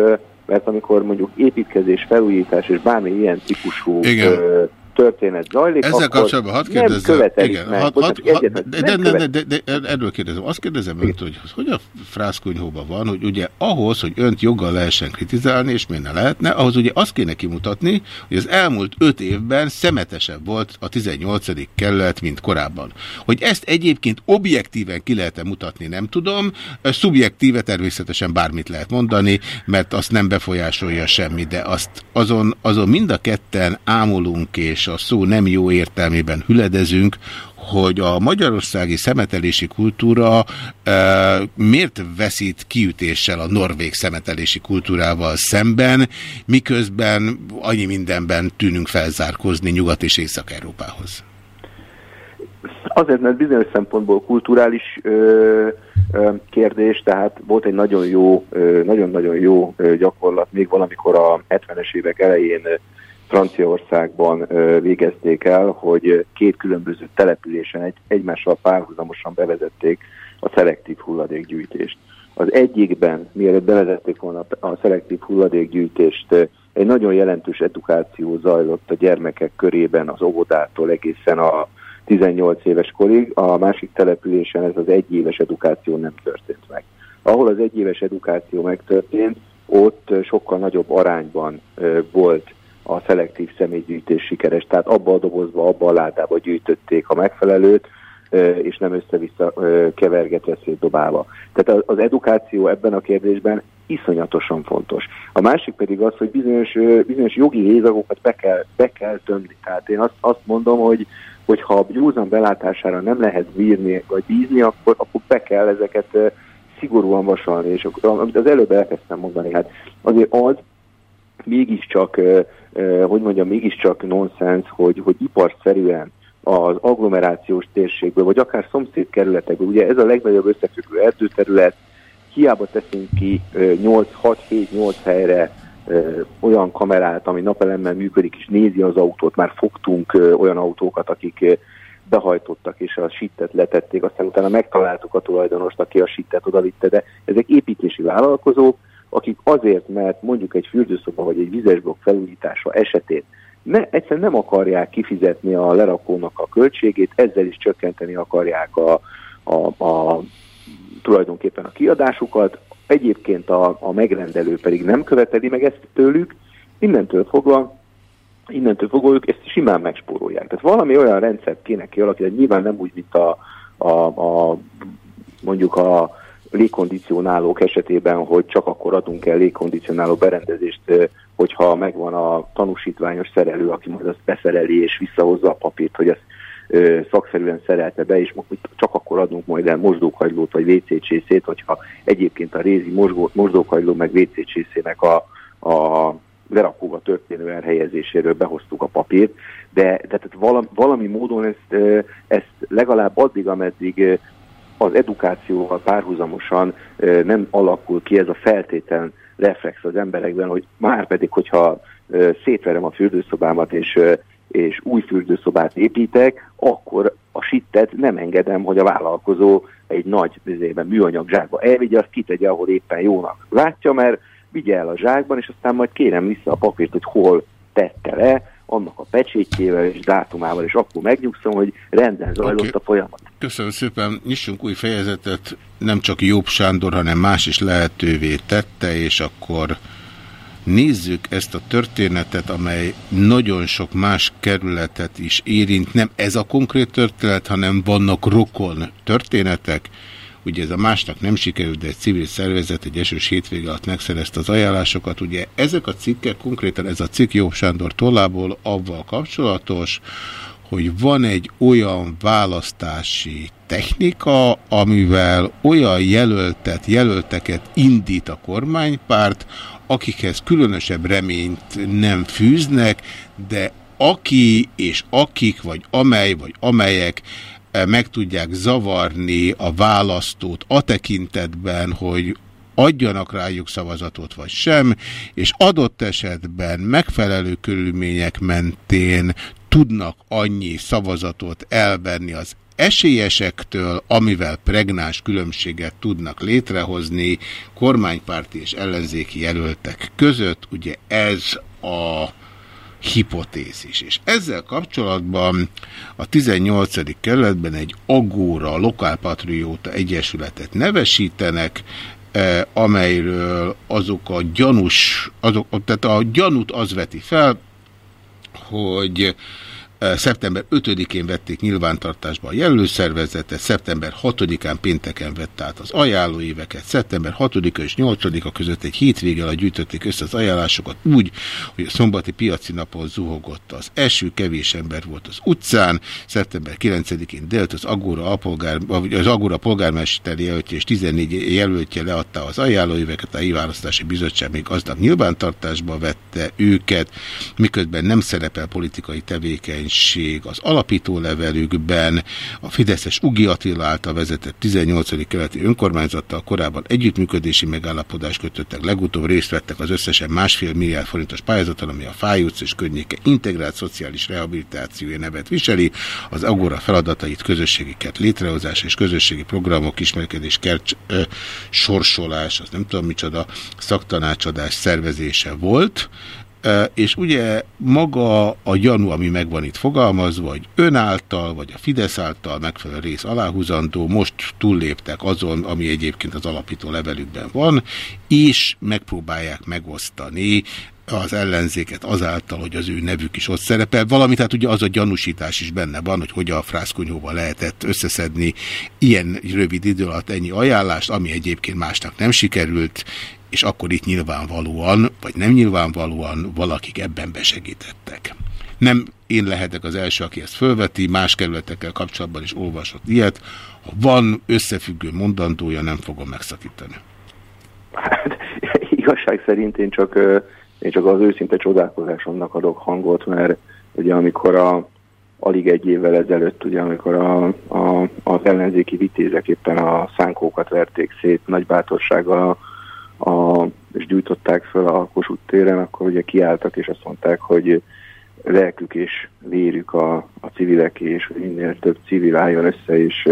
mert amikor mondjuk építkezés, felújítás és bármi ilyen típusú Igen. Történet zajlik, Ezzel kapcsolatban hadd nem kérdezzem, követelik igen, meg. Bocsánat, hadd- egyetlen- de, nem de, de, de, de, de, erről kérdezem. Azt kérdezem önt, hogy hogy a frászkonyhóban van, hogy ugye ahhoz, hogy önt joggal lehessen kritizálni, és miért ne lehetne, ahhoz ugye azt kéne kimutatni, hogy az elmúlt öt évben szemetesebb volt a 18. kerület, mint korábban. Hogy ezt egyébként objektíven ki lehet -e mutatni, nem tudom. Szubjektíve természetesen bármit lehet mondani, mert azt nem befolyásolja semmi, de azt azon, azon mind a ketten ámulunk, és a szó nem jó értelmében hüledezünk, hogy a magyarországi szemetelési kultúra e, miért veszít kiütéssel a norvég szemetelési kultúrával szemben, miközben annyi mindenben tűnünk felzárkozni Nyugat- és Észak-Európához. Azért, mert bizonyos szempontból kulturális ö, ö, kérdés, tehát volt egy nagyon jó, nagyon-nagyon jó gyakorlat, még valamikor a 70-es évek elején Franciaországban végezték el, hogy két különböző településen egy, egymással párhuzamosan bevezették a szelektív hulladékgyűjtést. Az egyikben, mielőtt bevezették volna a szelektív hulladékgyűjtést, egy nagyon jelentős edukáció zajlott a gyermekek körében az óvodától egészen a 18 éves korig, a másik településen ez az egyéves edukáció nem történt meg. Ahol az egyéves edukáció megtörtént, ott sokkal nagyobb arányban volt a szelektív személygyűjtés sikeres, tehát abba a dobozba, abba a ládába gyűjtötték a megfelelőt, és nem össze-vissza kevergetve szétdobálva. Tehát az edukáció ebben a kérdésben iszonyatosan fontos. A másik pedig az, hogy bizonyos, bizonyos jogi hézagokat be kell, be kell tömni. Tehát én azt, azt mondom, hogy hogyha a józan belátására nem lehet bírni, vagy bízni, akkor, akkor be kell ezeket szigorúan vasalni. És akkor, amit az előbb elkezdtem mondani, hát azért az mégiscsak, hogy mondjam, mégiscsak nonsens, hogy, hogy iparszerűen az agglomerációs térségből, vagy akár szomszédkerületekből, ugye ez a legnagyobb összefüggő erdőterület, hiába teszünk ki 8-6-7-8 helyre olyan kamerát, ami napelemmel működik és nézi az autót, már fogtunk olyan autókat, akik behajtottak és a sittet letették, aztán utána megtaláltuk a tulajdonost, aki a sittet odavitte, de ezek építési vállalkozók, akik azért, mert mondjuk egy fürdőszoba vagy egy vizesblokk felújítása esetén ne, egyszerűen nem akarják kifizetni a lerakónak a költségét, ezzel is csökkenteni akarják a, a, a tulajdonképpen a kiadásukat, egyébként a, a megrendelő pedig nem követeli meg ezt tőlük, innentől fogva innentől fogva ők ezt simán megspórolják. Tehát valami olyan rendszert kéne kialakítani, nyilván nem úgy, mint a, a, a mondjuk a légkondicionálók esetében, hogy csak akkor adunk el légkondicionáló berendezést, hogyha megvan a tanúsítványos szerelő, aki majd azt beszereli és visszahozza a papírt, hogy ezt szakszerűen szerelte be, és csak akkor adunk majd el mosdókagylót vagy WC csészét, hogyha egyébként a rézi mosdókagyló meg WC csészének a, a lerakóba történő elhelyezéséről behoztuk a papírt, de, de tehát valami, valami módon ezt, ezt legalább addig, ameddig az edukációval párhuzamosan nem alakul ki ez a feltétlen reflex az emberekben, hogy már pedig, hogyha szétverem a fürdőszobámat, és, és új fürdőszobát építek, akkor a sittet nem engedem, hogy a vállalkozó egy nagy vizében, műanyag zsákba elvigye, azt kitegye, ahol éppen jónak látja, mert vigye el a zsákban, és aztán majd kérem vissza a papírt, hogy hol tette le, annak a pecsétjével és dátumával, és akkor megnyugszom, hogy rendben zajlott okay. a folyamat. Köszönöm szépen. Nyissunk új fejezetet. Nem csak Jobb Sándor, hanem más is lehetővé tette, és akkor nézzük ezt a történetet, amely nagyon sok más kerületet is érint. Nem ez a konkrét történet, hanem vannak rokon történetek. Ugye ez a másnak nem sikerült, de egy civil szervezet egy esős hétvége alatt megszerezte az ajánlásokat. Ugye ezek a cikkek, konkrétan ez a cikk Jobb Sándor tollából avval kapcsolatos, hogy van egy olyan választási technika, amivel olyan jelöltet, jelölteket indít a kormánypárt, akikhez különösebb reményt nem fűznek, de aki és akik, vagy amely, vagy amelyek meg tudják zavarni a választót a tekintetben, hogy adjanak rájuk szavazatot vagy sem, és adott esetben megfelelő körülmények mentén tudnak annyi szavazatot elvenni az esélyesektől, amivel pregnáns különbséget tudnak létrehozni kormánypárti és ellenzéki jelöltek között. Ugye ez a hipotézis. És ezzel kapcsolatban a 18. kerületben egy Agóra Lokálpatrióta Egyesületet nevesítenek, eh, amelyről azok a gyanús, azok, tehát a gyanút az veti fel, hogy Szeptember 5-én vették nyilvántartásba a jelölőszervezetet, szeptember 6-án pénteken vett át az ajánlóéveket, szeptember 6-a és 8-a között egy hétvége alatt gyűjtötték össze az ajánlásokat úgy, hogy a szombati piaci napon zuhogott az eső, kevés ember volt az utcán, szeptember 9-én délt az Agora, polgár, az Agora polgármester jelöltje és 14 jelöltje leadta az ajánlóéveket, a választási bizottság még aznap nyilvántartásba vette őket, miközben nem szerepel politikai tevékeny tevékenység az alapító levelükben, a Fideszes Ugi Attila által vezetett 18. keleti önkormányzattal korábban együttműködési megállapodást kötöttek, legutóbb részt vettek az összesen másfél milliárd forintos pályázaton, ami a Fájutc és környéke integrált szociális rehabilitációja nevet viseli, az Agora feladatait közösségi kert létrehozása és közösségi programok ismerkedés kert ö, sorsolás, az nem tudom micsoda, szaktanácsadás szervezése volt, és ugye maga a gyanú, ami megvan itt fogalmazva, hogy ön által, vagy a Fidesz által megfelelő rész aláhúzandó, most túlléptek azon, ami egyébként az alapító levelükben van, és megpróbálják megosztani az ellenzéket azáltal, hogy az ő nevük is ott szerepel. Valamint tehát ugye az a gyanúsítás is benne van, hogy hogy a frászkonyhóban lehetett összeszedni ilyen rövid idő alatt ennyi ajánlást, ami egyébként másnak nem sikerült, és akkor itt nyilvánvalóan, vagy nem nyilvánvalóan valakik ebben besegítettek. Nem én lehetek az első, aki ezt fölveti, más kerületekkel kapcsolatban is olvasott ilyet. Ha van összefüggő mondandója, nem fogom megszakítani. Hát, igazság szerint én csak, én csak az őszinte csodálkozásomnak adok hangot, mert ugye amikor a, alig egy évvel ezelőtt, ugye amikor a, a, az ellenzéki vitézek éppen a szánkókat verték szét nagy bátorsággal a a, és gyújtották fel a Kossuth téren, akkor ugye kiálltak és azt mondták, hogy lelkük és vérük a, a civilek, és hogy minél több civil álljon össze, és,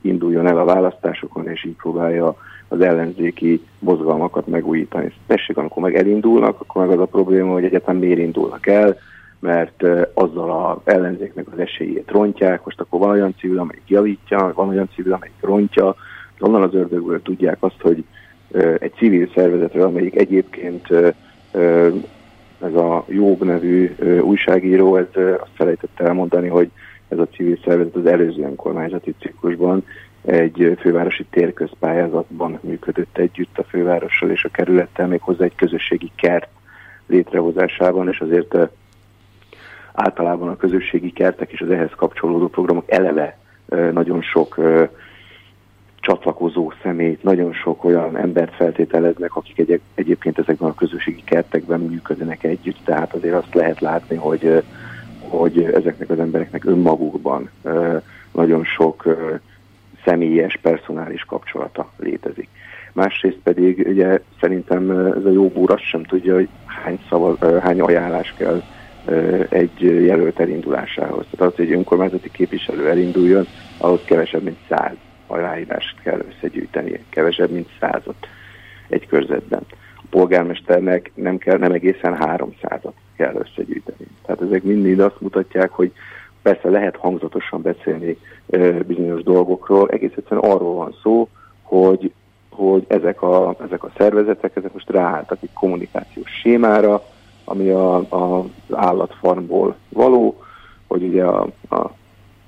induljon el a választásokon, és így próbálja az ellenzéki mozgalmakat megújítani. Tessék, amikor meg elindulnak, akkor meg az a probléma, hogy egyetem miért indulnak el, mert azzal az ellenzéknek az esélyét rontják, most akkor van olyan civil, amelyik javítja, van olyan civil, amelyik rontja, onnan az ördögből tudják azt, hogy egy civil szervezetről, amelyik egyébként ez a Jobb nevű újságíró, ez azt felejtette elmondani, hogy ez a civil szervezet az előző önkormányzati ciklusban egy fővárosi térközpályázatban működött együtt a fővárossal és a kerülettel, még egy közösségi kert létrehozásában, és azért általában a közösségi kertek és az ehhez kapcsolódó programok eleve nagyon sok csatlakozó szemét, nagyon sok olyan embert feltételeznek, akik egy, egyébként ezekben a közösségi kertekben működnek együtt, tehát azért azt lehet látni, hogy, hogy ezeknek az embereknek önmagukban nagyon sok személyes, personális kapcsolata létezik. Másrészt pedig ugye szerintem ez a jó úr azt sem tudja, hogy hány, szava, ö, hány ajánlás kell egy jelölt elindulásához. Tehát az, hogy egy önkormányzati képviselő elinduljon, ahhoz kevesebb, mint száz aláírást kell összegyűjteni, kevesebb, mint százat egy körzetben. A polgármesternek nem, kell, nem egészen háromszázat kell összegyűjteni. Tehát ezek mind azt mutatják, hogy persze lehet hangzatosan beszélni ö, bizonyos dolgokról, egész egyszerűen arról van szó, hogy, hogy ezek, a, ezek a szervezetek, ezek most ráálltak egy kommunikációs sémára, ami a, a, állatfarmból való, hogy ugye a, a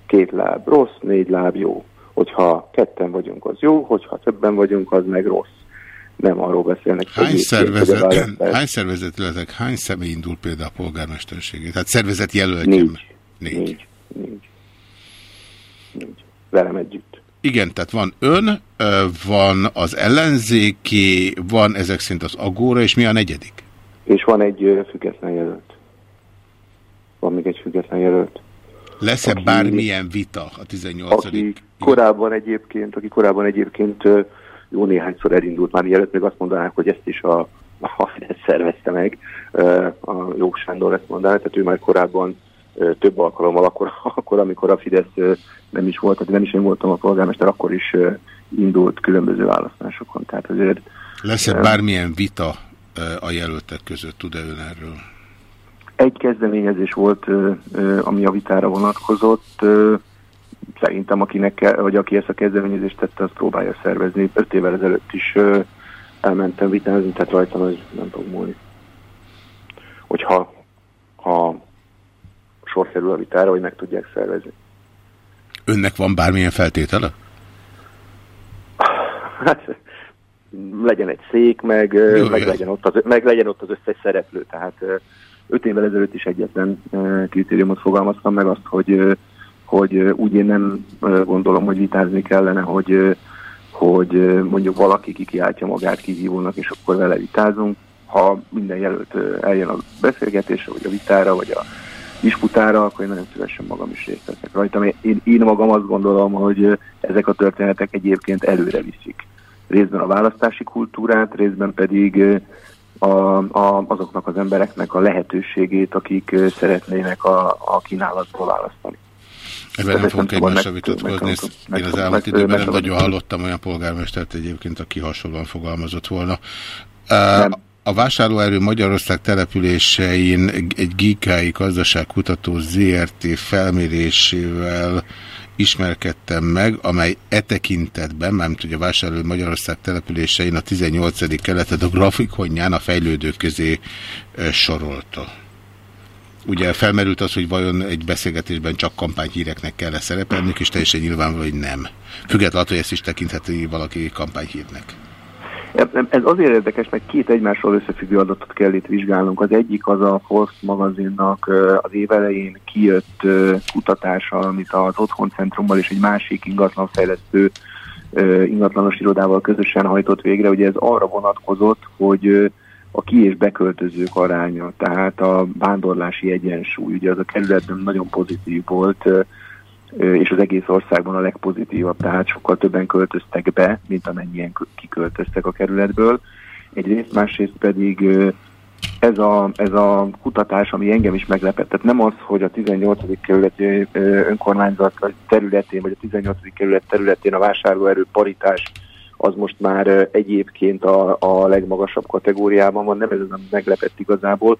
két láb rossz, négy láb jó. Hogyha ketten vagyunk, az jó, hogyha többen vagyunk, az meg rossz. Nem arról beszélnek. Hány hogy- szervezet, választás- hány szervezet, illetve hány személy indul például a polgármesterségé? Tehát szervezet jelöltje? Négy. Négy. Nincs. Nincs. Nincs. Velem együtt. Igen, tehát van ön, van az ellenzéki, van ezek szerint az agóra, és mi a negyedik? És van egy független jelölt. Van még egy független jelölt. Lesz-e bármilyen vita a 18 Aki korábban egyébként, aki korábban egyébként jó néhányszor elindult, már mielőtt még azt mondanák, hogy ezt is a, a Fidesz szervezte meg, a Jók Sándor ezt mondaná, tehát ő már korábban több alkalommal, akkor, akkor amikor a Fidesz nem is volt, tehát nem is én voltam a polgármester, akkor is indult különböző választásokon. Tehát azért Lesz-e bármilyen vita a jelöltek között? Tud-e ön erről? Egy kezdeményezés volt, ami a vitára vonatkozott. Szerintem akinek, ke- vagy aki ezt a kezdeményezést tette, azt próbálja szervezni. Öt évvel ezelőtt is elmentem vitázni, tehát rajtam az nem fog múlni. Hogyha ha sor kerül a vitára, hogy meg tudják szervezni. Önnek van bármilyen feltétele? Hát legyen egy szék, meg, Jó, meg, legyen ott az, meg legyen ott az összes szereplő. Tehát öt évvel ezelőtt is egyetlen kritériumot fogalmaztam meg azt, hogy, hogy úgy én nem gondolom, hogy vitázni kellene, hogy, hogy mondjuk valaki kikiáltja magát kihívónak, és akkor vele vitázunk. Ha minden jelölt eljön a beszélgetésre, vagy a vitára, vagy a disputára, akkor én nagyon szívesen magam is részt veszek rajta. Én, én magam azt gondolom, hogy ezek a történetek egyébként előre viszik. Részben a választási kultúrát, részben pedig a, a, azoknak az embereknek a lehetőségét, akik szeretnének a, a kínálatból választani. Ebben nem fogunk nem meg- vitatkozni. meg- meg- Én az elmúlt időben nem nagyon hallottam olyan polgármestert egyébként, aki hasonlóan fogalmazott volna. A vásárlóerő Magyarország településein egy GKI gazdaságkutató ZRT felmérésével ismerkedtem meg, amely e tekintetben, ugye a vásárló Magyarország településein a 18. keletet a grafikonján a fejlődők közé sorolta. Ugye felmerült az, hogy vajon egy beszélgetésben csak kampányhíreknek kell -e szerepelni, és teljesen nyilvánvaló, hogy nem. Függetlenül, hogy ezt is tekintheti valaki kampányhírnek. Ez azért érdekes, mert két egymással összefüggő adatot kell itt vizsgálnunk. Az egyik az a Force magazinnak az év elején kijött kutatása, amit az Otthoncentrummal és egy másik ingatlanfejlesztő ingatlanos irodával közösen hajtott végre. Ugye ez arra vonatkozott, hogy a ki- és beköltözők aránya, tehát a vándorlási egyensúly, ugye az a kerületben nagyon pozitív volt, és az egész országban a legpozitívabb, tehát sokkal többen költöztek be, mint amennyien kö- kiköltöztek a kerületből. Egyrészt, másrészt pedig ez a, ez a kutatás, ami engem is meglepett, tehát nem az, hogy a 18. kerületi önkormányzat területén, vagy a 18. kerület területén a vásárlóerő paritás az most már egyébként a, a legmagasabb kategóriában van, nem ez ami meglepett igazából,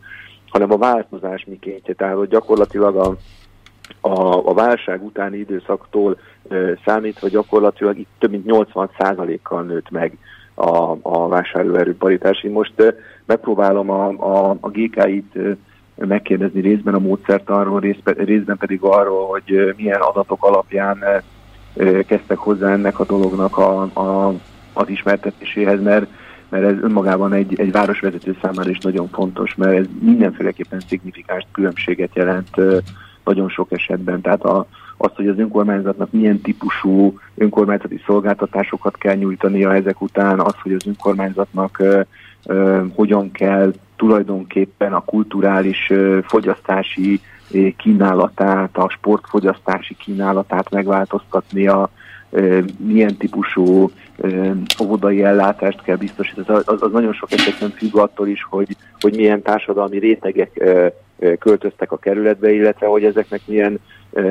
hanem a változás mikéntje. Tehát hogy gyakorlatilag a, a, a válság utáni időszaktól ö, számítva gyakorlatilag itt több mint 80%-kal nőtt meg a, a vásárlóerő paritás. Én most ö, megpróbálom a, a, a GK-it ö, megkérdezni részben a módszertanról, részben, részben pedig arról, hogy milyen adatok alapján ö, kezdtek hozzá ennek a dolognak a, a, az ismertetéséhez, mert mert ez önmagában egy, egy városvezető számára is nagyon fontos, mert ez mindenféleképpen szignifikáns különbséget jelent nagyon sok esetben. Tehát a, azt, hogy az önkormányzatnak milyen típusú önkormányzati szolgáltatásokat kell nyújtania ezek után, az, hogy az önkormányzatnak ö, ö, hogyan kell tulajdonképpen a kulturális ö, fogyasztási kínálatát, a sportfogyasztási kínálatát megváltoztatnia, milyen típusú óvodai ellátást kell biztosítani. Az, az, nagyon sok esetben függ attól is, hogy, hogy milyen társadalmi rétegek költöztek a kerületbe, illetve hogy ezeknek milyen,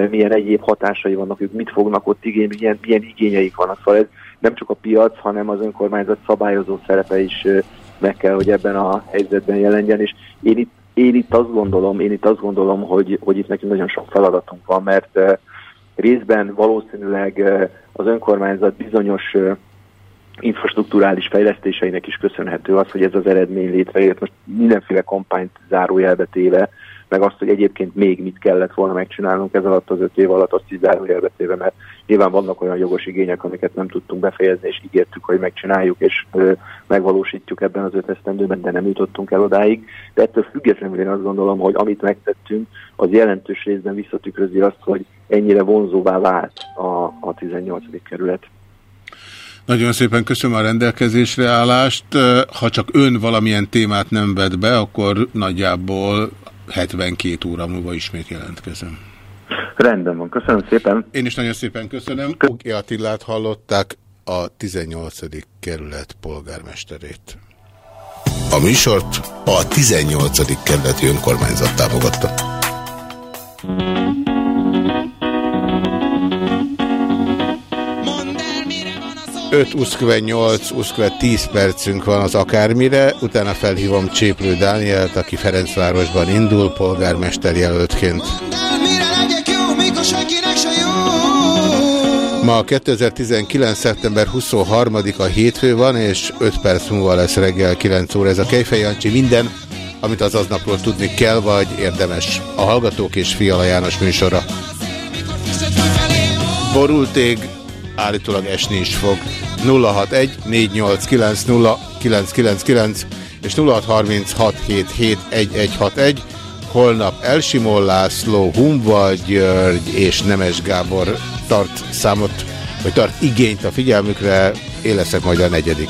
milyen egyéb hatásai vannak, ők mit fognak ott igénybe, milyen, milyen igényeik vannak. Szóval ez nem csak a piac, hanem az önkormányzat szabályozó szerepe is meg kell, hogy ebben a helyzetben jelenjen, és én itt, én itt azt gondolom, én itt azt gondolom, hogy, hogy itt nekünk nagyon sok feladatunk van, mert részben valószínűleg az önkormányzat bizonyos infrastruktúrális fejlesztéseinek is köszönhető az, hogy ez az eredmény létrejött. Most mindenféle kampányt zárójelbe téve, meg azt, hogy egyébként még mit kellett volna megcsinálnunk ez alatt az öt év alatt, azt is zárójelbe téve, mert nyilván vannak olyan jogos igények, amiket nem tudtunk befejezni, és ígértük, hogy megcsináljuk, és ö, megvalósítjuk ebben az öt esztendőben, de nem jutottunk el odáig. De ettől függetlenül én azt gondolom, hogy amit megtettünk, az jelentős részben visszatükrözi azt, hogy ennyire vonzóvá vált a, a 18. kerület. Nagyon szépen köszönöm a rendelkezésre állást. Ha csak ön valamilyen témát nem vett be, akkor nagyjából 72 óra múlva ismét jelentkezem. Rendben van, köszönöm szépen. Én is nagyon szépen köszönöm. Oké Attilát hallották, a 18. kerület polgármesterét. A műsort a 18. kerületi önkormányzat támogatta. Öt uszköve 8, uszköve 10 percünk van az akármire, utána felhívom Cséplő Dánielt, aki Ferencvárosban indul polgármester jelöltként. Ma 2019. szeptember 23-a hétfő van, és 5 perc múlva lesz reggel 9 óra. Ez a Kejfej Jancsi minden, amit az aznapról tudni kell, vagy érdemes. A Hallgatók és Fiala János műsora. Borultég, állítólag esni is fog. 061 489 0999 és 0636771161. Holnap Elsimon László, Humval György és Nemes Gábor tart számot, vagy tart igényt a figyelmükre, én leszek majd a negyedik.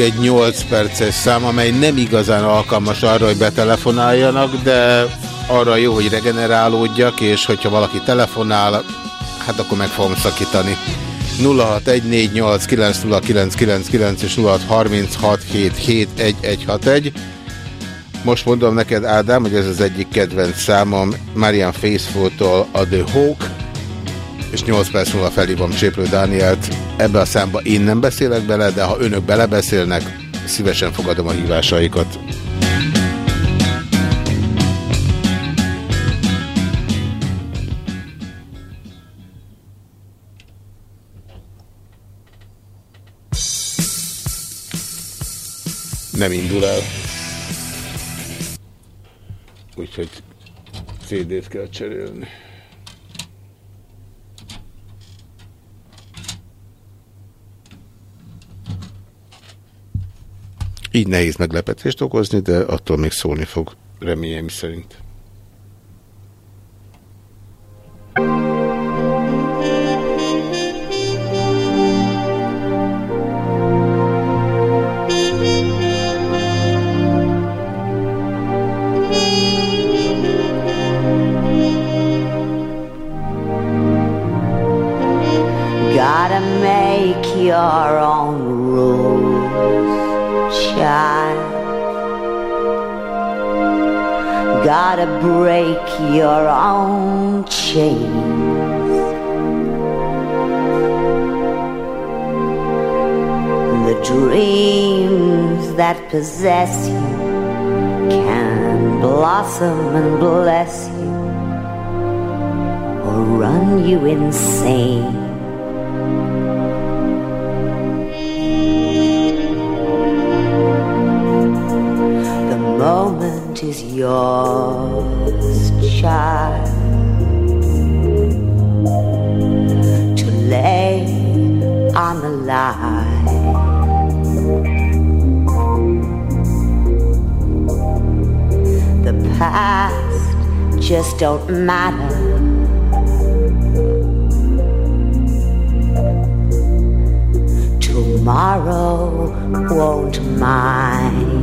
Egy 8 perces szám, amely nem igazán alkalmas arra, hogy betelefonáljanak, de arra jó, hogy regenerálódjak, és hogyha valaki telefonál, hát akkor meg fogom szakítani. 0614890999 és 0636771161. Most mondom neked, Ádám, hogy ez az egyik kedvenc számom Marian Faithful-tól a The Hawk, és 8 perc múlva felhívom Cséplő Dánielt. Ebbe a számba én nem beszélek bele, de ha önök belebeszélnek, szívesen fogadom a hívásaikat. Nem indul el. Úgyhogy CD-t kell cserélni. Így nehéz meglepetést okozni, de attól még szólni fog, reményeim szerint. Gotta make your own break your own chains. The dreams that possess you can blossom and bless you or run you insane. The moment is yours, child, to lay on the line. The past just don't matter. Tomorrow won't mind.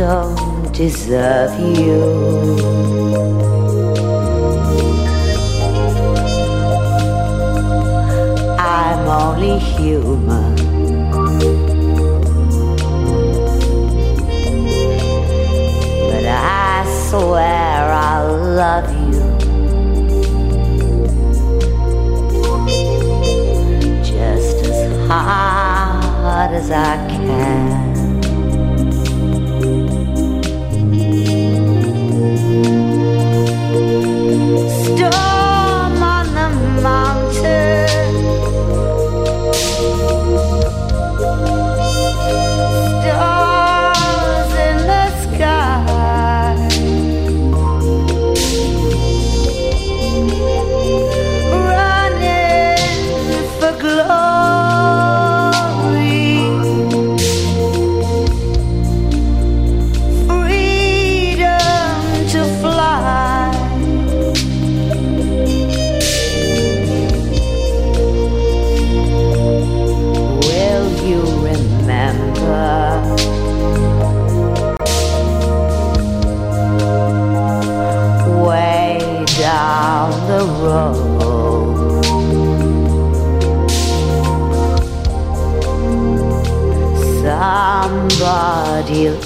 Don't deserve you. I'm only human. But I swear I'll love you. Just as hard as I can.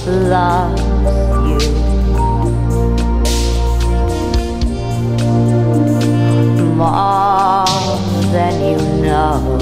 Loves you more than you know.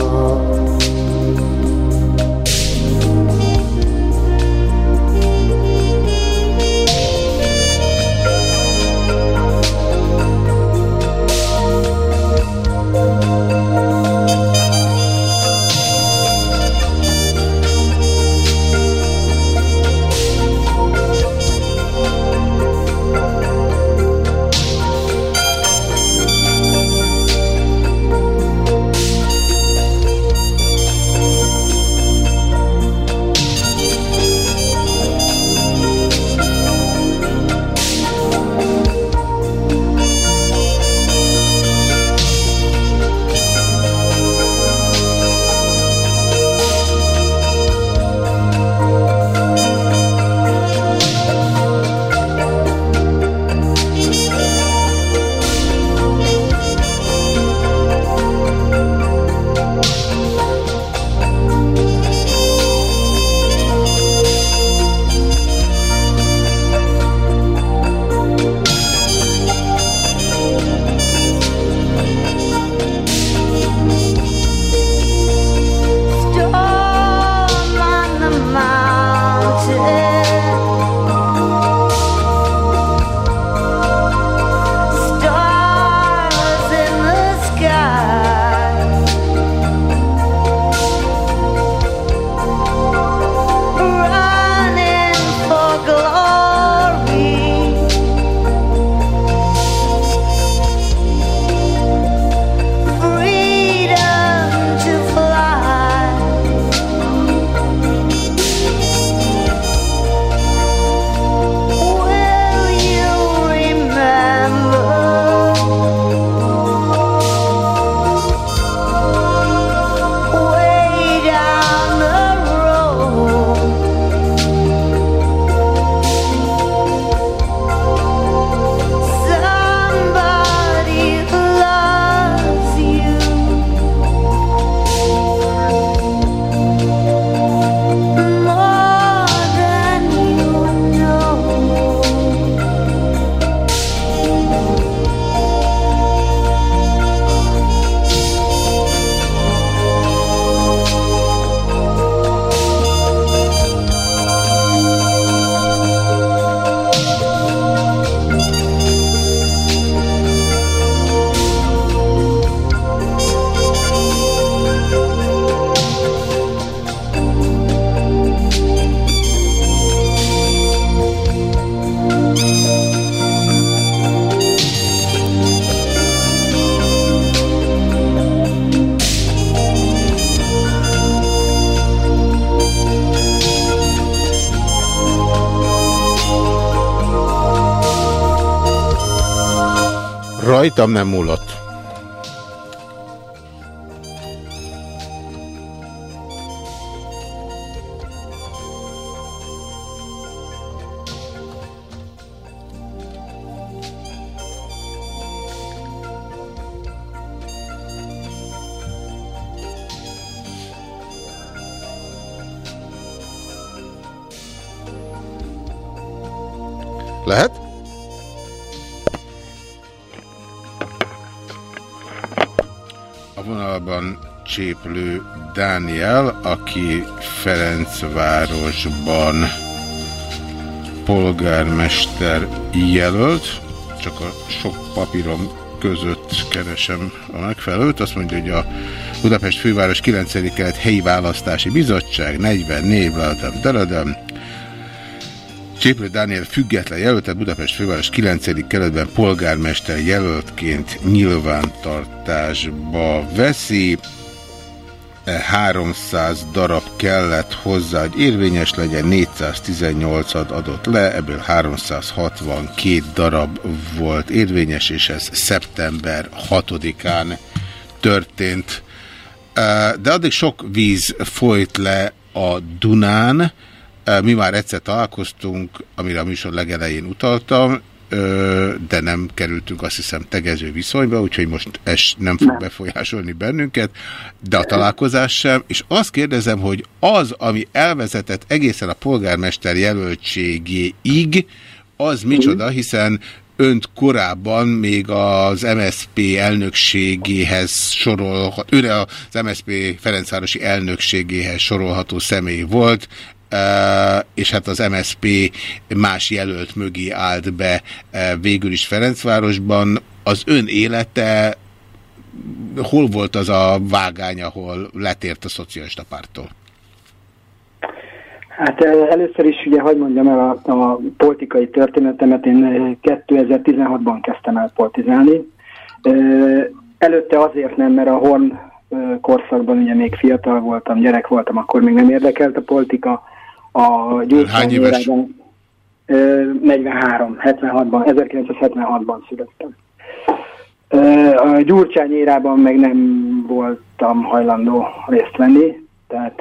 Rajtam nem múlott. Cséplő Dániel, aki Ferencvárosban polgármester jelölt, csak a sok papírom között keresem a megfelelőt. Azt mondja, hogy a Budapest főváros 9. kelet helyi választási bizottság, 40 név, lehetem, deredem, Cséplő Dániel független jelöltet Budapest főváros 9. keletben polgármester jelöltként nyilvántartásba veszi. 300 darab kellett hozzá, hogy érvényes legyen, 418-at adott le, ebből 362 darab volt érvényes, és ez szeptember 6-án történt. De addig sok víz folyt le a Dunán, mi már egyszer találkoztunk, amire a műsor legelején utaltam, de nem kerültünk azt hiszem tegező viszonyba, úgyhogy most ez nem fog befolyásolni bennünket, de a találkozás sem, és azt kérdezem, hogy az, ami elvezetett egészen a polgármester jelöltségéig, az micsoda, hiszen önt korábban még az MSP elnökségéhez sorolható, őre az MSP Ferencvárosi elnökségéhez sorolható személy volt, és hát az MSP más jelölt mögé állt be végül is Ferencvárosban. Az ön élete hol volt az a vágány, ahol letért a szocialista pártól? Hát először is ugye, hogy mondjam el a, a politikai történetemet, én 2016-ban kezdtem el politizálni. Előtte azért nem, mert a Horn korszakban ugye még fiatal voltam, gyerek voltam, akkor még nem érdekelt a politika. A Hány éves? 43, 76-ban, 1976-ban születtem. A Gyurcsány érában meg nem voltam hajlandó részt venni, tehát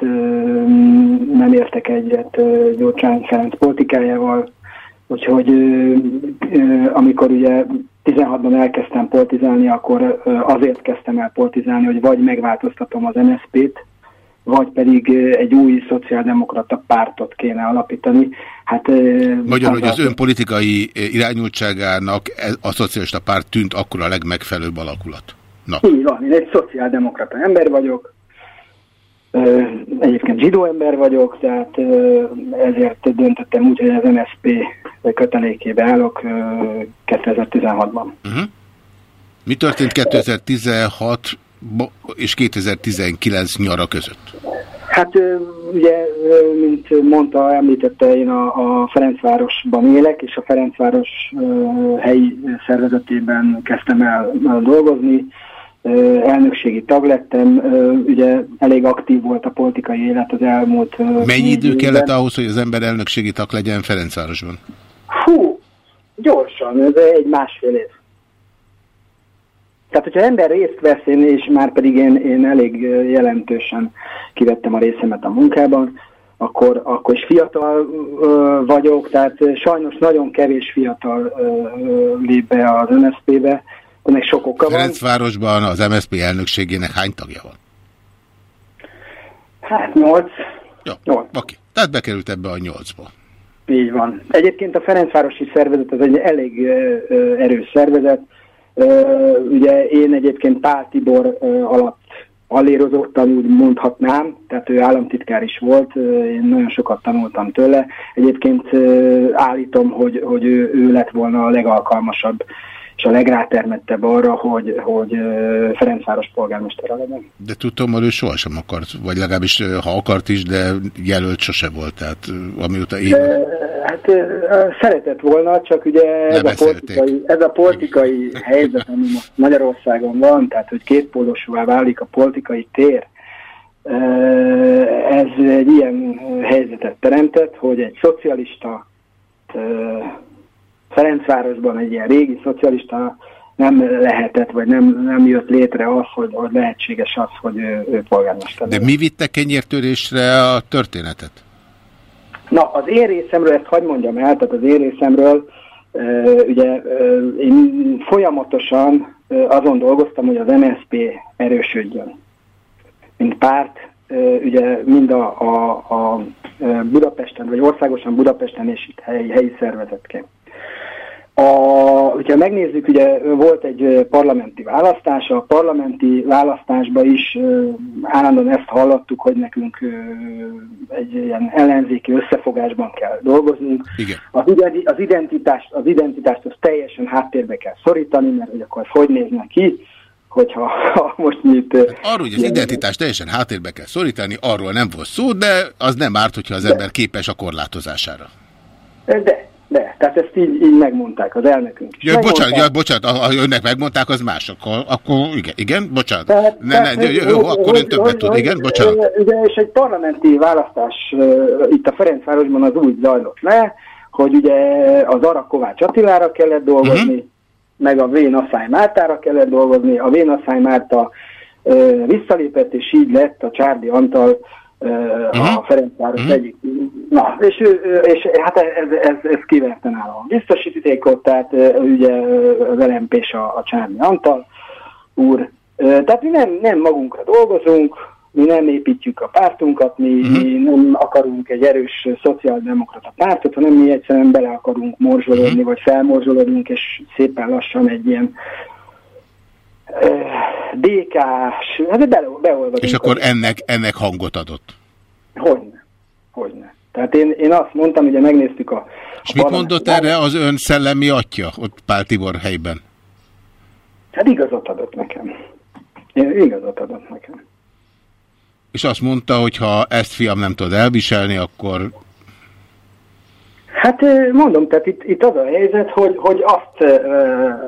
nem értek egyet Gyurcsány Ferenc politikájával, úgyhogy amikor ugye 16-ban elkezdtem politizálni, akkor azért kezdtem el politizálni, hogy vagy megváltoztatom az NSZP-t, vagy pedig egy új szociáldemokrata pártot kéne alapítani. Hát, Magyarul, hogy az ön politikai irányultságának a szocialista párt tűnt akkor a legmegfelelőbb alakulat. Na. Így van, én egy szociáldemokrata ember vagyok, egyébként zsidó ember vagyok, tehát ezért döntöttem úgy, hogy az NSP kötelékébe állok 2016-ban. Uh-huh. Mi történt 2016 és 2019 nyara között? Hát ugye, mint mondta, említette, én a, a Ferencvárosban élek, és a Ferencváros helyi szervezetében kezdtem el dolgozni. Elnökségi tag lettem, ugye elég aktív volt a politikai élet az elmúlt... Mennyi idő kellett ahhoz, hogy az ember elnökségi tag legyen Ferencvárosban? Hú, gyorsan, ez egy másfél év. Tehát, hogyha ember részt vesz, én, és már pedig én, én elég jelentősen kivettem a részemet a munkában, akkor, akkor is fiatal ö, vagyok, tehát sajnos nagyon kevés fiatal ö, lép be az MSZP-be, ennek sok oka van. Ferencvárosban az MSZP elnökségének hány tagja van? Hát nyolc. Jó, nyolc. oké. Tehát bekerült ebbe a nyolcba. Így van. Egyébként a Ferencvárosi szervezet az egy elég ö, erős szervezet, Ugye én egyébként Pál Tibor alatt allérozottan úgy mondhatnám, tehát ő államtitkár is volt, én nagyon sokat tanultam tőle. Egyébként állítom, hogy, hogy ő, ő lett volna a legalkalmasabb és a legrátermettebb arra, hogy, hogy Ferencváros polgármester legyen. De tudom, hogy ő sohasem akart, vagy legalábbis ha akart is, de jelölt sose volt, tehát amióta én... Hát szeretett volna, csak ugye ez a, politikai, ez a politikai helyzet, ami most Magyarországon van, tehát hogy kétpólusúvá válik a politikai tér, ez egy ilyen helyzetet teremtett, hogy egy szocialista Ferencvárosban egy ilyen régi szocialista nem lehetett, vagy nem, nem jött létre az, hogy, hogy lehetséges az, hogy ő, ő polgármester. De mi vitte kenyértörésre a történetet? Na, az én részemről, ezt hagyd mondjam el, tehát az én részemről, ugye én folyamatosan azon dolgoztam, hogy az MSZP erősödjön. Mint párt, ugye mind a, a, a Budapesten, vagy országosan Budapesten és itt helyi, helyi szervezetként. A, hogyha megnézzük, ugye volt egy parlamenti választás, a parlamenti választásban is állandóan ezt hallottuk, hogy nekünk egy ilyen ellenzéki összefogásban kell dolgoznunk. Igen. Az, identi- az, identitást, az identitást az teljesen háttérbe kell szorítani, mert hogy akkor hogy néznek ki, hogyha ha most ö, Arról, hogy az identitást teljesen háttérbe kell szorítani, arról nem volt szó, de az nem árt, hogyha az ember képes a korlátozására. De, de, tehát ezt így, így megmondták az elnökünk is. Ja, bocsánat, Megmondták. ja, bocsánat, ha önnek megmondták, az más. Akkor, akkor igen, igen, bocsánat. Tehát- ne, ne, tehát, jó, hogy- akkor ön többet hogy- tud. hogy- Igen, bocsánat. Ugye, és egy parlamenti választás itt a Ferencvárosban az úgy zajlott le, hogy ugye az Ara Kovács Attilára kellett dolgozni, Mhm. meg a Vén Asszály Mártára kellett dolgozni, a Vén Asszály Márta visszalépett, és így lett a Csárdi Antal Mhm. a Ferencváros egyik. Na, és, ő, és hát ez, ez, ez kiverte nálam. Biztosítékot, tehát ugye az LMP a, a Csárdi Antal úr. Tehát mi nem, nem magunkra dolgozunk, mi nem építjük a pártunkat, mi, Mhm. mi nem akarunk egy erős szociáldemokrata pártot, hanem mi egyszerűen bele akarunk morzsolódni, Mhm. vagy felmorzsolódunk, és szépen lassan egy ilyen DK-s, hát bele, beolvadunk. És akkor ennek, ennek hangot adott. Hogyne, hogyne. Tehát én, én azt mondtam, ugye megnéztük a... És a mit mondott erre az ön szellemi atya, ott Pál Tibor helyben? Hát igazat adott nekem. Én- Igazat adott nekem. És azt mondta, hogy ha ezt fiam nem tud elviselni, akkor Hát mondom, tehát itt, itt az a helyzet, hogy, hogy azt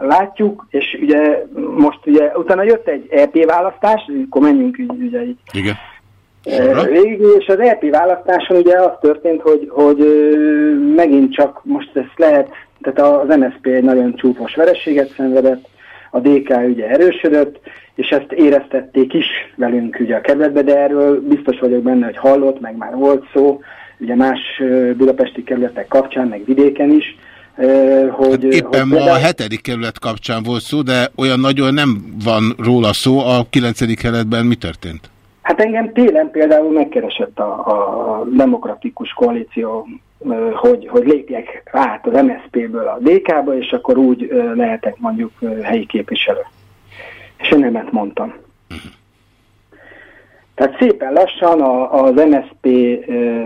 látjuk, és ugye most ugye utána jött egy EP választás, akkor menjünk ugye így igen. végig, és az EP választáson ugye az történt, hogy, hogy megint csak most ezt lehet, tehát az MSZP egy nagyon csúfos vereséget szenvedett, a DK ugye erősödött, és ezt éreztették is velünk ugye a kerületbe, de erről biztos vagyok benne, hogy hallott, meg már volt szó, ugye más budapesti kerületek kapcsán, meg vidéken is, hogy... Hát éppen hogy ma a hetedik kerület kapcsán volt szó, de olyan nagyon nem van róla szó. A kilencedik kerületben mi történt? Hát engem télen például megkeresett a, a demokratikus koalíció, hogy, hogy lépjek át az MSZP-ből a DK-ba, és akkor úgy lehetek mondjuk helyi képviselő. És én nemet mondtam. Tehát szépen lassan a, az MSZP ö,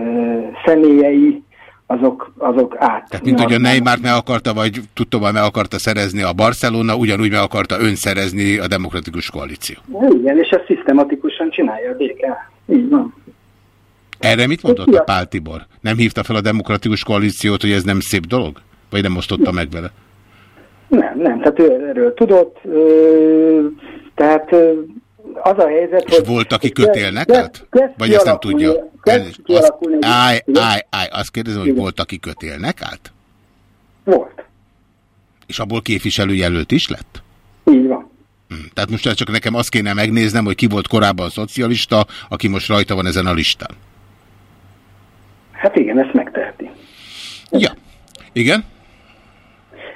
személyei azok, azok át. Tehát mint hogy a Neymart meg akarta, vagy tudtam, meg akarta szerezni a Barcelona, ugyanúgy meg akarta ön szerezni a demokratikus koalíció. Igen, és ezt szisztematikusan csinálja a DK. Így van. Erre mit mondott a Pál Tibor? Nem hívta fel a demokratikus koalíciót, hogy ez nem szép dolog? Vagy nem osztotta meg vele? Nem, nem, tehát ő erről tudott, ö, tehát ö, az a helyzet, És volt, aki kötélnek át? Vagy ezt nem tudja? Elnézést, azt, állj, állj, állj, azt kérdezem, hogy volt, aki kötélnek át? Volt. És abból képviselőjelölt is lett? Így van. Hm, Tehát most csak nekem azt kéne megnéznem, hogy ki volt korábban szocialista, aki most rajta van ezen a listán. Hát igen, ezt megteheti. Ja. Igen?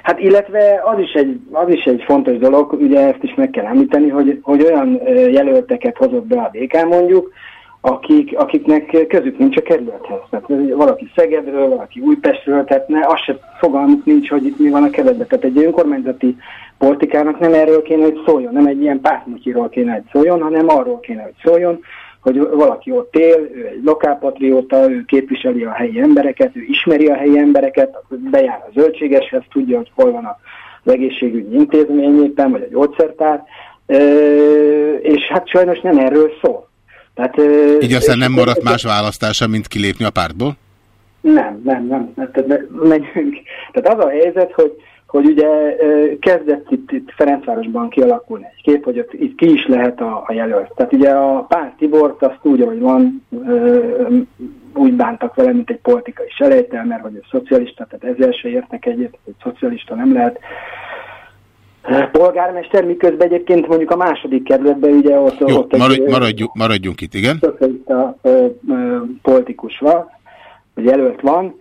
Hát illetve az is egy, az is egy fontos dolog, ugye ezt is meg kell említeni, hogy, hogy olyan jelölteket hozott be a DK mondjuk, akik, akiknek közük nincs a kerülethez. Tehát valaki Szegedről, valaki Újpestről, tehát ne, az se fogalmuk nincs, hogy itt mi van a kerületben. Tehát egy önkormányzati politikának nem erről kéne, hogy szóljon, nem egy ilyen pártmutyiról kéne, hogy szóljon, hanem arról kéne, hogy szóljon, hogy valaki ott él, ő egy lokálpatrióta, ő képviseli a helyi embereket, ő ismeri a helyi embereket, bejár a zöldségeshez, tudja, hogy hol van az egészségügyi intézmény éppen, vagy a gyógyszertár, és hát sajnos nem erről szól. Tehát, Így aztán nem maradt más választása, mint kilépni a pártból? nem, nem, nem. Hát, Tehát, menjünk. Tehát az a helyzet, hogy, hogy ugye kezdett itt, itt Ferencvárosban kialakulni egy kép, hogy ott, itt ki is lehet a, a jelölt. Tehát ugye a Pár Tibort azt úgy, ahogy van, úgy bántak vele, mint egy politikai selejtel, mert hogy ő szocialista, tehát ezzel se értek egyet, hogy szocialista nem lehet. Polgármester, miközben egyébként mondjuk a második kerületben ugye ott, Jó, ott maradj, egy maradjunk, maradjunk itt, igen. szocialista politikus van, vagy jelölt van.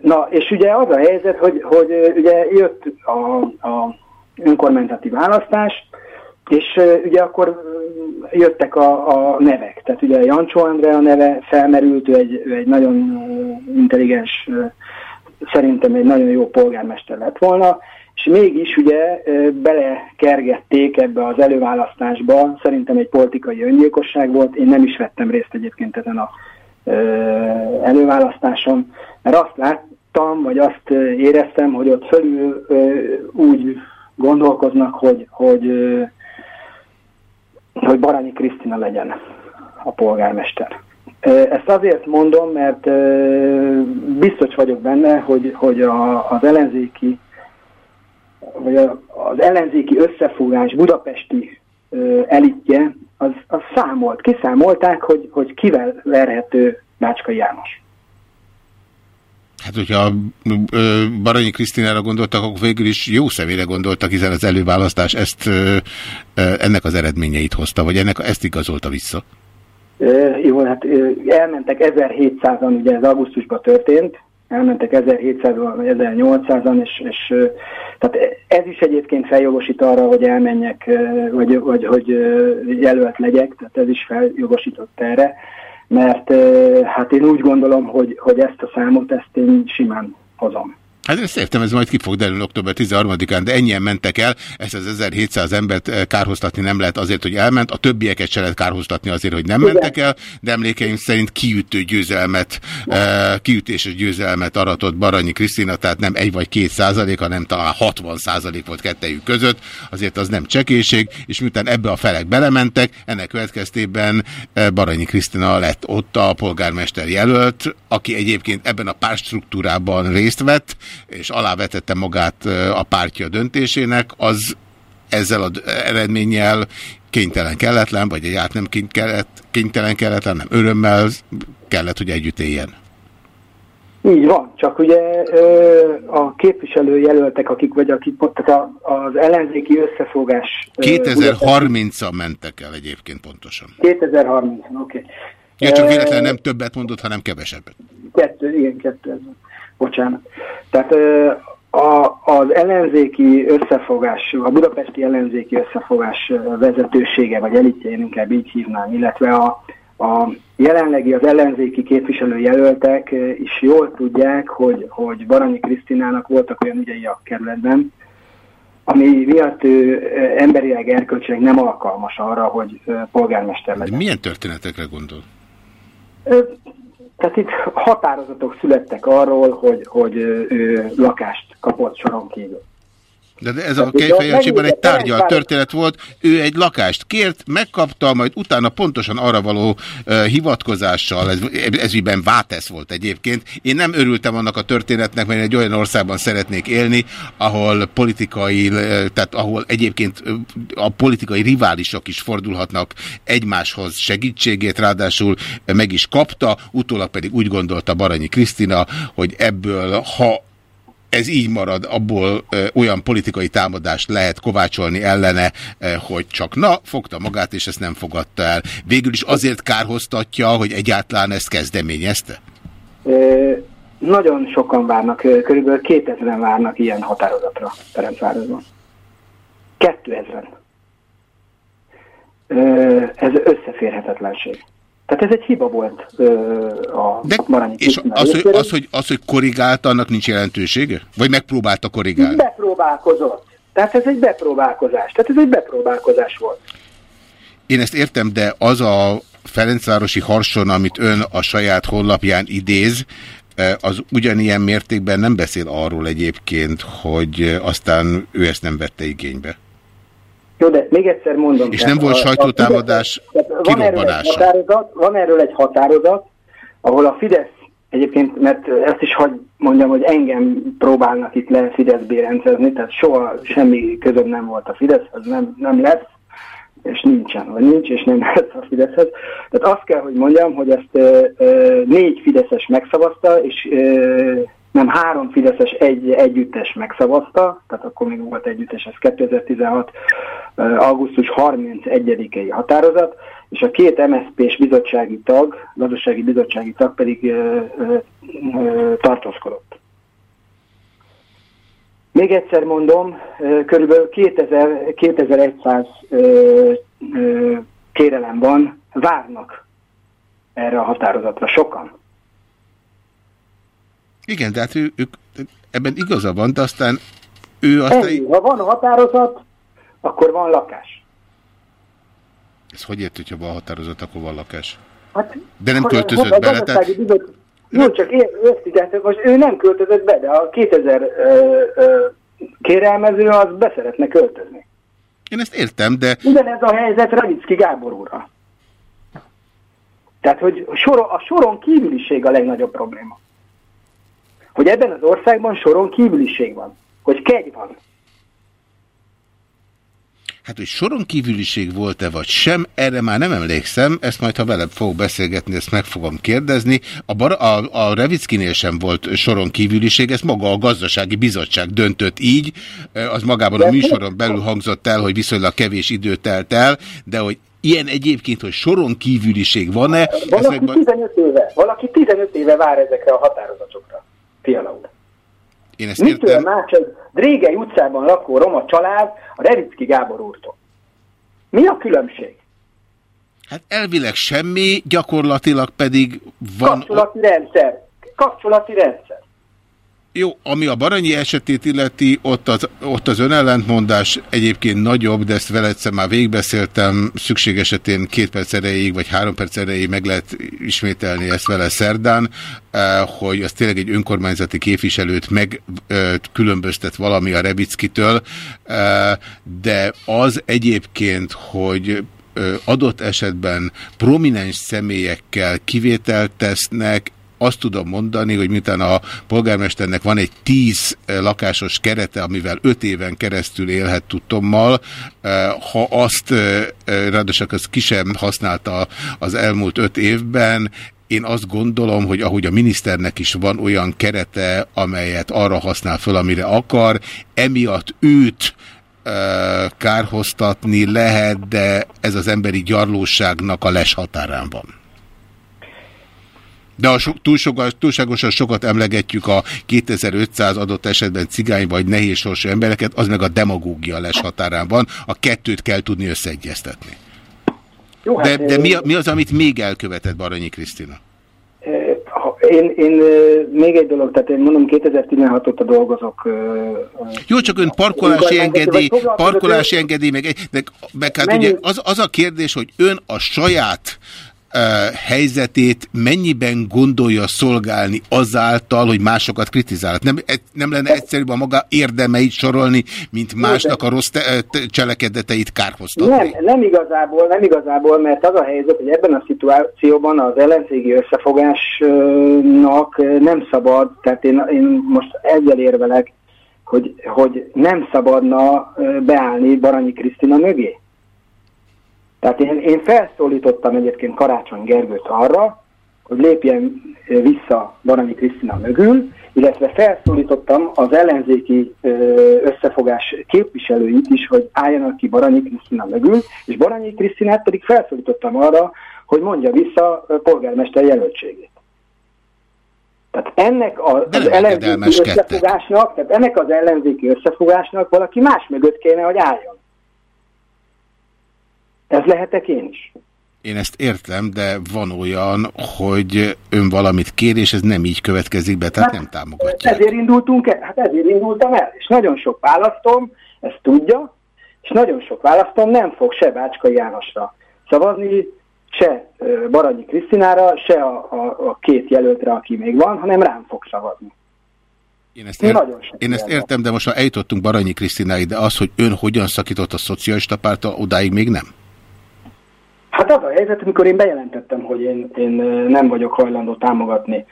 Na, és ugye az a helyzet, hogy, hogy ugye jött a, a önkormányzati választás, és ugye akkor jöttek a, a nevek. Tehát ugye Jancsó Andrea neve felmerült, ő egy, ő egy nagyon intelligens, szerintem egy nagyon jó polgármester lett volna, és mégis ugye belekergették ebbe az előválasztásba, szerintem egy politikai öngyilkosság volt, én nem is vettem részt egyébként ezen a előválasztáson, mert azt láttam, vagy azt éreztem, hogy ott fölül úgy gondolkoznak, hogy, hogy, hogy Baranyi Krisztina legyen a polgármester. Ezt azért mondom, mert biztos vagyok benne, hogy, hogy a, az ellenzéki vagy a, az ellenzéki összefogás budapesti elitje, az, az számolt, kiszámolták, hogy, hogy kivel verhető Bácskai János. Hát, hogyha Baranyi Krisztinára gondoltak, akkor végül is jó személyre gondoltak, hiszen az előválasztás ezt, ennek az eredményeit hozta, vagy ennek ezt igazolta vissza. Ö, Jó, hát elmentek 1700-an, ugye ez augusztusban történt, elmentek 1700-an vagy 1800-an, és, és tehát ez is egyébként feljogosít arra, hogy elmenjek, vagy, vagy hogy jelölt legyek, tehát ez is feljogosított erre, mert hát én úgy gondolom, hogy, hogy ezt a számot, ezt én simán hozom. Hát ezt értem, ez majd ki fog derülni október 13-án, de ennyien mentek el, ezt az 1700 embert eh, kárhoztatni nem lehet azért, hogy elment, a többieket se lehet kárhoztatni azért, hogy nem Igen. mentek el, de emlékeim szerint kiütő győzelmet, eh, kiütéses győzelmet aratott Baranyi Krisztina, tehát nem egy vagy két százalék, hanem talán 60 százalék volt kettejük között, azért az nem csekéség, és miután ebbe a felek belementek, ennek következtében eh, Baranyi Krisztina lett ott a polgármester jelölt, aki egyébként ebben a pártstruktúrában részt vett, és alávetette magát a pártja döntésének, az ezzel az eredménnyel kénytelen kelletlen, vagy egyáltalán nem kény- kellett, kénytelen kelletlen, nem örömmel kellett, hogy együtt éljen. Így van, csak ugye ö, a képviselőjelöltek, akik vagy akik, tehát a, az ellenzéki összefogás... ö, 2030-an mentek el egyébként pontosan. 2030, oké. Okay. Ja, csak véletlenül nem többet mondott, hanem kevesebbet. Kettő, igen, kettő. Bocsánat. Tehát a, az ellenzéki összefogás, a budapesti ellenzéki összefogás vezetősége, vagy elitje, én inkább így hívnám, illetve a, a jelenlegi az ellenzéki képviselőjelöltek is jól tudják, hogy, hogy Baranyi Krisztinának voltak olyan ügyei a kerületben, ami miatt ő emberileg erkölcsileg nem alkalmas arra, hogy polgármester legyen. De milyen történetekre gondol? Tehát itt határozatok születtek arról, hogy, hogy ő lakást kapott soron kívül. De ez a Hát, Kejfejancsiban egy Ferencváros- történet volt, ő egy lakást kért, megkapta, majd utána pontosan arra való uh, hivatkozással, ez, ez ügyben Vátesz volt egyébként. Én nem örültem annak a történetnek, mert egy olyan országban szeretnék élni, ahol politikai, tehát ahol egyébként a politikai riválisok is fordulhatnak egymáshoz segítségét, ráadásul meg is kapta, utólag pedig úgy gondolta Baranyi Krisztina, hogy ebből, ha ez így marad, abból ö, olyan politikai támadást lehet kovácsolni ellene, ö, hogy csak na, fogta magát, és ezt nem fogadta el. Végül is azért kárhoztatja, hogy egyáltalán ezt kezdeményezte? Ö, Nagyon sokan várnak, körülbelül 2000-en várnak ilyen határozatra Ferencvárosban. 2000-en. Ö, Ez összeférhetetlenség. Tehát ez egy hiba volt ö, a De, Maranyi és az hogy, az, hogy, az, hogy korrigálta, annak nincs jelentősége? Vagy megpróbálta korrigálni? Bepróbálkozott. Tehát ez egy bepróbálkozás. Tehát ez egy bepróbálkozás volt. Én ezt értem, de az a Ferencvárosi harson, amit ön a saját honlapján idéz, az ugyanilyen mértékben nem beszél arról egyébként, hogy aztán ő ezt nem vette igénybe. Jó, de még egyszer mondom. És nem volt a- a sajtótámadás Fidesz- tehát van erről, egy kirobbanása. határozat, van erről egy határozat, ahol a Fidesz egyébként, mert ezt is hagy mondjam, hogy engem próbálnak itt le Fidesz bérencezni, tehát soha semmi közöm nem volt a Fideszhez, nem, nem lesz, és nincsen, vagy nincs, és nem lesz a Fideszhez. Tehát azt kell, hogy mondjam, hogy ezt ö, ö, négy Fideszes megszavazta, és ö, nem három Fideszes egy együttes megszavazta, tehát akkor még volt együttes, ez 2016. eh, augusztus 31-i határozat, és a két MSZP-s bizottsági tag, gazdasági bizottsági tag pedig ö, ö, tartózkodott. Még egyszer mondom, körülbelül 2000, 2100 ö, ö, kérelem van, várnak erre a határozatra sokan. Igen, de hát ő, ők, ebben igaza van, de aztán ő aztán... Ennyi. Ha van határozat, akkor van lakás. Ez hogy ért, hogyha van határozat, akkor van lakás? Hát, De nem költözött a bele, tehát... bizot- Jó, csak ér- érti, tehát most ő nem költözött be, de a 2000 ö, ö, kérelmező az beszeretne költözni. Én ezt értem, de Ugyanez a helyzet Ravicki Gábor úrra. Tehát, hogy a soron, a soron kívüliség a legnagyobb probléma. Hogy ebben az országban soron kívüliség van. Hogy kegy van. hát, hogy soron kívüliség volt-e vagy sem, erre már nem emlékszem, ezt majd, ha velem fogok beszélgetni, ezt meg fogom kérdezni. A, bar, a, a Revickinél sem volt soron kívüliség, ez maga a gazdasági bizottság döntött így, az magában a műsoron belül hangzott el, hogy viszonylag kevés idő telt el, de hogy ilyen egyébként, hogy soron kívüliség van-e, Valaki meg majd- 15 éve, valaki 15 éve vár ezekre a határozatokra. Úr. én ezt Mitől értem. más egy Drégely utcában lakó roma család a Revicki Gábor úrtól? Mi a különbség? Hát elvileg semmi, gyakorlatilag pedig van... Kapcsolati rendszer. Kapcsolati rendszer. Jó, ami a Baranyi esetét illeti, ott az, ott az önellentmondás egyébként nagyobb, de ezt vele már végigbeszéltem, szükség esetén két perc erejéig, vagy három perc erejéig meg lehet ismételni ezt vele szerdán, eh, hogy az tényleg egy önkormányzati képviselőt megkülönböztet valami a Rebickitől, eh, de az egyébként, hogy adott esetben prominens személyekkel kivételt tesznek, azt tudom mondani, hogy miután a polgármesternek van egy tíz eh, lakásos kerete, amivel öt éven keresztül élhet tudtommal, eh, ha azt, eh, ráadásul az ki sem használta az elmúlt öt évben, én azt gondolom, hogy ahogy a miniszternek is van olyan kerete, amelyet arra használ föl, amire akar, emiatt őt kárhoztatni lehet, de ez az emberi gyarlóságnak a les határán van. De ha so, túl soka, túlságosan sokat emlegetjük a 2500 adott esetben cigány vagy nehéz sorsú embereket, az meg a demagógia les határán van. A kettőt kell tudni összeegyeztetni. Jó, De, hát, de ö, mi, a- mi az, amit még elkövetett Baranyi Krisztina? Én, én még egy dolog, tehát én mondom 2016 óta dolgozok. Jó, csak ön parkolási engedély, parkolási engedély, meg, meg, meg hát ugye az, az a kérdés, hogy ön a saját helyzetét mennyiben gondolja szolgálni azáltal, hogy másokat kritizál. Nem, e- nem lenne egyszerűbb a maga érdemeit sorolni, mint másnak a rossz te, te- cselekedeteit kárhoztatni. Nem, nem igazából, nem igazából, mert az a helyzet, hogy ebben a szituációban az ellenzégi összefogásnak nem szabad, tehát én, én most ezzel érvelek, hogy, hogy nem szabadna beállni Baranyi Krisztina mögé. Tehát én, én felszólítottam egyébként Karácsony Gergőt arra, hogy lépjen vissza Baranyi Krisztina mögül, illetve felszólítottam az ellenzéki összefogás képviselőit is, hogy álljanak ki Baranyi Krisztina mögül, és Baranyi Krisztinát pedig felszólítottam arra, hogy mondja vissza polgármester jelöltségét. Tehát ennek az nem ellenzéki összefogásnak, tehát ennek az ellenzéki összefogásnak valaki más mögött kéne, hogy álljon. Ez lehetek én is. Én ezt értem, de van olyan, hogy ön valamit kér, és ez nem így következik be, tehát nem támogatja. Ezért indultunk el, hát ezért indultam el, és nagyon sok választom ezt tudja, és nagyon sok választom nem fog se Bácska Jánosra szavazni, se Baranyi Krisztinára, se a, a, a két jelöltre, aki még van, hanem rám fog szavazni. Én ezt, ér... Én ezt értem, de most már eljutottunk Baranyi Krisztináig, de az, hogy ön hogyan szakított a szocialista párta, odáig még nem. Hát az a helyzet, amikor én bejelentettem, hogy én, én nem vagyok hajlandó támogatni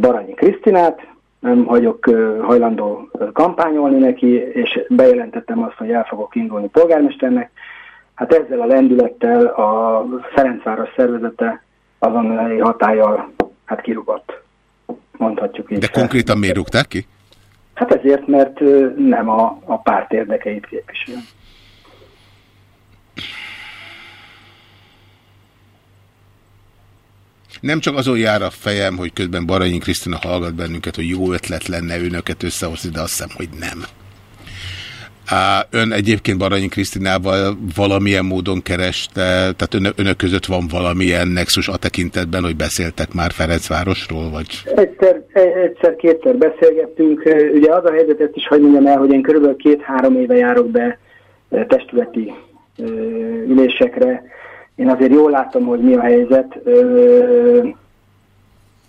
Baranyi Krisztinát, nem vagyok hajlandó kampányolni neki, és bejelentettem azt, hogy el fogok indulni polgármesternek. Hát ezzel a lendülettel a Ferencváros szervezete azonnali hatállyal hát kirugott. mondhatjuk így. De konkrétan miért rúgták ki? Hát ezért, mert nem a, a párt érdekeit képvisel. Nem csak azon jár a fejem, hogy közben Baranyi Krisztina hallgat bennünket, hogy jó ötlet lenne önöket összehozni, de azt hiszem, hogy nem. Ön egyébként Baranyi Krisztinával valamilyen módon kereste, tehát ön, önök között van valamilyen nexus a tekintetben, hogy beszéltek már Ferencvárosról, vagy... Egyszer, e- egyszer-kétszer beszélgettünk. Ö, Ugye az a helyzet, ezt is hogy mondjam el, hogy én körülbelül két-három éve járok be ö, testületi ülésekre. Én azért jól látom, hogy mi a helyzet.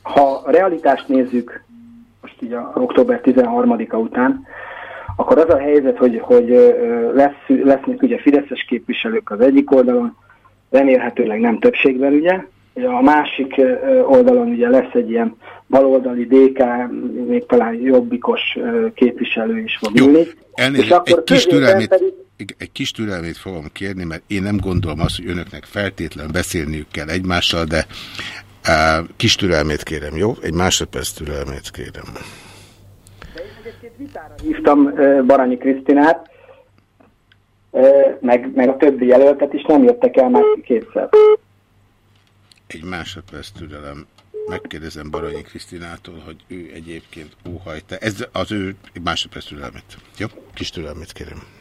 Ha a realitást nézzük, most így a október 13-a után, akkor az a helyzet, hogy, hogy lesz, lesznek ugye fideszes képviselők az egyik oldalon, remélhetőleg nem többségben ugye, a másik oldalon ugye lesz egy ilyen baloldali DK, még talán jobbikos képviselő is fog ülni. Elnézést, egy kis, türelmét, egy- egy kis türelmét fogom kérni, mert én nem gondolom azt, hogy önöknek feltétlen beszélniük kell egymással, de uh, kis türelmét kérem, jó? Egy másodperc türelmét kérem. hívtam ö, Baranyi Krisztinát, meg, meg a többi jelöltet is nem jöttek el már kétszer. Egy másodperc türelem. Megkérdezem Baranyi Krisztinától, hogy ő egyébként óhajta. Ez az ő másodperc türelmét. Jó? Kis türelmét kérem.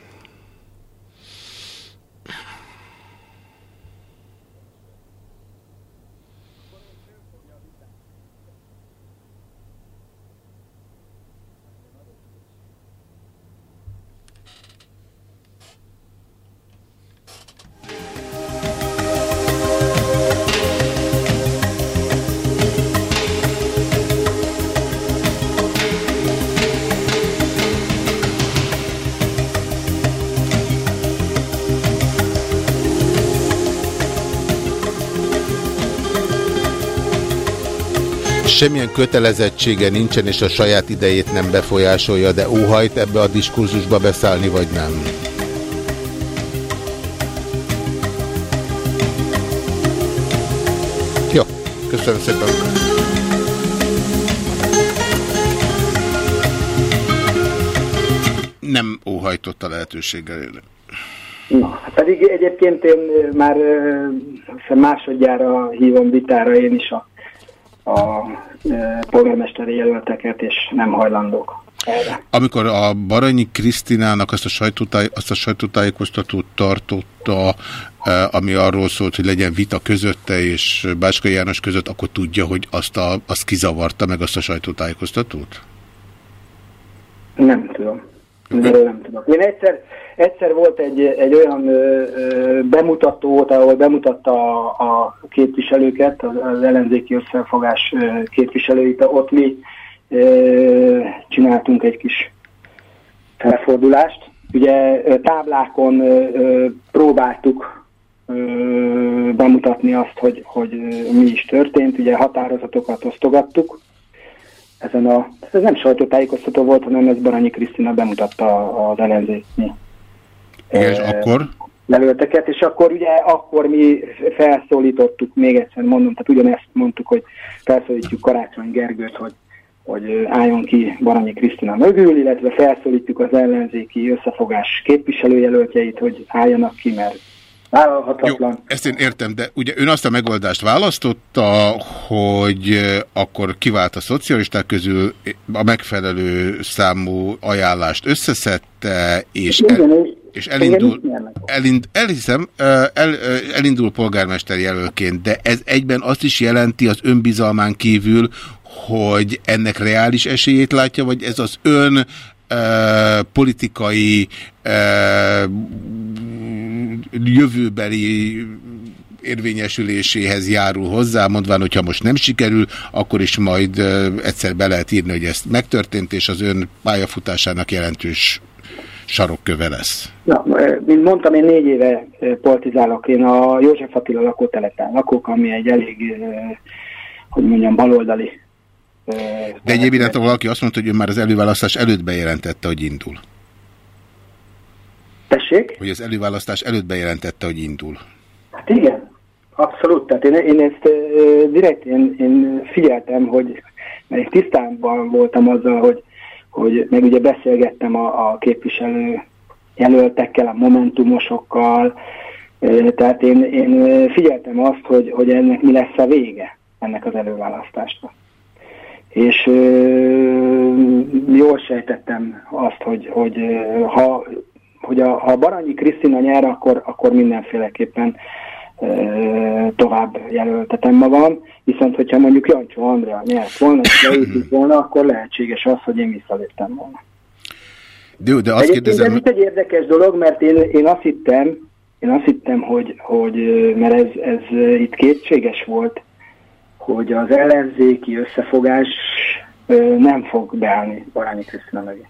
Semmilyen kötelezettsége nincsen, és a saját idejét nem befolyásolja, de óhajt ebbe a diskurzusba beszállni, vagy nem? Jó, köszönöm szépen. Nem óhajtott a lehetőséggel élni. Na, pedig egyébként én már másodjára hívom vitára én is a, a polgármesteri jelölteket, és nem hajlandók erre. Amikor a Baranyi Krisztinának azt a, sajtótáj, azt a sajtótájékoztatót tartotta, ami arról szólt, hogy legyen vita közötte és Báskai János között, akkor tudja, hogy azt, a, azt kizavarta meg azt a sajtótájékoztatót? Nem tudom. Erről nem tudok. Én egyszer, egyszer volt egy, egy olyan ö, ö, bemutató, ahol bemutatta a, a képviselőket, az, az ellenzéki összefogás képviselőit, ott mi ö, csináltunk egy kis felfordulást. Ugye táblákon ö, próbáltuk ö, bemutatni azt, hogy, hogy mi is történt, ugye határozatokat osztogattuk, ezen a, ez nem sajtótájékoztató volt, hanem ez Baranyi Krisztina bemutatta az ellenzéki Igen, és akkor? jelölteket, és akkor ugye akkor mi felszólítottuk, még egyszer mondom, tehát ugyanezt mondtuk, hogy felszólítjuk Karácsony Gergőt, hogy, hogy álljon ki Baranyi Krisztina mögül, illetve felszólítjuk az ellenzéki összefogás képviselőjelöltjeit, hogy álljanak ki, mert vállalhatatlan. Jó, ezt én értem, de ugye ön azt a megoldást választotta, hogy akkor kivált a szocialisták közül a megfelelő számú ajánlást összeszedte, és, el, és elindul, elind, elhiszem, el, elindul polgármester jelölként, de ez egyben azt is jelenti az önbizalmán kívül, hogy ennek reális esélyét látja, vagy ez az ön politikai jövőbeli érvényesüléséhez járul hozzá, mondván, hogyha most nem sikerül, akkor is majd egyszer be lehet írni, hogy ez megtörtént, és az ön pályafutásának jelentős sarokköve lesz. Ja, mint mondtam, én négy éve politizálok. Én a József Attila lakótelepen lakok, ami egy elég, hogy mondjam, baloldali. De egy év iránt valaki azt mondta, hogy ő már az előválasztás előtt bejelentette, hogy indul. Tessék? Hogy az előválasztás előtt bejelentette, hogy indul. Hát igen, abszolút. Tehát én, én ezt uh, direkt én, én figyeltem, hogy Mert én tisztában voltam azzal, hogy, hogy meg ugye beszélgettem a, a képviselő jelöltekkel, a momentumosokkal, Ö, tehát én, én figyeltem azt, hogy, hogy ennek mi lesz a vége, ennek az előválasztásnak. És ö, jól sejtettem azt, hogy, hogy ö, ha, hogy a, ha Baranyi Krisztina nyer, akkor, akkor mindenféleképpen tovább jelöltetem magam, viszont hogyha mondjuk Jancsó Andrea nyert volna, és leütít volna, akkor lehetséges az, hogy én visszaléptem volna. De, de azt Egyébként ez kérdezem, itt egy érdekes dolog, mert én, én azt hittem, én azt hittem, hogy, hogy mert ez, ez itt kétséges volt, hogy az ellenzéki összefogás nem fog beállni Barányi Krisztina mögé.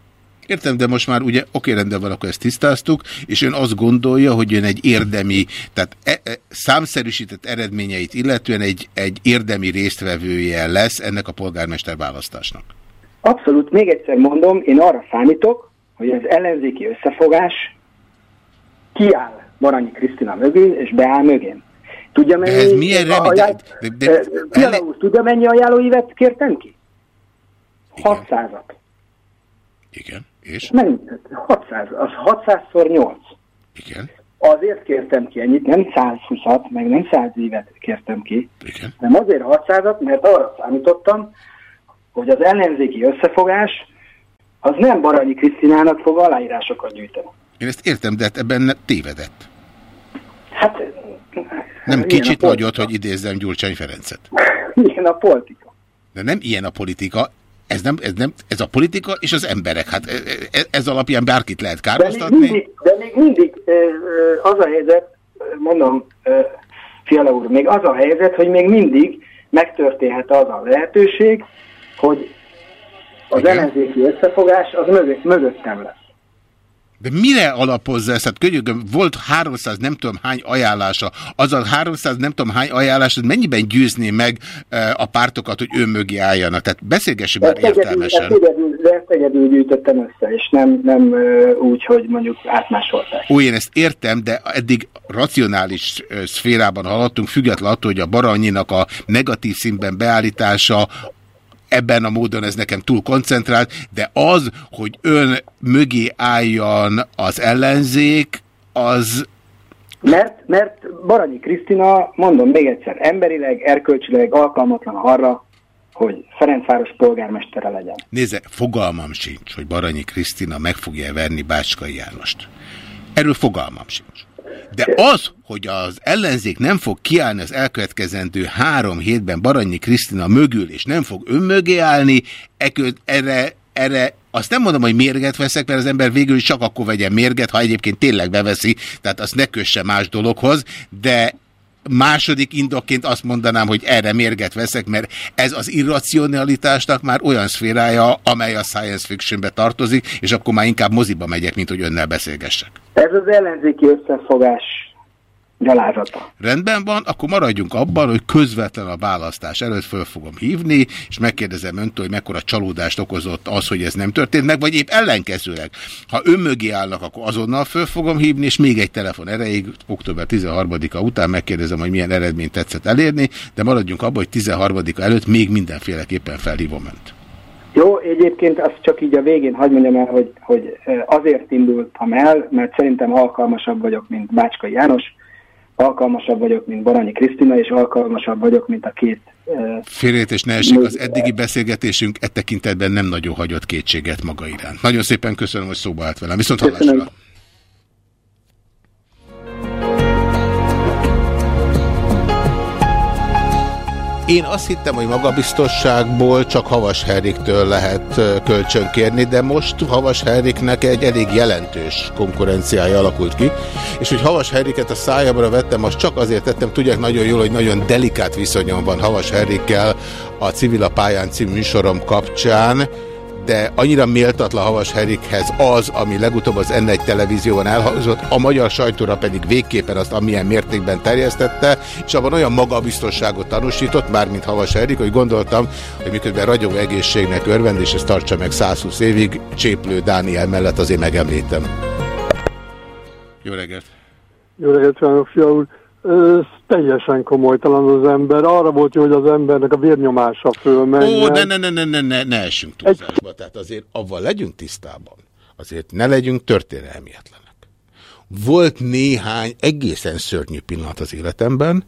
Értem, de most már ugye oké, rendben van, akkor ezt tisztáztuk, és ön azt gondolja, hogy ön egy érdemi, tehát e, e, számszerűsített eredményeit illetően egy, egy érdemi résztvevője lesz ennek a polgármester választásnak. Abszolút, még egyszer mondom, én arra számítok, hogy az ellenzéki összefogás kiáll Baranyi Krisztina mögé, és beáll mögén. Tudja mennyi... ez milyen remény- ajánl... de- de- Eh, Fiala úr, tudja mennyi ajánlóívet kértem ki? 600-at. Igen, és? Mennyi? 600, az 600-szor 8. Igen. Azért kértem ki ennyit, nem 120-at, meg nem 100 évet kértem ki, Igen. nem azért 600-at, mert arra számítottam, hogy az ellenzéki összefogás az nem Baranyi Krisztinának fog aláírásokat gyűjteni. Én ezt értem, de hát ebben tévedett. Hát Nem kicsit nagyot, hogy idézzem Gyurcsány Ferencet. ilyen a politika. De nem ilyen a politika, ez, nem, ez, nem, ez a politika és az emberek. Hát e- e- ez alapján bárkit lehet De még kárhoztatni. mindig, de még mindig ö, ö, az a helyzet, mondom, Fiala úr, még az a helyzet, hogy még mindig megtörténhet az a lehetőség, hogy az ellenzéki összefogás az mögött, mögöttem lesz. De mire alapozza ezt? Hát könyörgöm, volt 300 nem tudom hány ajánlása. Az a 300 nem tudom hány ajánlás, az mennyiben győzné meg e, a pártokat, hogy ő mögé álljanak? Tehát beszélgessünk már egyedül, ezt értelmesen. egyedül, de ezt egyedül gyűjtöttem össze, és nem, nem ö, úgy, hogy mondjuk átmásolták. Ó, én ezt értem, de eddig racionális ö, szférában haladtunk, függetlenül attól, hogy a Baranyinak a negatív színben beállítása ebben a módon ez nekem túl koncentrált, de az, hogy ön mögé álljon az ellenzék, az Mert, mert Baranyi Krisztina, mondom még egyszer, emberileg, erkölcsileg alkalmatlan arra, hogy Ferencváros polgármestere legyen. Nézze, fogalmam sincs, hogy Baranyi Krisztina meg fogja verni Bácskai Jánost. Erről fogalmam sincs. De az, hogy az ellenzék nem fog kiállni az elkövetkezendő három hétben Baranyi Krisztina mögül, és nem fog ön mögé állni, ekö, erre, erre azt nem mondom, hogy mérget veszek, mert az ember végül csak akkor vegyen mérget, ha egyébként tényleg beveszi, tehát azt ne kösse más dologhoz, de Második indokként azt mondanám, hogy erre mérget veszek, mert ez az irracionalitásnak már olyan szférája, amely a science fictionbe tartozik, és akkor már inkább moziba megyek, mint hogy önnel beszélgessek. Ez az ellenzéki összefogás gyalázata. Rendben van, akkor maradjunk abban, hogy közvetlen a választás előtt föl fogom hívni, és megkérdezem öntől, hogy mekkora csalódást okozott az, hogy ez nem történt meg, vagy épp ellenkezőleg. Ha ön mögé állnak, akkor azonnal föl fogom hívni, és még egy telefon erejéig, október 13-a után megkérdezem, hogy milyen eredményt tetszett elérni, de maradjunk abban, hogy 13-a előtt még mindenféleképpen felhívom önt. Jó, egyébként azt csak így a végén hagyd mondjam el, hogy, hogy azért indultam el, mert szerintem alkalmasabb vagyok, mint Bácskai János, alkalmasabb vagyok, mint Baranyi Krisztina, és alkalmasabb vagyok, mint a két ö, Félrejtés ne esik, az eddigi beszélgetésünk e tekintetben nem nagyon hagyott kétséget maga iránt. Nagyon szépen köszönöm, hogy szóba állt velem. Viszont hallásra. Én azt hittem, hogy magabiztosságból csak Havas Henriktől lehet ö, kölcsön kérni, de most Havas Henriknek egy elég jelentős konkurenciája alakult ki, és hogy Havas Henriket a szájamra vettem, azt csak azért tettem, tudják nagyon jól, hogy nagyon delikát viszonyom van Havas Henrikkel a Civil a pályán című műsorom kapcsán, de annyira méltatlan Havas Herikhez az, ami legutóbb az N1 televízióban elhangzott, a magyar sajtóra pedig végképpen azt amilyen mértékben terjesztette, és abban olyan magabiztosságot tanúsított, mármint Havas Herik, hogy gondoltam, hogy miközben ragyogó egészségnek örvend, és ezt tartsa meg 120 évig, Cséplő Dániel mellett azért megemlítem. Jó reggelt! Jó reggelt kívánok, Fia úr! Ö, teljesen komolytalan az ember. Arra volt jó, hogy az embernek a vérnyomása fölmenjen. Ó, ne, ne, ne, ne, ne, ne, ne essünk túlzásba. Tehát azért avval legyünk tisztában. Azért ne legyünk történelmietlenek. Volt néhány egészen szörnyű pillanat az életemben,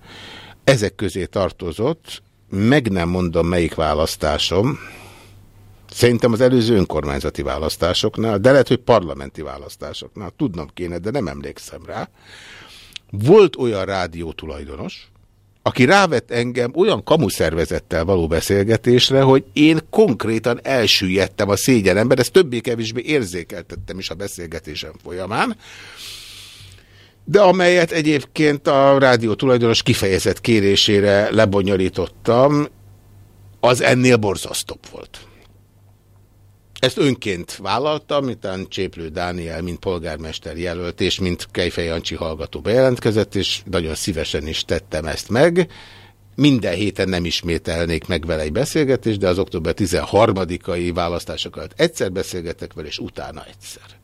ezek közé tartozott, meg nem mondom melyik választásom, Szerintem az előző önkormányzati választásoknál, de lehet, hogy parlamenti választásoknál, tudnom kéne, de nem emlékszem rá. Volt olyan rádió tulajdonos, aki rávett engem olyan kamuszervezettel való beszélgetésre, hogy én konkrétan elsüllyedtem a szégyenemben, ezt többé-kevésbé érzékeltettem is a beszélgetésem folyamán, de amelyet egyébként a rádió tulajdonos kifejezett kérésére lebonyolítottam, az ennél borzasztóbb volt. Ezt önként vállaltam, miután Cséplő Dániel, mint polgármester jelölt, és mint Kejfej Jancsi hallgató bejelentkezett, és nagyon szívesen is tettem ezt meg. Minden héten nem ismételnék meg vele egy beszélgetést, de az október 13-ai választások alatt egyszer beszélgetek vele, és utána egyszer.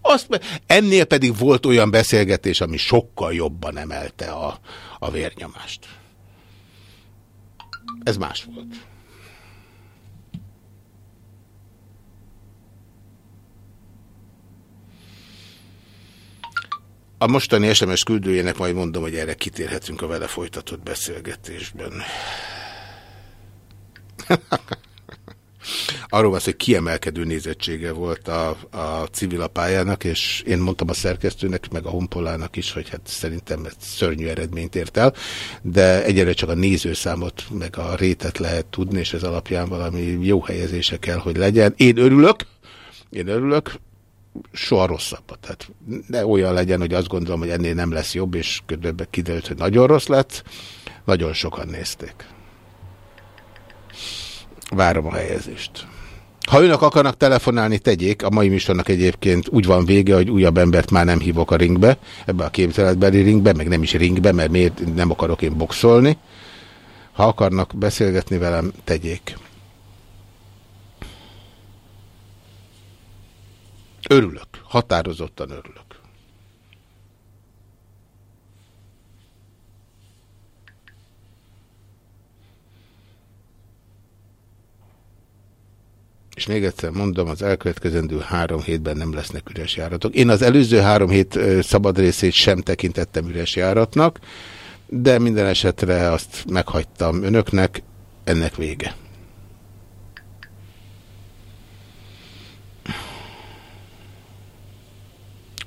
Azt, ennél pedig volt olyan beszélgetés, ami sokkal jobban emelte a, a vérnyomást. Ez más volt. A mostani SMS küldőjének majd mondom, hogy erre kitérhetünk a vele folytatott beszélgetésben. Arról van hogy kiemelkedő nézettsége volt a, a civilapályának, és én mondtam a szerkesztőnek, meg a honpolának is, hogy hát szerintem ez szörnyű eredményt ért el, de egyre csak a nézőszámot, meg a rétet lehet tudni, és ez alapján valami jó helyezése kell, hogy legyen. Én örülök, én örülök, soha rosszabb. Tehát ne olyan legyen, hogy azt gondolom, hogy ennél nem lesz jobb, és közben kiderült, hogy nagyon rossz lett. Nagyon sokan nézték. Várom a helyezést. Ha önök akarnak telefonálni, tegyék. A mai műsornak egyébként úgy van vége, hogy újabb embert már nem hívok a ringbe, ebbe a képzeletbeli ringbe, meg nem is ringbe, mert miért nem akarok én boxolni. Ha akarnak beszélgetni velem, tegyék. Örülök. Határozottan örülök. És még egyszer mondom, az elkövetkezendő három hétben nem lesznek üres járatok. Én az előző három hét szabad részét sem tekintettem üres járatnak, de minden esetre azt meghagytam önöknek, ennek vége.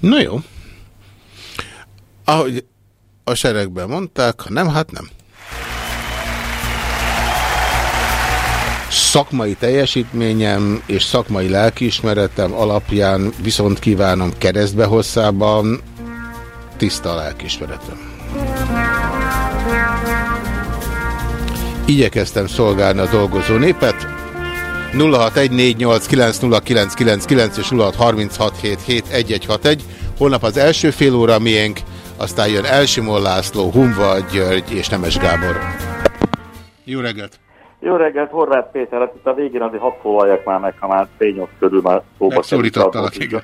Na jó. Ahogy a seregben mondták, ha nem, hát nem. Szakmai teljesítményem és szakmai lelkiismeretem alapján viszont kívánom keresztbe hosszában tiszta a lelkiismeretem. Igyekeztem szolgálni a dolgozó népet, 0614890999 és 0636771161. Holnap az első fél óra miénk, aztán jön Elsimon László, Humva György és Nemes Gábor. Jó reggelt! Jó reggelt, Horváth Péter, hát itt a végén azért hadd szólaljak már meg, ha már fény körül már szóba Megszólítottalak, igen.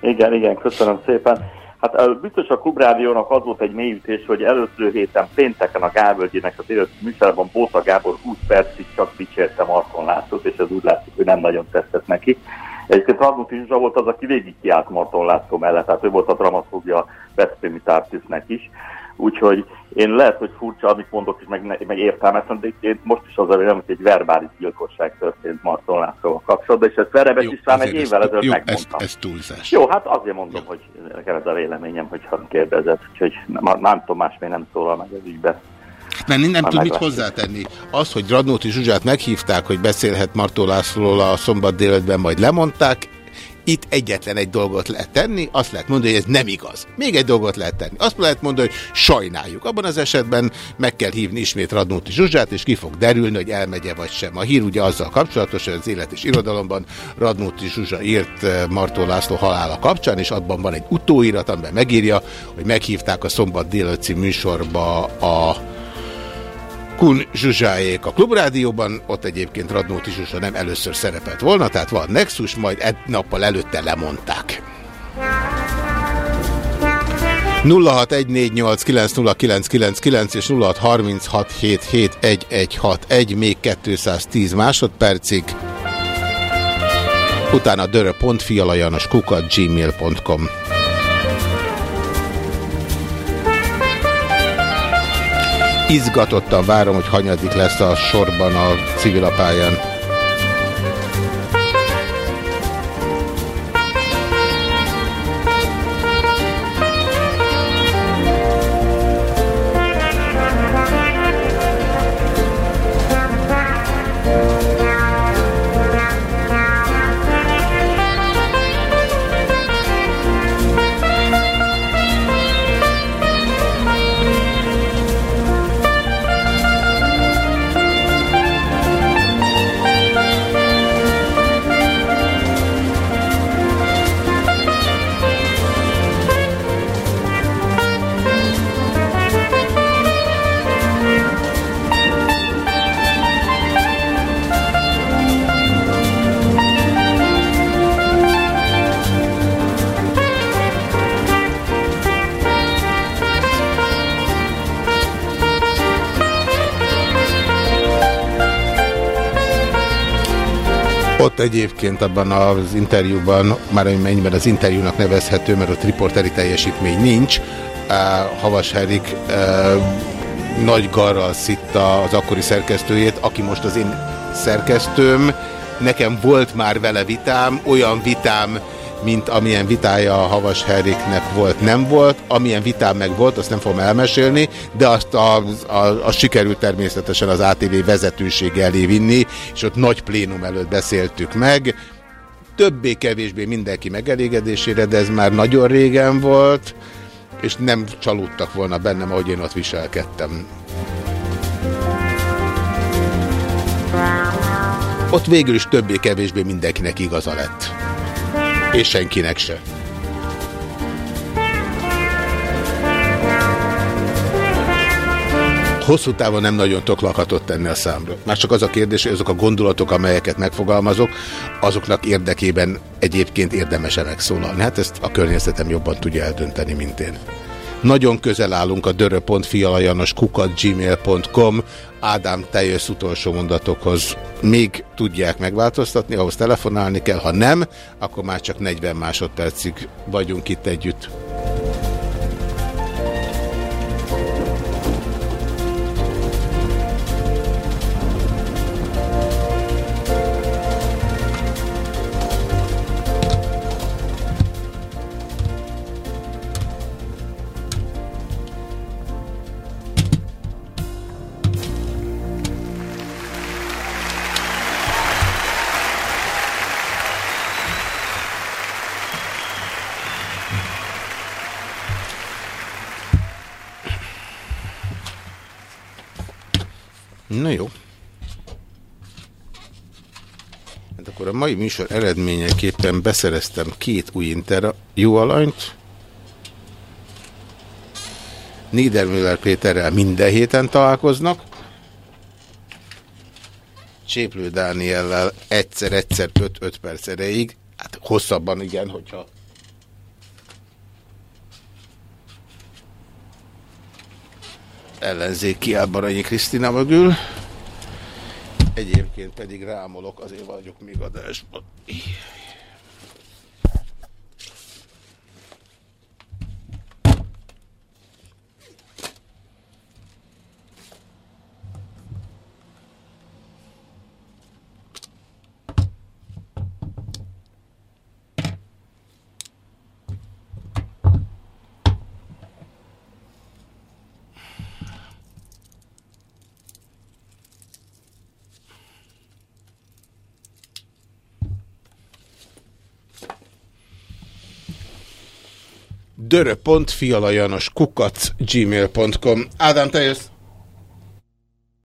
Igen, igen, köszönöm szépen. Hát biztos a Klubrádiónak az volt egy mélyütés, hogy előző héten pénteken a Gábölgyének az élet műsorban Bóta Gábor 20 percig csak dicsérte Marton Lászlót, és ez úgy látszik, hogy nem nagyon tetszett neki. Egyébként Radnut Zsa volt az, aki végig kiállt Marton László mellett, tehát ő volt a dramaturgia Veszprémi Tártisznek is. Úgyhogy én lehet, hogy furcsa, amit mondok, és meg, meg értelmetlen, de én most is az a véleményem, hogy egy verbális gyilkosság történt Marton Lászlóval kapcsolatban, és ezt Verebes István egy évvel ezelőtt jó, megmondtam. Ez, ez túlzás. Jó, hát azért mondom, jó. hogy nekem ez a véleményem, hogyha kérdezett, úgyhogy nem, nem tudom, más még nem szólal meg az ügybe. Mert nem Már tud mit hozzátenni. Az, hogy Radnóti Zsuzsát meghívták, hogy beszélhet Martó Lászlóról a szombat délután, majd lemondták, itt egyetlen egy dolgot lehet tenni, azt lehet mondani, hogy ez nem igaz. Még egy dolgot lehet tenni. Azt lehet mondani, hogy sajnáljuk. Abban az esetben meg kell hívni ismét Radnóti Zsuzsát, és ki fog derülni, hogy elmegye vagy sem. A hír ugye azzal kapcsolatos, hogy az élet és irodalomban Radnóti Zsuzsa írt eh, Martó László halála kapcsán, és abban van egy utóirat, amiben megírja, hogy meghívták a Szombat című műsorba a Kun Zsuzsáék a Klubrádióban, ott egyébként Radnóti Zsuzsa nem először szerepelt volna, tehát van Nexus, majd egy nappal előtte lemondták. 0614890999 és 0636771161, még 210 másodpercig. Utána dörö.fialajanos kukat gmail.com Izgatottan várom, hogy hanyadik lesz a sorban a civilapályán. Egyébként abban az interjúban, már mennyiben az interjúnak nevezhető, mert ott riporteri teljesítmény nincs, Havas Herik nagy garral szitta az akkori szerkesztőjét, aki most az én szerkesztőm. Nekem volt már vele vitám, olyan vitám, mint amilyen vitája a Havas Heriknek volt, nem volt. Amilyen vitám meg volt, azt nem fogom elmesélni, de azt a, a, a sikerült természetesen az ATV vezetőség elé vinni, és ott nagy plénum előtt beszéltük meg. Többé-kevésbé mindenki megelégedésére, de ez már nagyon régen volt, és nem csalódtak volna bennem, ahogy én ott viselkedtem. Ott végül is többé-kevésbé mindenkinek igaza lett. És senkinek se. Hosszú távon nem nagyon tudok lakatot tenni a számra. Már csak az a kérdés, hogy azok a gondolatok, amelyeket megfogalmazok, azoknak érdekében egyébként érdemes-e megszólalni. Hát ezt a környezetem jobban tudja eldönteni, mint én. Nagyon közel állunk a dörö.fialajanos kukat gmail.com Ádám, te jössz utolsó mondatokhoz. Még tudják megváltoztatni, ahhoz telefonálni kell, ha nem, akkor már csak 40 másodpercig vagyunk itt együtt. Mai műsor eredményeképpen beszereztem két új interjú alanyt. Niedermüller Péterrel minden héten találkoznak. Cséplő Dániellel egyszer-egyszer 5-5 perc erejéig. Hát hosszabban igen, hogyha ellenzék kiáll Baranyi Krisztina mögül. Egyébként pedig rámolok, azért vagyok még adásban. dörö.fialajanos kukac gmail.com Ádám, te jössz?